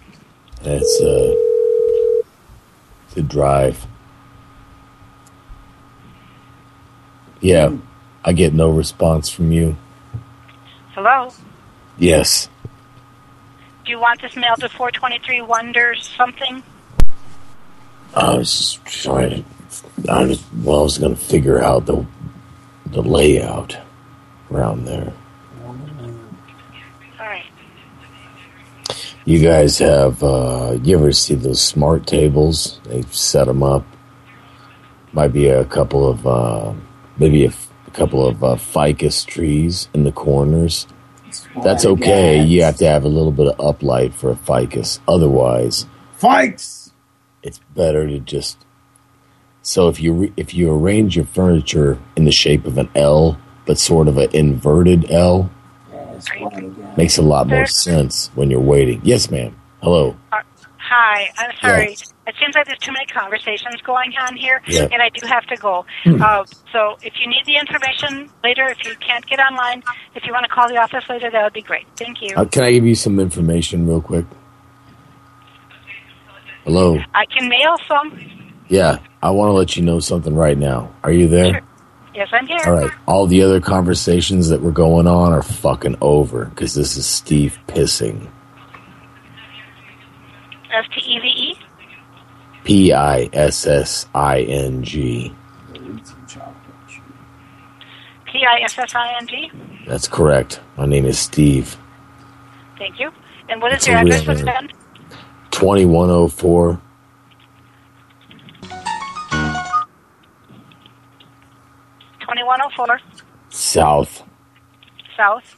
That's uh, the drive. Yeah, I get no response from you. Hello. Yes, Do you want this mailed to 423 Wonder something? I was trying to. I was well. I was going to figure out the the layout around there. All right. You guys have. uh You ever see those smart tables? They set them up. Might be a couple of. uh Maybe a couple of uh, ficus trees in the corners. That's okay. You have to have a little bit of uplight for a ficus. Otherwise, Fights. it's better to just. So if you re- if you arrange your furniture in the shape of an L, but sort of an inverted L, makes a lot more sense when you're waiting. Yes, ma'am. Hello. Uh, hi. I'm sorry. It seems like there's too many conversations going on here, Yeah. and I do have to go. Hmm. Uh, so if you need the information later, if you can't get online, if you want to call the office later, that would be great. Thank you. Uh, can I give you some information real quick? Hello. I can mail some. Yeah, I want to let you know something right now. Are you there? Yes, I'm here. All right. All the other conversations that were going on are fucking over because this is Steve pissing. S T E V E. P I S S I N G. P I S S I N G. That's correct. My name is Steve. Thank you. And what is That's your address, Mr. 2104 Twenty-one oh four South South.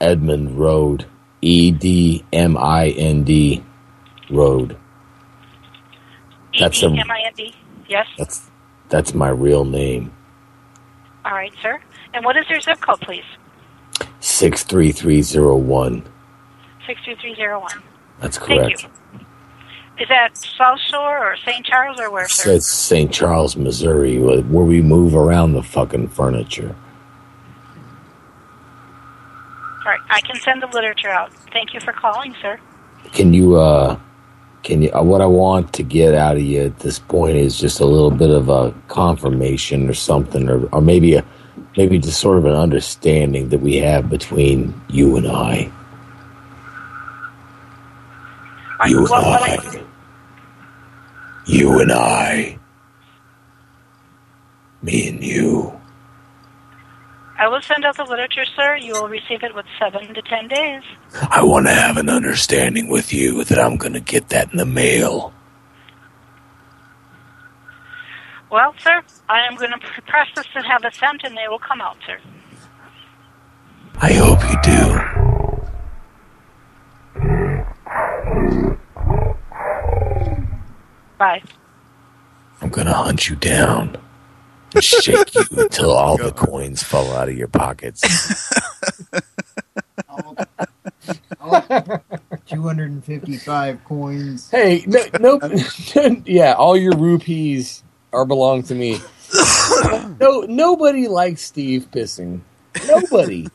Edmond Road. E D M I N D Road. That's a, M I N D. Yes. that's that's my real name. All right, sir. And what is your zip code, please? Six three three zero one. Six two three zero one. That's Thank correct. you. Is that South Shore or St. Charles or where, sir? It's St. Charles, Missouri, where we move around the fucking furniture. All right, I can send the literature out. Thank you for calling, sir. Can you, uh, can you, what I want to get out of you at this point is just a little bit of a confirmation or something, or, or maybe a, maybe just sort of an understanding that we have between you and I. You and I. You and I. Me and you. I will send out the literature, sir. You will receive it with seven to ten days. I want to have an understanding with you that I'm going to get that in the mail. Well, sir, I am going to press this and have it sent, and they will come out, sir. I hope you do. Bye. I'm going to hunt you down shake you until all the coins fall out of your pockets. 255 coins. Hey, no, no, yeah, all your rupees are belong to me. no, nobody likes Steve pissing. Nobody.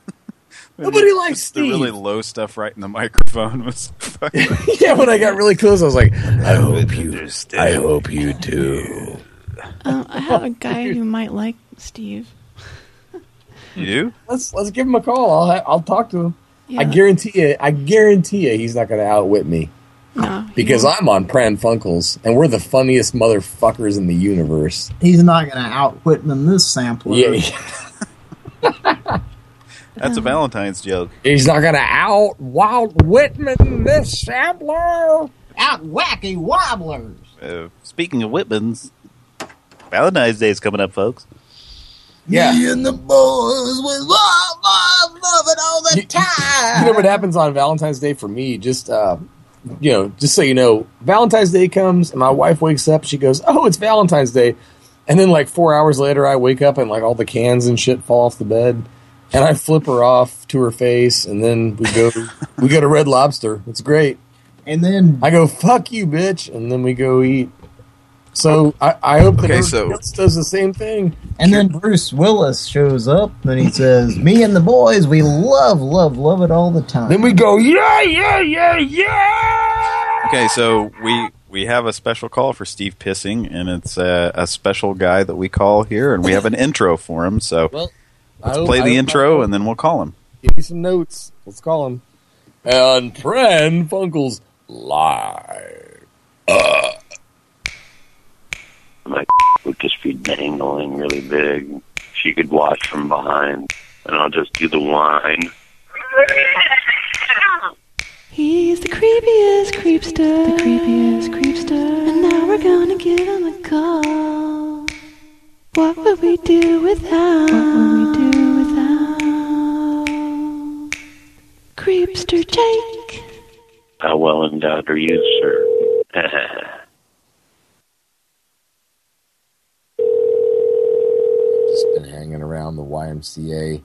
Nobody likes Steve. The Steve. really low stuff right in the microphone was yeah, when I got really close, I was like, I hope you, I hope you do. Um, I have a guy who might like Steve. You do? Let's let's give him a call. I'll I'll talk to him. I guarantee you. I guarantee you, he's not going to outwit me No, because won't. I'm on Pran Funkels, and we're the funniest motherfuckers in the universe. He's not going to outwit them this sampler. Yeah, That's a Valentine's joke. he's not going to out Wild Whitman this sampler. Out wacky wobblers. Uh, speaking of Whitmans, Valentine's Day is coming up, folks. Yeah. Me and the boys was love, love, love it all the time. You know what happens on Valentine's Day for me? Just uh, you know, just so you know, Valentine's Day comes and my wife wakes up. She goes, "Oh, it's Valentine's Day," and then like four hours later, I wake up and like all the cans and shit fall off the bed, and I flip her off to her face, and then we go we go to Red Lobster. It's great. And then I go, "Fuck you, bitch," and then we go eat. So I, I hope that Okay, everybody so- does the same thing. And then Bruce Willis shows up and he says, Me and the boys, we love, love, love it all the time. Then we go, "Yeah, yeah, yeah, yeah." Okay, so we we have a special call for Steve Pissing, and it's a, a special guy that we call here, and we have an intro for him. So Well, let's hope- play the intro, and then we'll call him. Give me some notes. Let's call him. And Pran Funkels live. Uh, my would just be dangling really big. She could watch from behind, and I'll just do the whine. He's the creepiest creepster. The creepiest creepster. And now we're gonna give him a call. What would we do without? What would we do without? Creepster Jake. How well endowed are you, sir? Just been hanging around the YMCA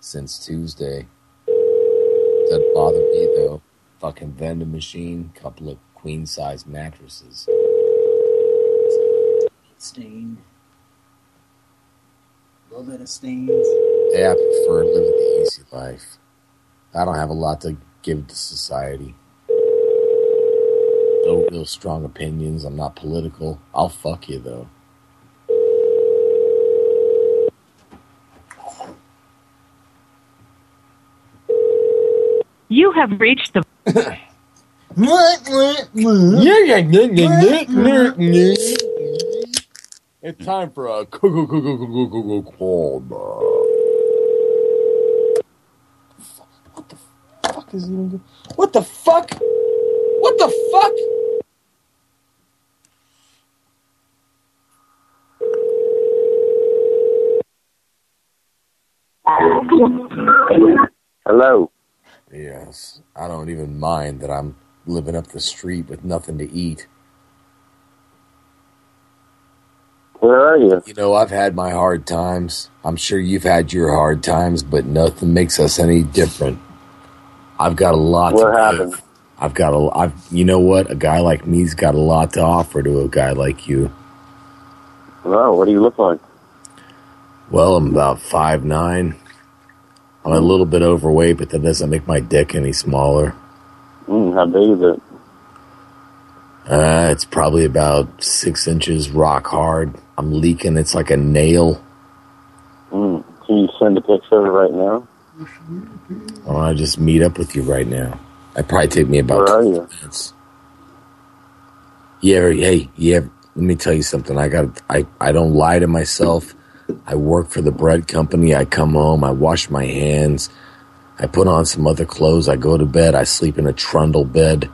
since Tuesday. Doesn't bother me though. Fucking vending machine, couple of queen size mattresses. Stained. A little bit of stains. Yeah, I prefer living the easy life. I don't have a lot to give to society. No real strong opinions. I'm not political. I'll fuck you though. You have reached the Yeah, yeah, yeah, yeah, yeah, yeah. It's time for a call. What the fuck is he doing? What the fuck? What the fuck? Hello. Yes, I don't even mind that I'm living up the street with nothing to eat. Where are you? You know, I've had my hard times. I'm sure you've had your hard times, but nothing makes us any different. I've got a lot What to happened? give. I've got a I've you know what? A guy like me's got a lot to offer to a guy like you. Well, what do you look like? Well, I'm about five nine. I'm a little bit overweight, but that doesn't make my dick any smaller. Mm, how big is it? Uh, it's probably about six inches rock hard. I'm leaking. It's like a nail. Mm. Can you send a picture right now? I want to just meet up with you right now. It'd probably take me about Where are you? minutes. Yeah, hey, yeah. Let me tell you something. I got. I I don't lie to myself. I work for the bread company. I come home. I wash my hands. I put on some other clothes. I go to bed. I sleep in a trundle bed.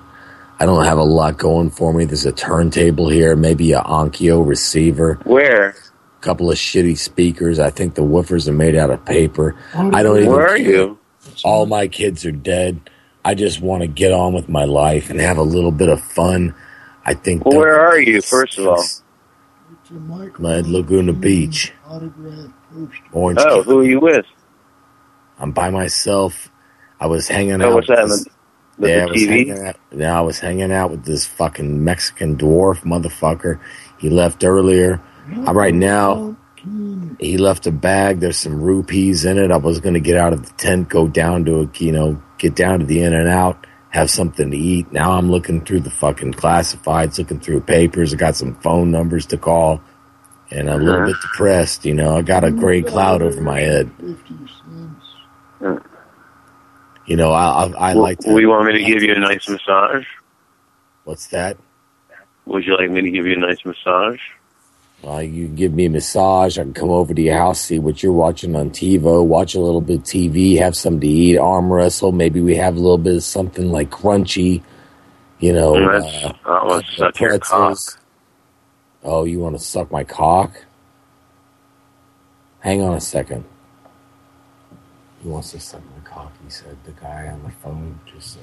I don't have a lot going for me. There's a turntable here, maybe a Onkyo receiver. Where? A couple of shitty speakers. I think the woofers are made out of paper. I don't even. Where are care. you? All my kids are dead. I just want to get on with my life and have a little bit of fun. I think. Well, where are you, first of all? I'm Laguna Beach, Orange. Oh, County. who are you with? I'm by myself. I was hanging Oh, out. what's that, with this- the- the yeah, I was TV? hanging out. Yeah, I was hanging out with this fucking Mexican dwarf motherfucker. He left earlier. Uh, right now, he left a bag. There's some rupees in it. I was going to get out of the tent, go down to a, you know, get down to the in and out, have something to eat. Now I'm looking through the fucking classifieds, looking through papers. I got some phone numbers to call, and I'm a little Uh-huh. bit depressed. You know, I got a gray cloud over my head. You know, I I, I Well, like to. you want me to give you a nice massage? What's that? Would you like me to give you a nice massage? Uh, you can give me a massage. I can come over to your house, see what you're watching on TiVo, watch a little bit of TV, have something to eat, arm wrestle. Maybe we have a little bit of something like crunchy, you know. Let's- uh, I want to suck your cock. Oh, you want to suck my cock? Hang on a second. He wants to suck my cock, he said. The guy on the phone just said.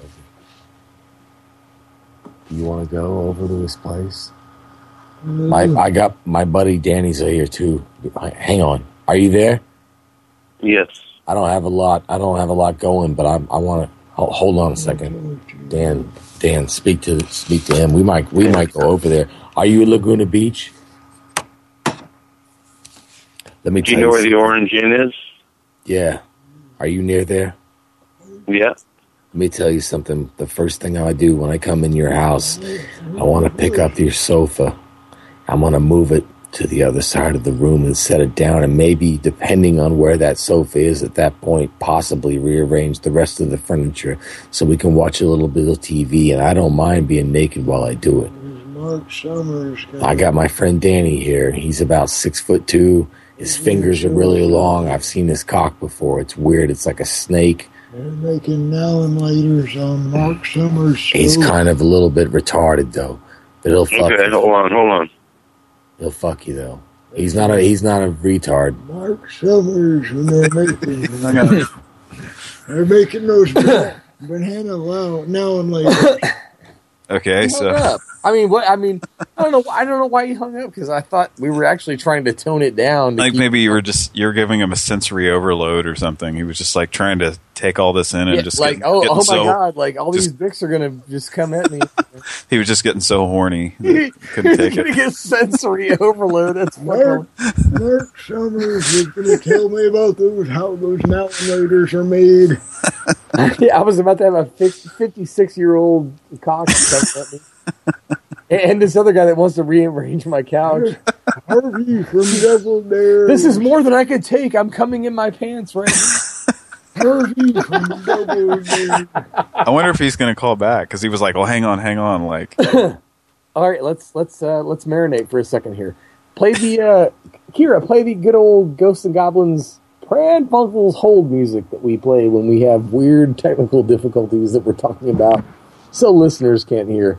Do you want to go over to his place? My, I got my buddy Danny's here too. Hang on, are you there? Yes. I don't have a lot. I don't have a lot going, but I I want to hold, on a second. Dan, Dan, speak to speak to him. We might we might go over there. Are you at Laguna Beach? Let me. Do you know where the Orange Inn is? Yeah. Are you near there? Yeah. Let me tell you something. The first thing I do when I come in your house, I want to pick up your sofa. I want to move it to the other side of the room and set it down, and maybe, depending on where that sofa is at that point, possibly rearrange the rest of the furniture so we can watch a little bit of TV. And I don't mind being naked while I do it. Mark Summers. I got my friend Danny here. He's about six foot two. His fingers are really long. I've seen his cock before. It's weird. It's like a snake. They're making now and laters on Mark Summers. He's kind of a little bit retarded though, but he'll fuck. Okay, hold on, hold on. He'll fuck you though. He's not a he's not a retard. Mark Summers when they're making. they're making those ban- banana now, now and later. Okay, so up. I mean, what? I mean, I don't know. I don't know why he hung up because I thought we were actually trying to tone it down. like maybe you were just you're giving him a sensory overload or something. He was just like trying to take all this in and Yeah, just like, get- oh, getting oh my so, god! Like all just- these dicks are gonna just come at me. He was just getting so horny, that he couldn't take gonna it. get sensory overload. That's Mark, fucking. Mark Summers is going to tell me about those how those now and are made. yeah, I was about to have a fifty-six-year-old cock come at me. And- And this other guy that wants to rearrange my couch. Harvey from Devil This is more than I could take. I'm coming in my pants right now. Harvey from Double D. I wonder if he's going to call back because he was like, "Well, hang on, hang on." Like, All right, let's let's uh, let's marinate for a second here. Play the uh, Kira. Play the good old Ghosts and Goblins Pran Funkels hold music that we play when we have weird technical difficulties that we're talking about, so listeners can't hear.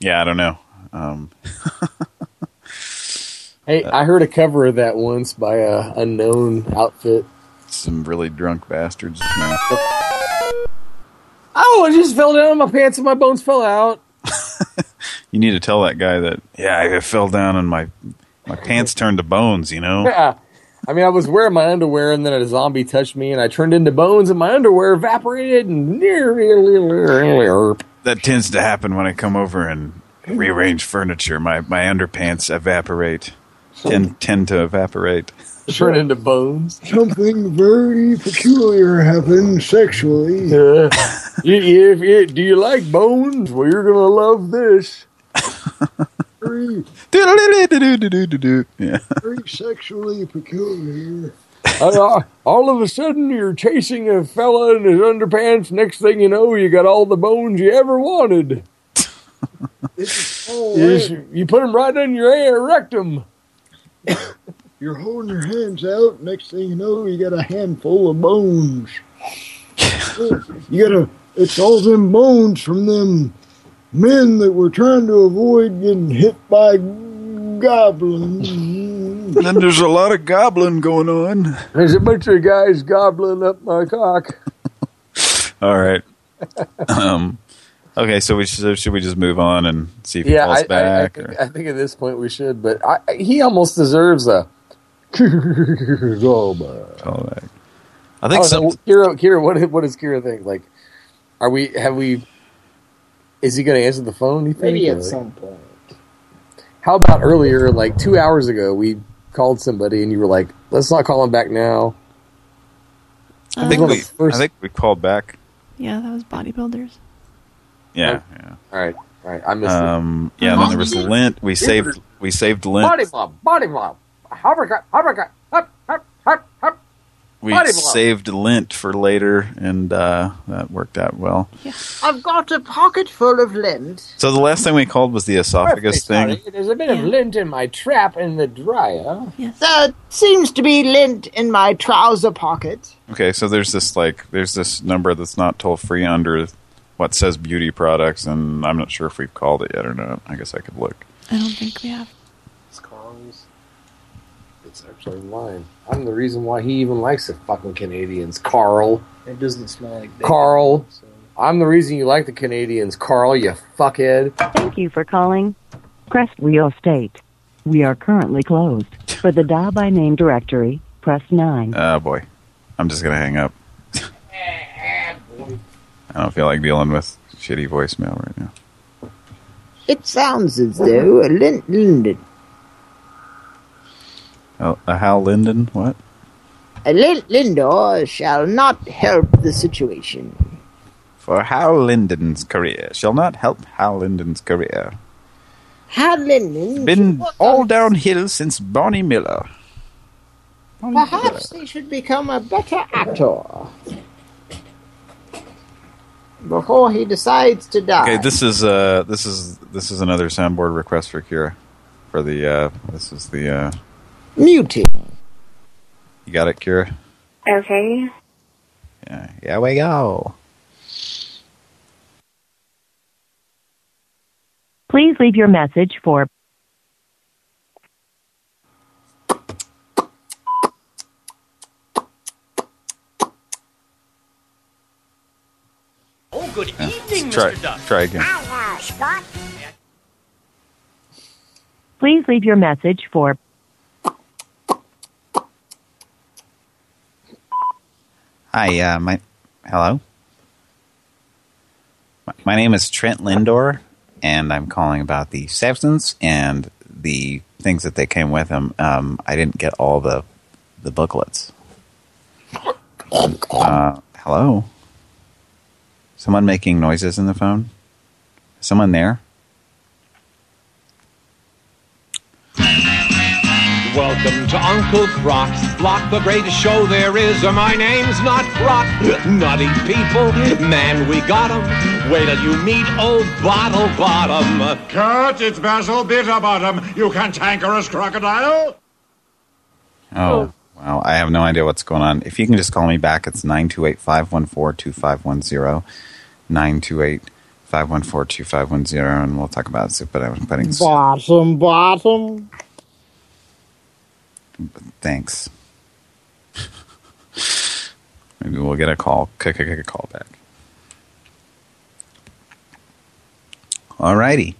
Yeah, I don't know. Um, Hey, uh, I heard a cover of that once by a unknown outfit. some really drunk bastards. No. Oh, I just fell down on my pants and my bones fell out. You need to tell that guy that. Yeah, I fell down and my my pants turned to bones. You know. Yeah. I mean, I was wearing my underwear and then a zombie touched me and I turned into bones and my underwear evaporated and That tends to happen when I come over and rearrange furniture. My my underpants evaporate. Tend tend to evaporate. turn into bones. Something very peculiar happened sexually. Yeah. You- you- if do you like bones? Well, you're gonna love this. Very, Yeah. very sexually peculiar. And, uh, all of a sudden, you're chasing a fella in his underpants. Next thing you know, you got all the bones you ever wanted. Oh, You, just- you put them right in your air rectum. You're holding your hands out. Next thing you know, you got a handful of bones. you got a. It's all them bones from them men that were trying to avoid getting hit by goblins. then there's a lot of goblin going on. There's a bunch of guys gobbling up my cock. All right. um. Okay, so we should should we just move on and see if he Yeah, calls I, I, I, back? think, I think at this point we should, but I, I- he almost deserves a. Go back. call. I think Oh, some. no, Kira, Kira, what what does Kira think? Like, are we? Have we? Is he going to answer the phone? You think? Maybe or- at some point. How about earlier, like two hours ago, we called somebody and you were like, "Let's not call him back now." I think we. first- I think we called back. Yeah, that was bodybuilders. Yeah. yeah. All right, all right. I missed Um. Yeah. Then there was Lindt. We saved. We saved it. lint. Body blow, body blow, uppercut, uppercut, up, up, up, up. We body blow. saved Lindt for later, and uh, that worked out well. Yeah. I've got a pocket full of lint. So the last thing we called was the esophagus thing. Sorry, There's a bit of lint in my trap in the dryer. Yes. There seems to be lint in my trouser pocket. Okay, so there's this like there's this number that's not toll free under what says beauty products, and I'm not sure if we've called it yet or not. I guess I could look. I don't think we have. It's Carl's. It's actually mine. I'm the reason why he even likes the fucking Canadians, Carl. It doesn't smell like bacon. Carl. I'm the reason you like the Canadians, Carl, you fuckhead. Thank you for calling Crest Real Estate. We are currently closed. For the dial by name directory, press 9. Oh boy, I'm just gonna hang up. I don't feel like dealing with shitty voicemail right now. It sounds as though a lint, lint, Oh, uh, Hal Linden, what? a Lindt Lindor shall not help the situation. For Hal Linden's career shall not help Hal Linden's career. Hal Linden Been all downhill since Barney Miller. Perhaps they should become a better actor before he decides to die. Okay, this is uh this is this is another soundboard request for Kira. For the uh this is the uh Muting. you got it, Kira? Okay. Yeah, yeah we go. Please leave your message for Oh, good Yeah, evening, let's try, Mr. Duck. Try again. Hello, Scott. Please leave your message for Hi, uh, my hello. My name is Trent Lindor, and I'm calling about the substance and the things that they came with them. Um, I didn't get all the the booklets. Uh, hello? Someone making noises in the phone? Someone there? Welcome to Uncle Croc's block, the greatest show there is. Uh, My name's not Croc. Nutty people, man, we got 'em. Wait till you meet old Bottle Bottom. Kurt, it's Basil Bitterbottom. You cantankerous crocodile. Oh, wow. I have no idea what's going on. If you can just call me back, it's 928-514-2510. 928-514-2510, and we'll talk about super puddings. Bottom, bottom. Thanks. Maybe we'll get a call, c- c- c- call back. Alrighty.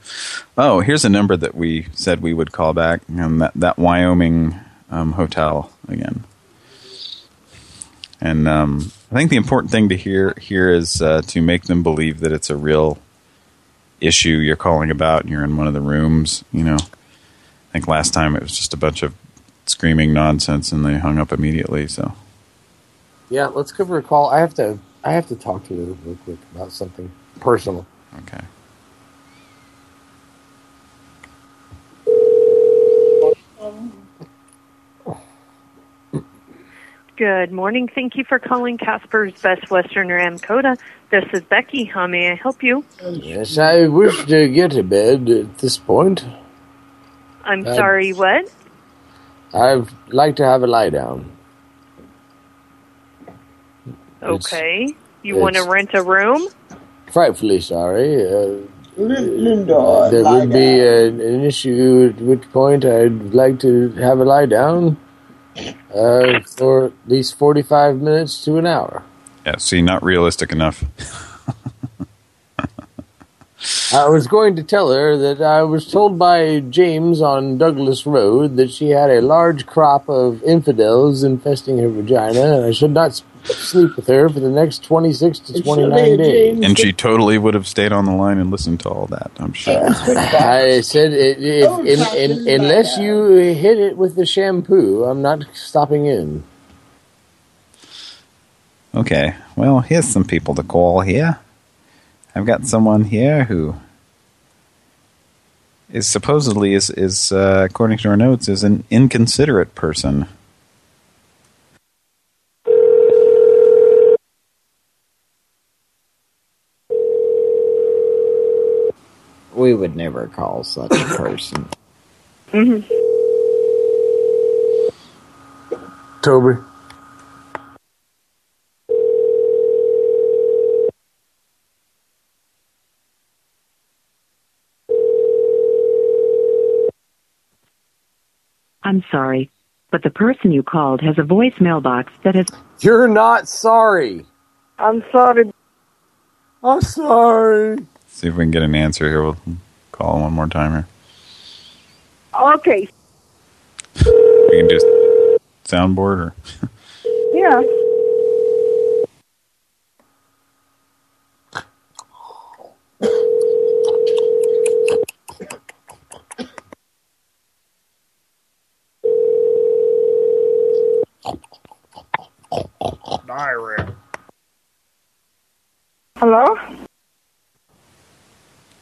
Oh, here's a number that we said we would call back, and that, that Wyoming um, hotel again. And um, I think the important thing to hear here is uh, to make them believe that it's a real issue you're calling about, and you're in one of the rooms. You know, I think last time it was just a bunch of screaming nonsense, and they hung up immediately. So Yeah, let's give her a call. I have to. I have to talk to her real quick about something personal. Okay. Good morning. Thank you for calling Casper's Best Western Ramkota. This is Becky. How may I help you? Yes, I wish to get to bed at this point. I'm Uh, sorry, what? I'd like to have a lie down. Okay. You want to rent a room? Frightfully sorry. Uh, Linda, there would be an, an issue at which point I'd like to have a lie down uh, for at least 45 minutes to an hour. Yeah, see, not realistic enough. I was going to tell her that I was told by James on Douglas Road that she had a large crop of infidels infesting her vagina, and I should not sleep with her for the next 26 to 29 days. And she totally would have stayed on the line and listened to all that, I'm sure. I said, i- if, in, in, unless you hit it with the shampoo, I'm not stopping in. Okay, well, here's some people to call here. I've got someone here who is supposedly is is uh, according to our notes is an inconsiderate person. We would never call such a person. Mm-hmm. Toby. I'm sorry, but the person you called has a voicemail box that has. You're not sorry. I'm sorry. I'm sorry. See if we can get an answer here. We'll call one more time here. Okay. We can do soundboard or Yeah. Diarrhea. Hello?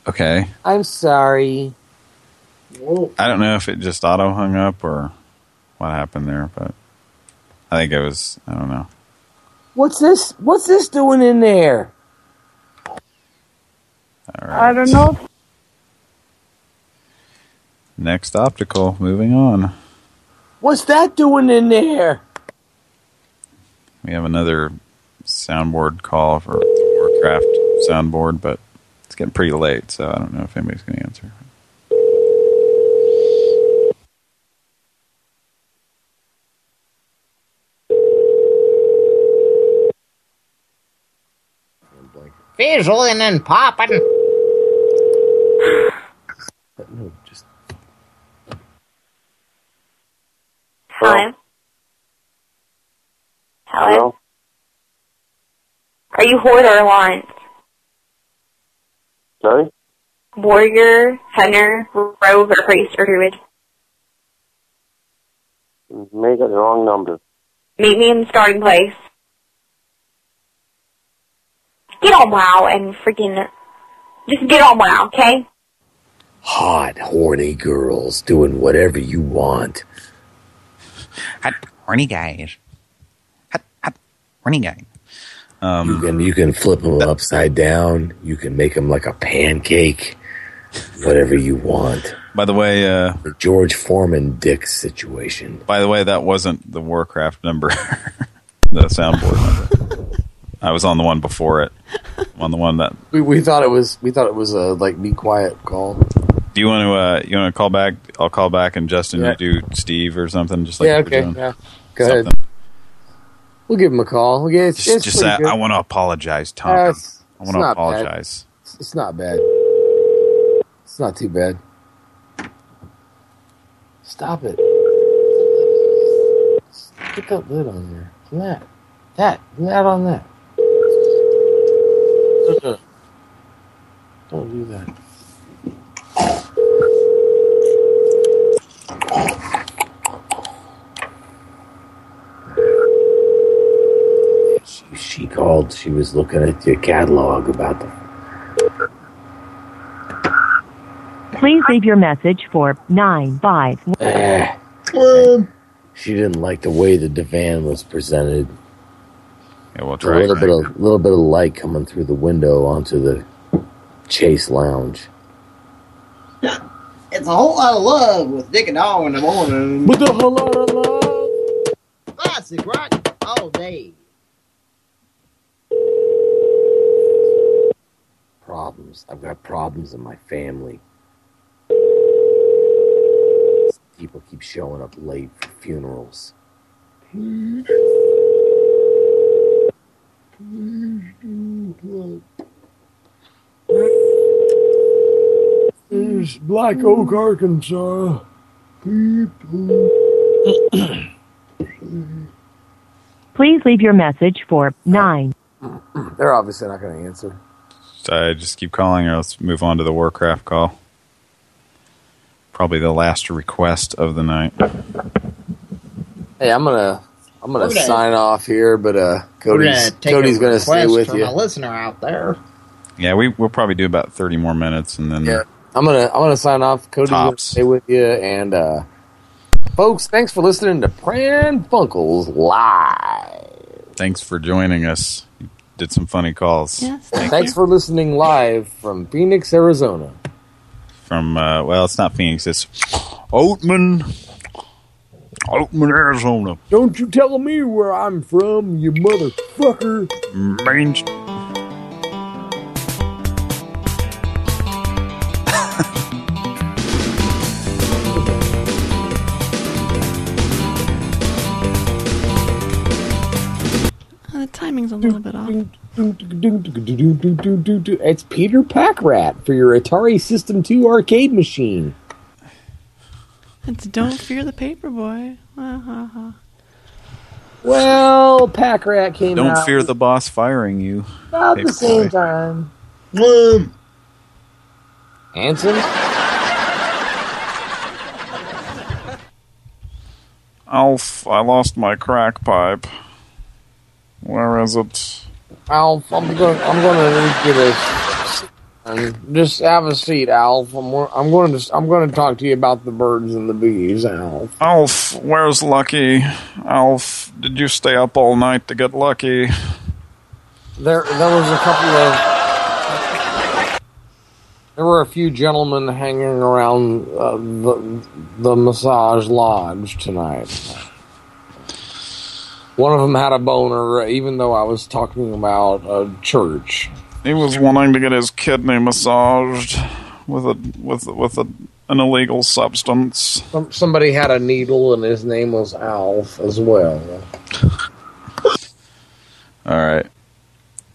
Okay. I'm sorry. I don't know if it just auto hung up or what happened there, but I think it was. I don't know. What's this? What's this doing in there? I don't know. Next optical. Moving on. What's that doing in there? We have another soundboard call for the Warcraft soundboard, but it's getting pretty late, so I don't know if anybody's going to answer. Fizzling and popping. No, just Hello? Hello? Are you Horde or Lawrence? Sorry? Warrior, hunter, rogue, or priest, or druid. You may got the wrong number. Meet me in the starting place. Get on WoW and freaking just get on WoW, okay? Hot, horny girls doing whatever you want. Hot, horny guys. Hot, hot, horny guy. Um, you can you can flip them upside down. You can make them like a pancake. Whatever you want. By the way, uh, the George Foreman dick situation. By the way, that wasn't the Warcraft number, the soundboard number. I was on the one before it. I'm on the one that. We we thought it was we thought it was a like be quiet call. Do you want to uh, you want to call back? I'll call back, and Justin, Yeah. you do Steve or something. Just like yeah, okay, yeah. Go Something. ahead. We'll give him a call. Yeah, it's, Just, it's just pretty. I want to apologize, Tom. Uh, I want to not bad. apologize. It's, not bad. It's not too bad. Stop it. Put that lid on there. That. That. That on that. Don't do that. She, she called. She was looking at your catalog about the Please leave your message for 95. Eh. She didn't like the way the divan was presented. Yeah, we'll A try. little bit of little bit of light coming through the window onto the Chase Lounge. It's a whole lot of love with Dick and Dog in the morning. With a whole lot of love. Classic rock all day. Problems. I've got problems in my family. People keep showing up late for funerals. Please. Please do what? There's Black Oak, Arkansas. People. Please leave your message for 9. They're obviously not going to answer. I just keep calling, or let's move on to the Warcraft call. Probably the last request of the night. Hey, I'm gonna I'm gonna We're gonna- sign off here, but uh, Cody's gonna take Cody's gonna stay with from you. a listener out there. Yeah, we we'll probably do about thirty more minutes, and then Yeah, I'm gonna I'm gonna sign off. Cody's gonna stay with you, and uh, folks, thanks for listening to Pran Funkels live. thanks for joining us. You did some funny calls. Yes, Thanks for listening live from Phoenix, Arizona. From uh, well, it's not Phoenix. It's Oatman, Oatman, Arizona. Don't you tell me where I'm from, you motherfucker. Main. Timing's a little bit off. It's Peter Packrat for your Atari System 2 arcade machine. It's Don't Fear the Paperboy. Ha, ha, ha. Well, Packrat came out. Don't out fear the boss firing you. about the same time. Um, Hanson? Alf, I lost my crack pipe. Where is it? Alf, I'm going. I'm going to need you to and just have a seat, Alf. I'm, I'm going to. I'm going to talk to you about the birds and the bees, Alf. Alf, where's Lucky? Alf, did you stay up all night to get Lucky? There, there was a couple of. There were a few gentlemen hanging around uh, the the massage lodge tonight. One of them had a boner, even though I was talking about a church. He was wanting to get his kidney massaged with a with with a, an illegal substance. Some, somebody had a needle, and his name was Alf as well. All right.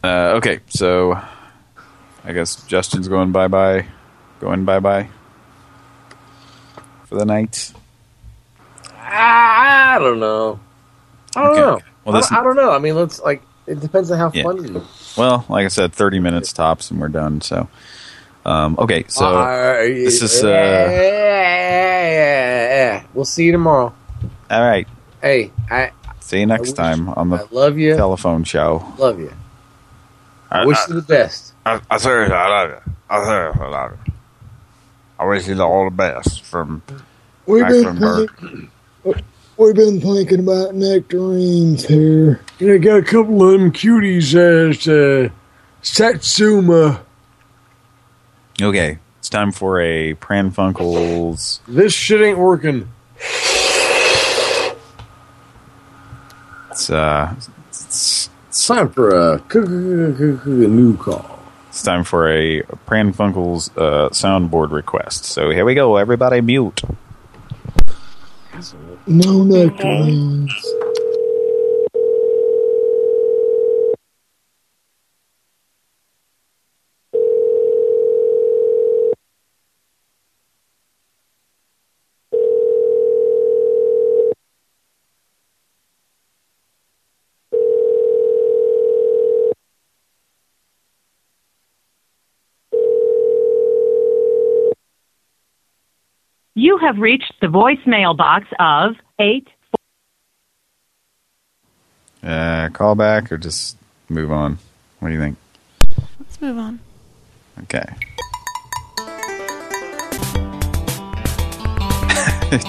Uh, okay, so I guess Justin's going bye bye, going bye bye for the night. I, I don't know. I don't Okay. know. Well, I, this- don't- I don't know. I mean, let's like. It depends on how Yeah. funny. it is. Well, like I said, 30 minutes tops and we're done. So, Um, okay, so Uh, this is uh, yeah, yeah, yeah. We'll see you tomorrow. all right. Hey, I See you next time on the love you. telephone show. love you. I I- wish I- you the best. I, I seriously, I love you. I seriously love you. I wish you all the best from We've been, Mecklenburg. Think- we've been thinking about nectarines here. And I got a couple of them cuties as uh, Satsuma. Okay, it's time for a Pran Funkels. This shit ain't working. It's uh, it's, It's time for a new call. it's time for a Pran Funkels uh, soundboard request. So here we go. Everybody mute. No nectarines. You have reached the voicemail box of 8 Uh, call back or just move on. What do you think? Let's move on. Okay.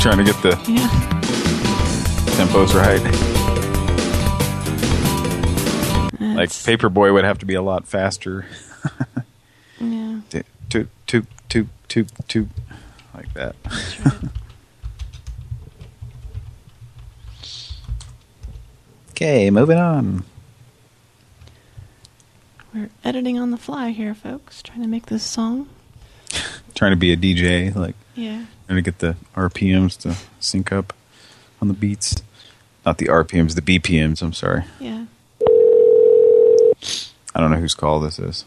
Trying to get the Yeah. tempos right. like Paperboy would have to be a lot faster. Yeah. Toot, toot, toot, toot, toot, toot. Like that. okay, moving on. We're editing on the fly here, folks. Trying to make this song. Trying to be a DJ, like Yeah. trying to get the RPMs to sync up on the beats. Not the RPMs, the BPMs, I'm sorry. Yeah. I don't know whose call this is.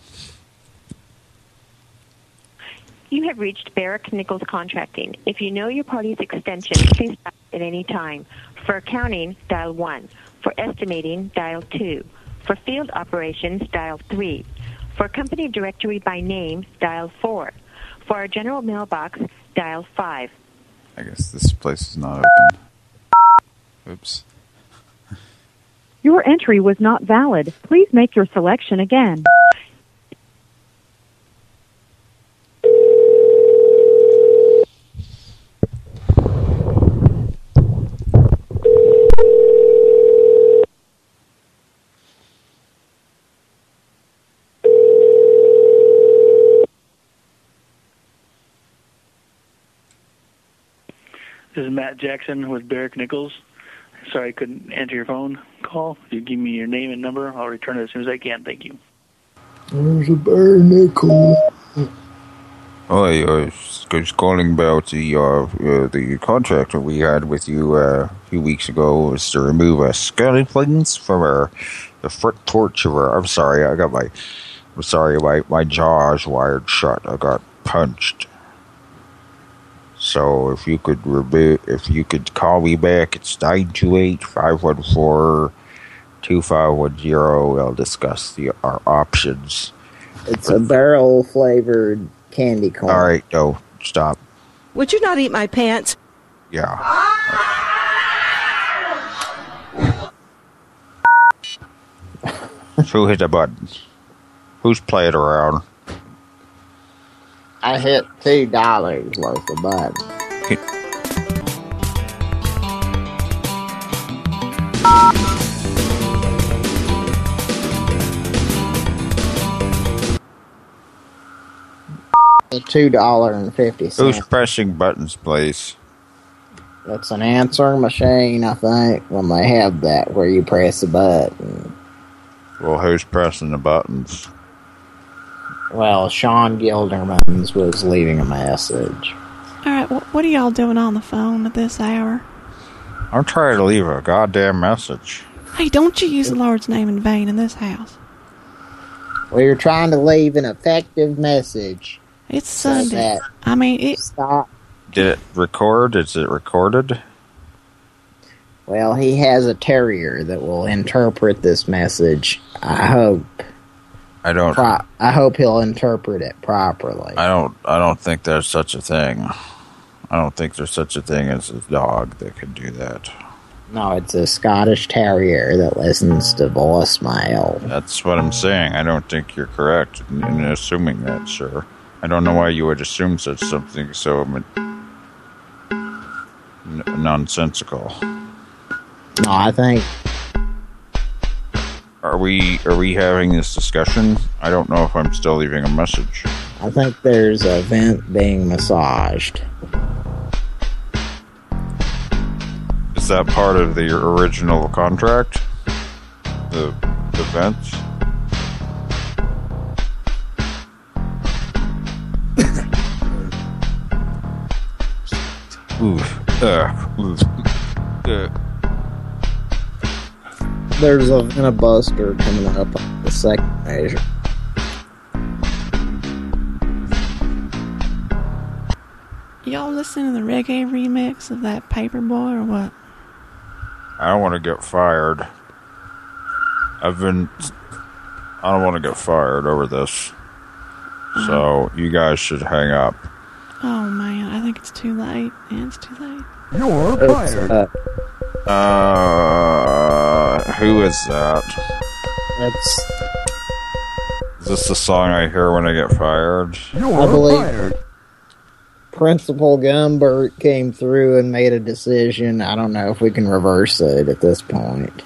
You have reached Barrick Nichols Contracting. If you know your party's extension, please dial at any time. For accounting, dial 1. For estimating, dial 2. For field operations, dial 3. For company directory by name, dial 4. For our general mailbox, dial 5. I guess this place is not open. Oops. Your entry was not valid. Please make your selection again. This is Matt Jackson with Barrick Nichols. Sorry I couldn't answer your phone call. If you give me your name and number, I'll return it as soon as I can. Thank you. There's a bare Nichols. Hi, I was just calling about the uh, uh, the contract that we had with you uh, a few weeks ago was to remove a skeletons from our the front porch of our. I'm sorry, I got my. I'm sorry, my my jaw is wired shut. I got punched. So if you could remove, if you could call me back, it's nine two eight five one four two five one zero. We'll discuss the our options. It's a barrel flavored candy corn. All right, no, stop. Would you not eat my pants? Yeah. Who hit the buttons? Who's playing around? I hit two dollars worth of button. Two dollar and fifty Who's pressing buttons, please? It's an answering machine, I think, when they have that where you press a button. Well, who's pressing the buttons? Well, Sean Gildermans was leaving a message. All right. Wh- what are y'all doing on the phone at this hour? I'm trying to leave a goddamn message. Hey, don't you use the Lord's name in vain in this house. We're trying to leave an effective message. It's Sunday. that I mean, it. Stop. Did it record? Is it recorded? Well, he has a terrier that will interpret this message. I hope. I don't. Pro- I hope he'll interpret it properly. I don't. I don't think there's such a thing. I don't think there's such a thing as a dog that can do that. No, it's a Scottish Terrier that listens to voicemail. That's what I'm saying. I don't think you're correct in, in assuming that, sir. I don't know why you would assume such something so n- nonsensical. No, I think Are we are we having this discussion? I don't know if I'm still leaving a message. I think there's a vent being massaged. Is that part of the original contract? The the vents? Oof. Uh, oof. Uh, There's a ventibuster coming up on the second measure. Y'all listen to the reggae remix of that Paperboy or what? I don't want to get fired. I've been. I don't want to get fired over this. So uh-huh. you guys should hang up. Oh man, I think it's too late. Yeah, it's too late. You're It's, uh, uh, who is that? That's Is this the song I hear when I get fired? I believe Principal Gumbert came through and made a decision. I don't know if we can reverse it at this point.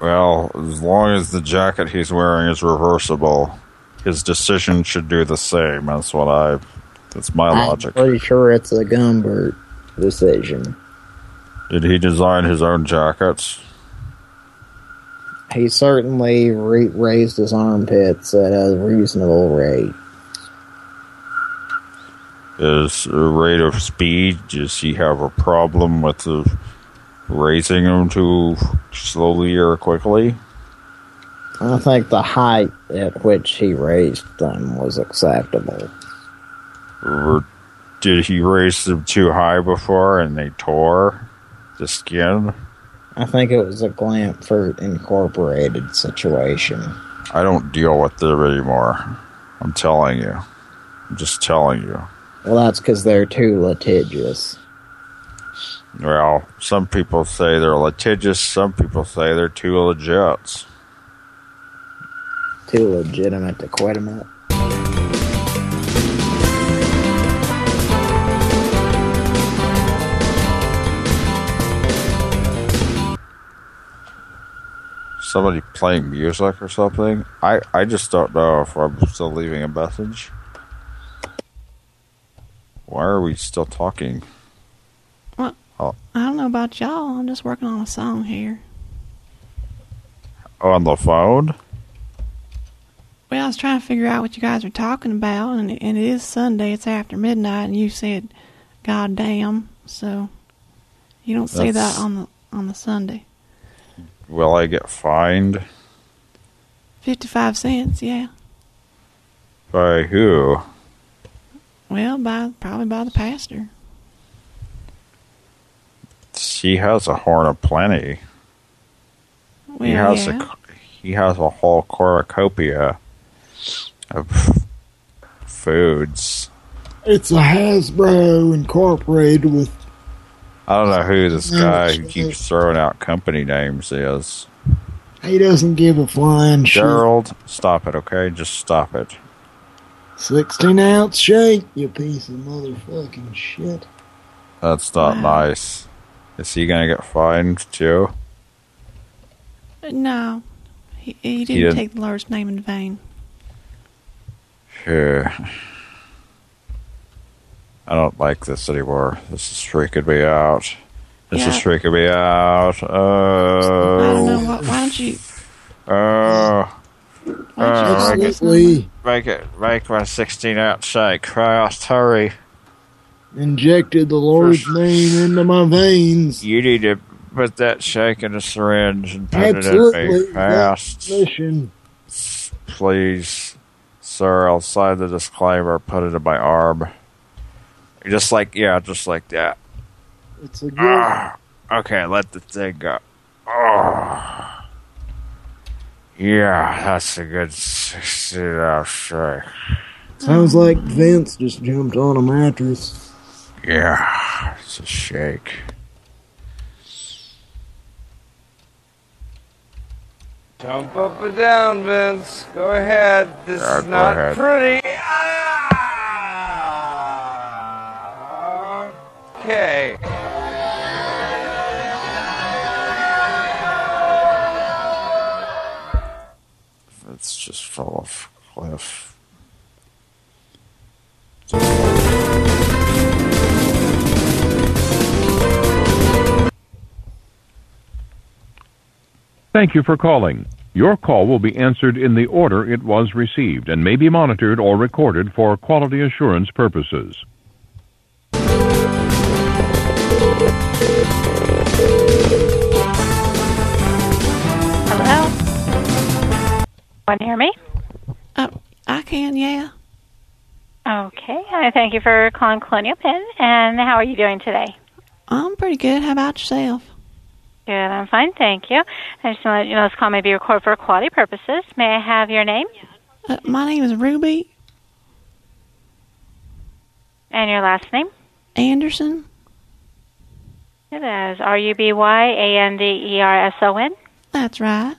Well, as long as the jacket he's wearing is reversible, his decision should do the same. That's what I. That's my logic. I'm pretty sure it's a Gumbert decision. Did he design his own jackets? He certainly re- raised his armpits at a reasonable rate. His rate of speed? Does he have a problem with the raising them too slowly or quickly? I think the height at which he raised them was acceptable. Or did he raise them too high before and they tore the skin? I think it was a Glampford Incorporated situation. I don't deal with them anymore. I'm telling you. I'm just telling you. Well, that's because they're too litigious. Well, some people say they're litigious, some people say they're too legit. Too legitimate to quit him up. Somebody playing music or something? I, I just don't know if I'm still leaving a message. Why are we still talking? Well, Oh, I don't know about y'all. I'm just working on a song here. on the phone? Well, I was trying to figure out what you guys are talking about, and, and it is Sunday. It's after midnight, and you said, "God damn!" So you don't say that on the on the Sunday. Will I get fined? Fifty-five cents, yeah. By who? Well, by probably by the pastor. He has a horn of plenty. Well, he has yeah. a he has a whole cornucopia of foods. It's a Hasbro Incorporated with I don't know who this guy who keeps throwing out company names is. He doesn't give a flying shit. Gerald, stop it, okay? Just stop it. 16 ounce shake, you piece of motherfucking shit. That's not nice. Is he gonna get fined too? No, he, he didn't didn't- take the Lord's name in vain. Sure. I don't like this anymore. This is freaking me out. This is Yeah. freaking me out. Oh. I don't know. Why, why don't you? Oh. oh why don't you Oh, call make this it, number? make it, make my 16 ounce shake. Fast, hurry. Injected the Lord's name into my veins. You need to put that shake in a syringe and put it in Absolutely. me fast. Mission. Please, sir, I'll sign the disclaimer, put it in my arm. Just like, yeah, just like that. It's a good. Ah, okay, let the thing go. Oh. Yeah, that's a good sit-out shake. Sounds like Vince just jumped on a mattress. Yeah, it's a shake. Jump up and down, Vince. Go ahead. This Yeah, is not ahead. pretty. Okay. It's just full off cliff. Thank you for calling. Your call will be answered in the order it was received and may be monitored or recorded for quality assurance purposes. To hear me? Uh, I can, yeah. Okay. I thank you for calling Colonial Penn. And how are you doing today? I'm pretty good. How about yourself? Good. I'm fine. Thank you. I just want to you know this call may be recorded for quality purposes. May I have your name Uh, my name is Ruby and your last name? Anderson. It is R U B Y A N D E R S O N. That's right.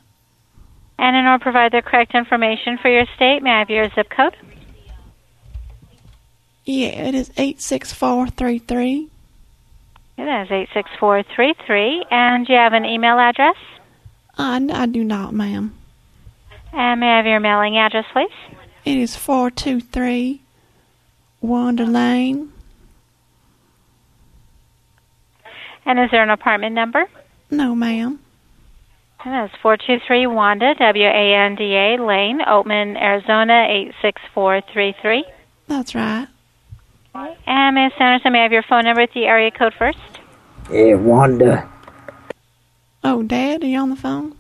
And in order to provide the correct information for your state, may I have your zip code? Yeah, it is 86433. It is 86433. And do you have an email address? Uh, I, I do not, ma'am. And may I have your mailing address, please? It is 423 Wonder Lane. And is there an apartment number? No, ma'am. It is 423 Wanda, W A N D A Lane, Oatman, Arizona 86433. That's right. And Ms. Sanderson, may I have your phone number with the area code first? Yeah, Wanda. Oh, Dad, are you on the phone?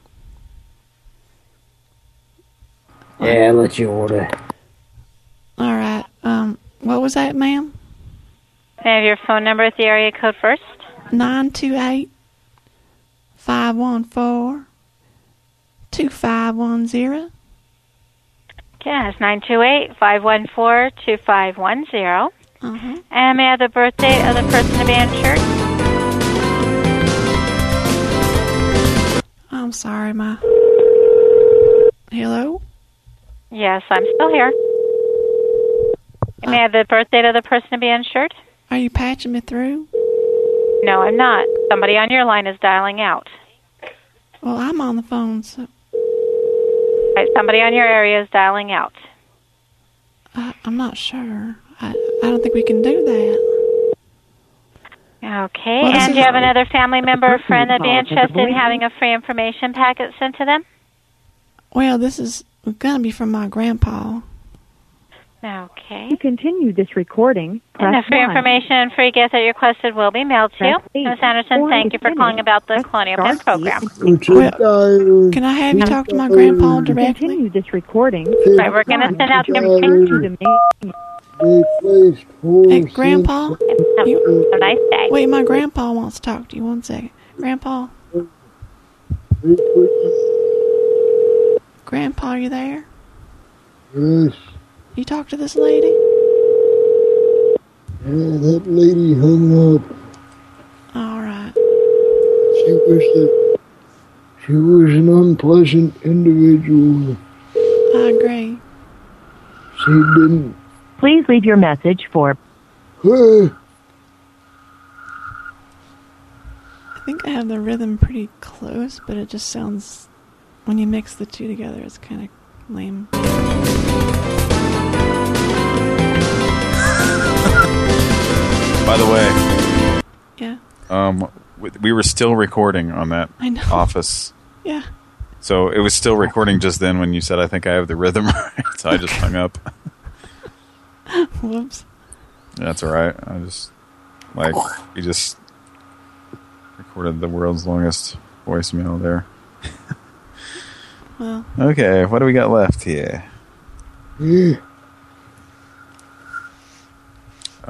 Yeah, I'll let you order. All right. Um, what was that, ma'am? May I have your phone number with the area code first? 928 514 2510. Okay, that's 928 514 2510. Uh-huh. And may I have the birth date of the person to be insured? I'm sorry, my. Hello? Yes, I'm still here. May I have the birth date of the person to be insured? Are you patching me through? No, I'm not. Somebody on your line is dialing out. Well, I'm on the phone, so Right, somebody on your area is dialing out. I, I'm not sure. I, I don't think we can do that. Okay, Well, and do you have another family member or friend that'd be involved has a interested in voice- having a free information packet sent to them? Well, this is going to be from my grandpa. Okay. To continue this recording, And press the free 1. information and free gift that you requested will be mailed to you. Press eight. Ms. Anderson, Or thank you for to calling about the Colonial Penn program. Well, can I have you talk to my grandpa To directly? continue this recording, Right, we're going to send out the to the main Hey, Grandpa? Have a nice day. Wait, my grandpa wants to talk to you. One second. Grandpa? Grandpa, are you there? Yes. You talk to this lady? Yeah, that lady hung up. All right. She was a, she was an unpleasant individual. I agree. She didn't. Please leave your message for Uh, I think I have the rhythm pretty close, but it just sounds, when you mix the two together, it's kind of lame. By the way, Yeah. um, we, we were still recording on that I know. office. Yeah. So it was still recording just then when you said, I think I have the rhythm right. So I just hung up. Whoops. That's all right. I just, like, we just recorded the world's longest voicemail there. Well, Okay, what do we got left here? Yeah.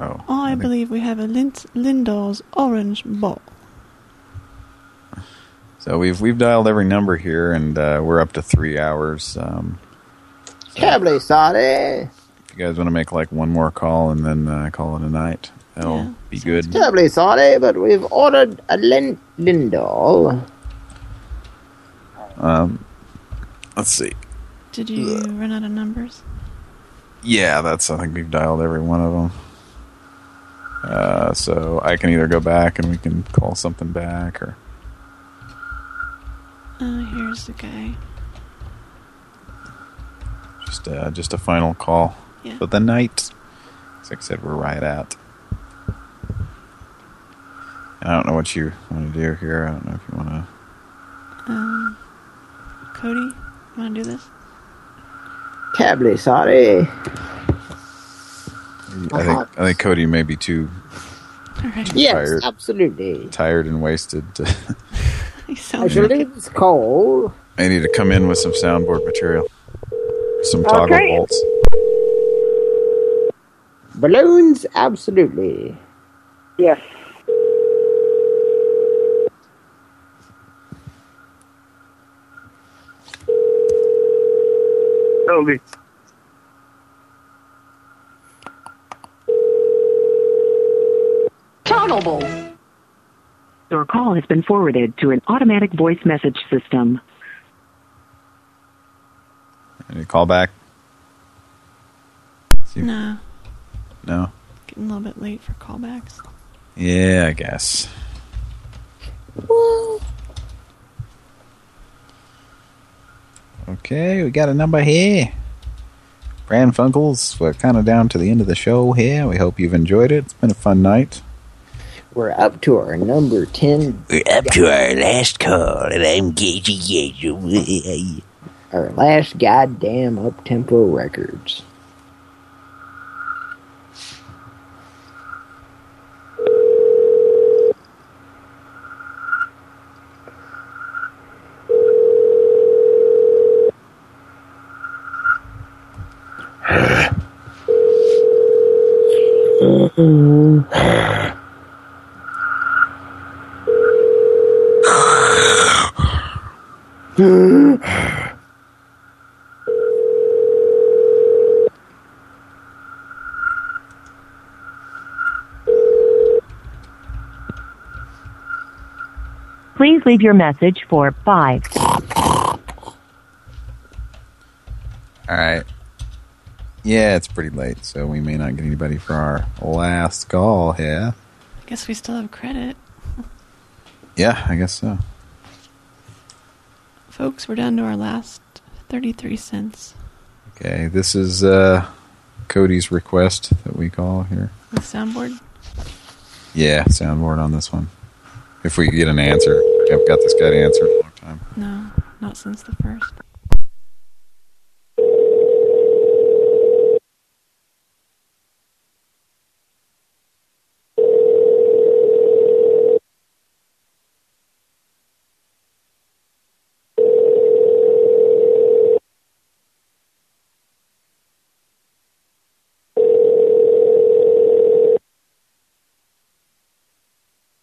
Oh. I believe we have a Lind- Lindor's orange ball. So we've we've dialed every number here, and uh, we're up to three hours. Um, Terribly sorry. if you guys want to make like one more call and then uh, call it a night, that'll be good. Terribly sorry, but we've ordered a Lin Lindor. Um, let's see. Did you run out of numbers? Yeah, that's. I think we've dialed every one of them. Uh, so I can either go back and we can call something back, or Uh, here's the guy. just uh, just a final call Yeah. for the night. As I said, we're right out. I don't know what you want to do here. I don't know if you want to. Um, Cody, you want to do this? Terribly sorry. I think I think uh-huh. Cody may be too Alright. Yes, tired, absolutely. tired and wasted. To I believe it's cold. I need to come in with some soundboard material, some toggle Okay. bolts. Balloons, absolutely. Yes. Toby. Toggleable. Your call has been forwarded to an automatic voice message system. Any call back? No, No. getting a little bit late for callbacks. Yeah, I guess. Okay, we got a number here. Pran Funkels, we're kind of down to the end of the show here. We hope you've enjoyed it. It's been a fun night. We're up to our number 10. We're up to our last call, and I'm Gagey Gagey. Our last goddamn up-tempo records. Please leave your message for 5. All right. Yeah, it's pretty late, so we may not get anybody for our last call here. I guess we still have credit. Yeah, I guess so. Folks, we're down to our last 33 cents. Okay, this is uh, Cody's request that we call here. The soundboard. Yeah, soundboard on this one. If we get an answer. We haven't got this guy to answer in a long time. No, not since the first.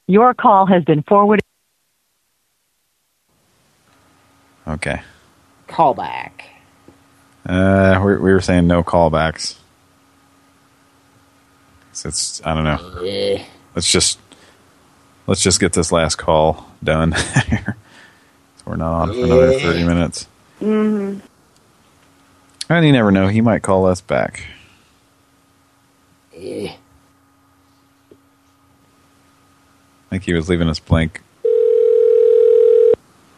Your call has been forwarded. Okay. Callback. Uh, we, we were saying no callbacks. So it's I don't know. Yeah. Let's just let's just get this last call done. So we're not on for another thirty minutes. Mm-hmm. And you never know, he might call us back. Yeah. I think he was leaving us blank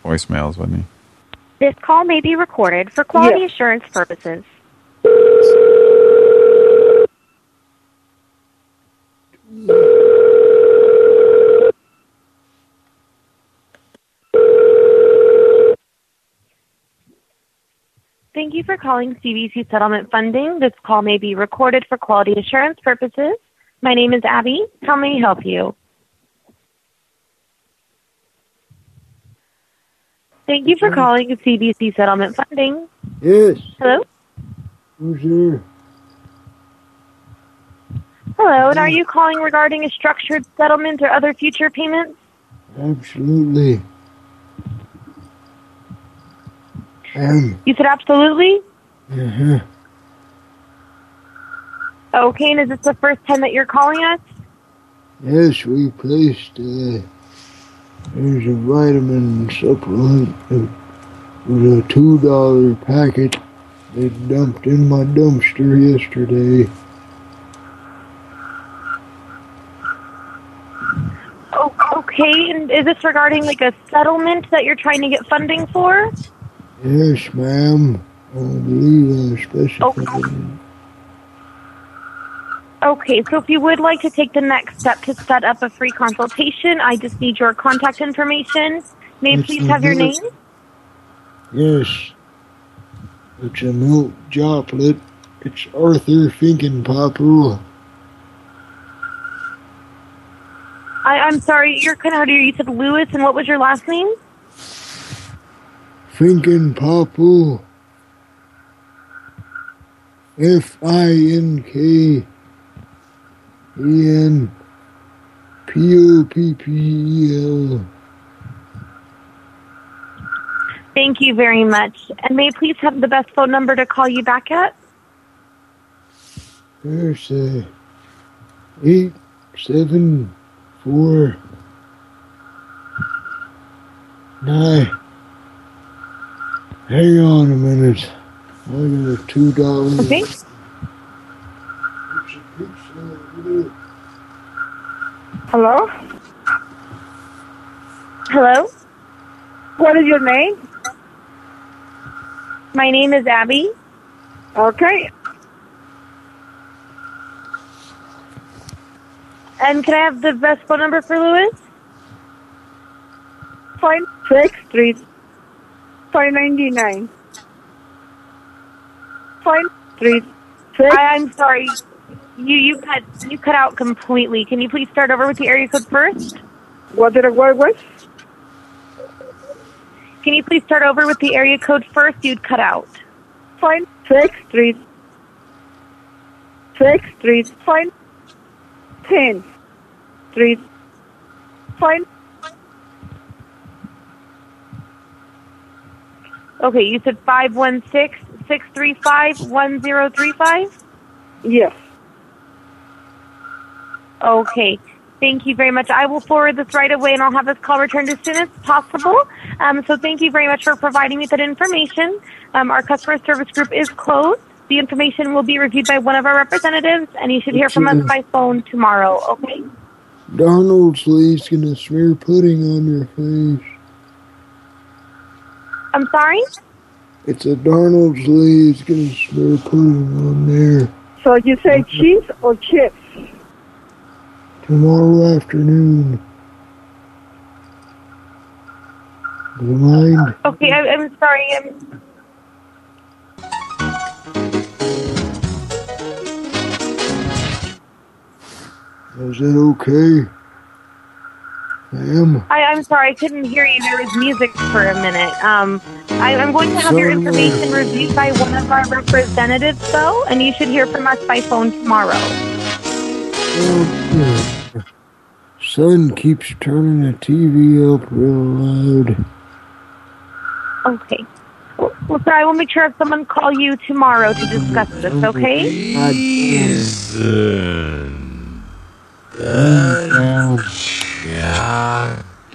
voicemails, wasn't he? This call may be recorded for quality assurance purposes. Thank you for calling CBC Settlement Funding. This call may be recorded for quality assurance purposes. My name is Abby. How may I help you? Thank you for calling CBC Settlement Funding. Yes. Hello? Who's there? Hello, and are you calling regarding a structured settlement or other future payments? Absolutely. Um, You said absolutely? uh-huh. Okay, and is this the first time that you're calling us? Yes, we placed, uh, there's a vitamin supplement. It was a $2 packet. They dumped in my dumpster yesterday. Oh, okay, and is this regarding like a settlement that you're trying to get funding for? Yes, ma'am. I believe I specified. Oh, Okay, so if you would like to take the next step to set up a free consultation, I just need your contact information. May I please have your name? Yes. It's a milk droplet. It's Arthur Finkenpopple. I, I'm sorry, you're kind of hard to hear. You said Lewis, and what was your last name? Finkenpopple. F I N K E N P O P P E L. Thank you very much. And may I please have the best phone number to call you back at? There's a eight seven four nine. Hang on a minute. I got a two dollar. Okay. Hello? Hello? What is your name? My name is Abby. Okay. And can I have the best phone number for Lewis? Five six three five ninety nine. Five three six. I, I'm sorry. You you cut you cut out completely. Can you please start over with the area code first? What did I what was? Can you please start over with the area code first? You'd cut out. Five six three six three five ten three five Okay, you said five one six six three five one zero three five. Yes. Okay. Thank you very much. I will forward this right away and I'll have this call returned as soon as possible. Um, so thank you very much for providing me that information. Um, our customer service group is closed. The information will be reviewed by one of our representatives and you should hear from us by phone tomorrow, okay? Donald's Lee's gonna smear pudding on your face. I'm sorry? It's a Donald's Lee's gonna smear pudding on there So you say cheese or chips? Tomorrow afternoon. Do you mind? Okay, I, I'm sorry. I'm, Is it okay? Ma'am? I, I'm sorry, I couldn't hear you. There was music for a minute. Um, I, I'm going to have your information reviewed by one of our representatives, though, and you should hear from us by phone tomorrow. Yeah. Son keeps turning the TV up real loud. Okay. Well, well, sir, I will make sure I have someone call you tomorrow to discuss this, okay?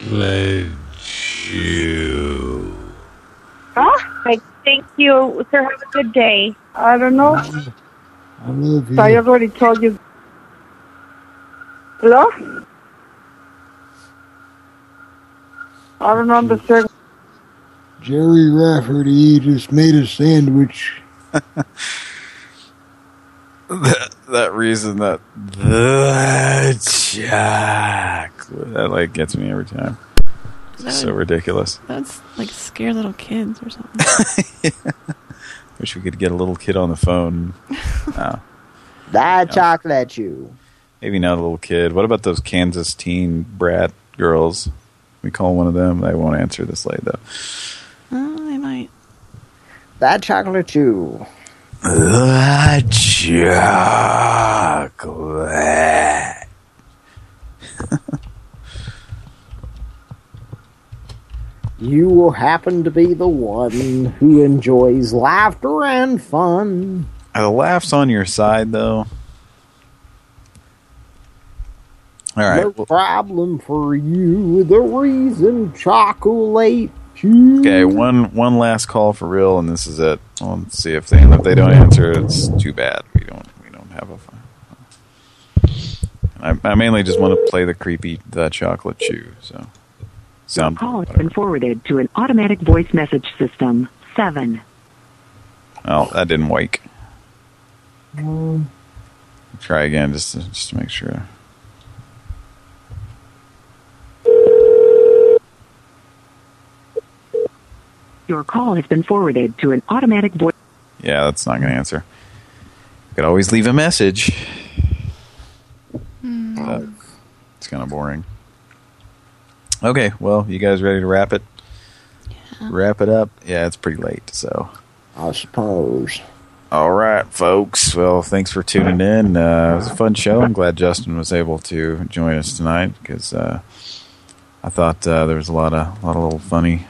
Chocolate chew. Huh? Right, thank you, sir. Have a good day. I don't know. I love you. I already told you. Hello? I don't understand. Gerry Rafferty just made a sandwich. that, that reason that the chocolate that like gets me every time. That so would- ridiculous. That's like scare little kids or something. Wish we could get a little kid on the phone. Oh, That chocolate you. maybe not a little kid. What about those Kansas teen brat girls? We call one of them. They won't answer this late though. oh, they might. That chocolate chew. The chocolate. you will happen to be the one who enjoys laughter and fun. Are the laughs on your side, though? All right. No problem for you. The reason chocolate. You. Okay, one one last call for real, and this is it. Well, let's see if they if they don't answer, it's too bad. We don't we don't have a. I, I mainly just want to play the creepy the chocolate chew. So, sound. Call has been forwarded to an automatic voice message system. Seven. Oh, that didn't wake. Um. Try again, just to, just to make sure. Your call has been forwarded to an automatic voice. Yeah, that's not going to answer. You could always leave a message. But it's kind of boring. Okay, well, you guys ready to wrap it? Wrap it up? Yeah, it's pretty late, so. I suppose. All right, folks. Well, thanks for tuning in. Uh, it was a fun show. I'm glad Justin was able to join us tonight because uh, I thought uh, there was a lot of, a lot of little funny,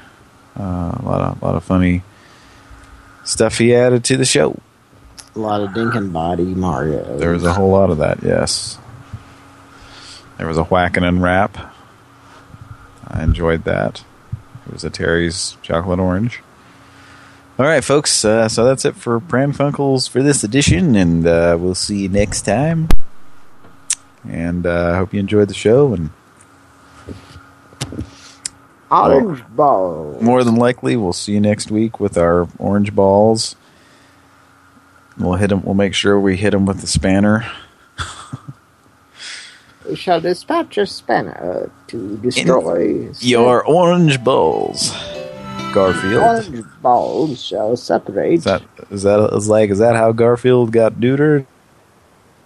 uh, a lot of, a lot of funny stuff he added to the show. A lot of Dinkenbody Mario. There was a whole lot of that. Yes. There was a whacking and rap. I enjoyed that. It was a Terry's chocolate orange. All right, folks. Uh, so that's it for Pran Funkels for this edition, and uh, we'll see you next time. And uh, I hope you enjoyed the show. And Orange ball. more than likely, we'll see you next week with our orange balls. We'll hit them. We'll make sure we hit them with the spanner. We shall dispatch a spanner to destroy Your orange balls, Garfield. orange balls shall separate. Is that is that is like is that how Garfield got neutered?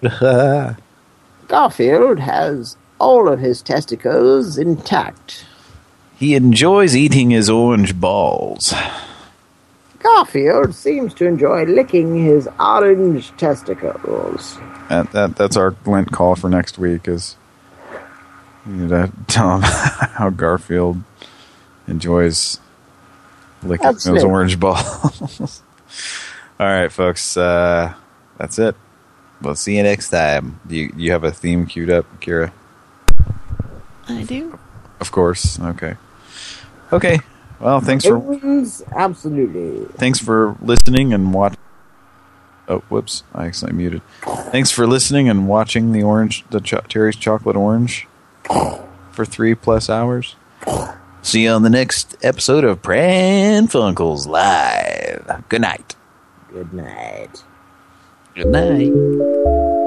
Garfield has all of his testicles intact. He enjoys eating his orange balls. Garfield seems to enjoy licking his orange testicles. That, that that's our Lent call for next week. Is you need to tell him how Garfield enjoys licking those Absolutely. orange balls. All right, folks. Uh, that's it. We'll see you next time. Do you you have a theme queued up, Kira? I do. Of course. Okay. Okay. Well, thanks for absolutely. thanks for listening and watch. Oh, whoops! I accidentally muted. Thanks for listening and watching the orange, the cho Terry's chocolate orange, for three plus hours. See you on the next episode of Pran Funkels Live. Good night. Good night. Good night.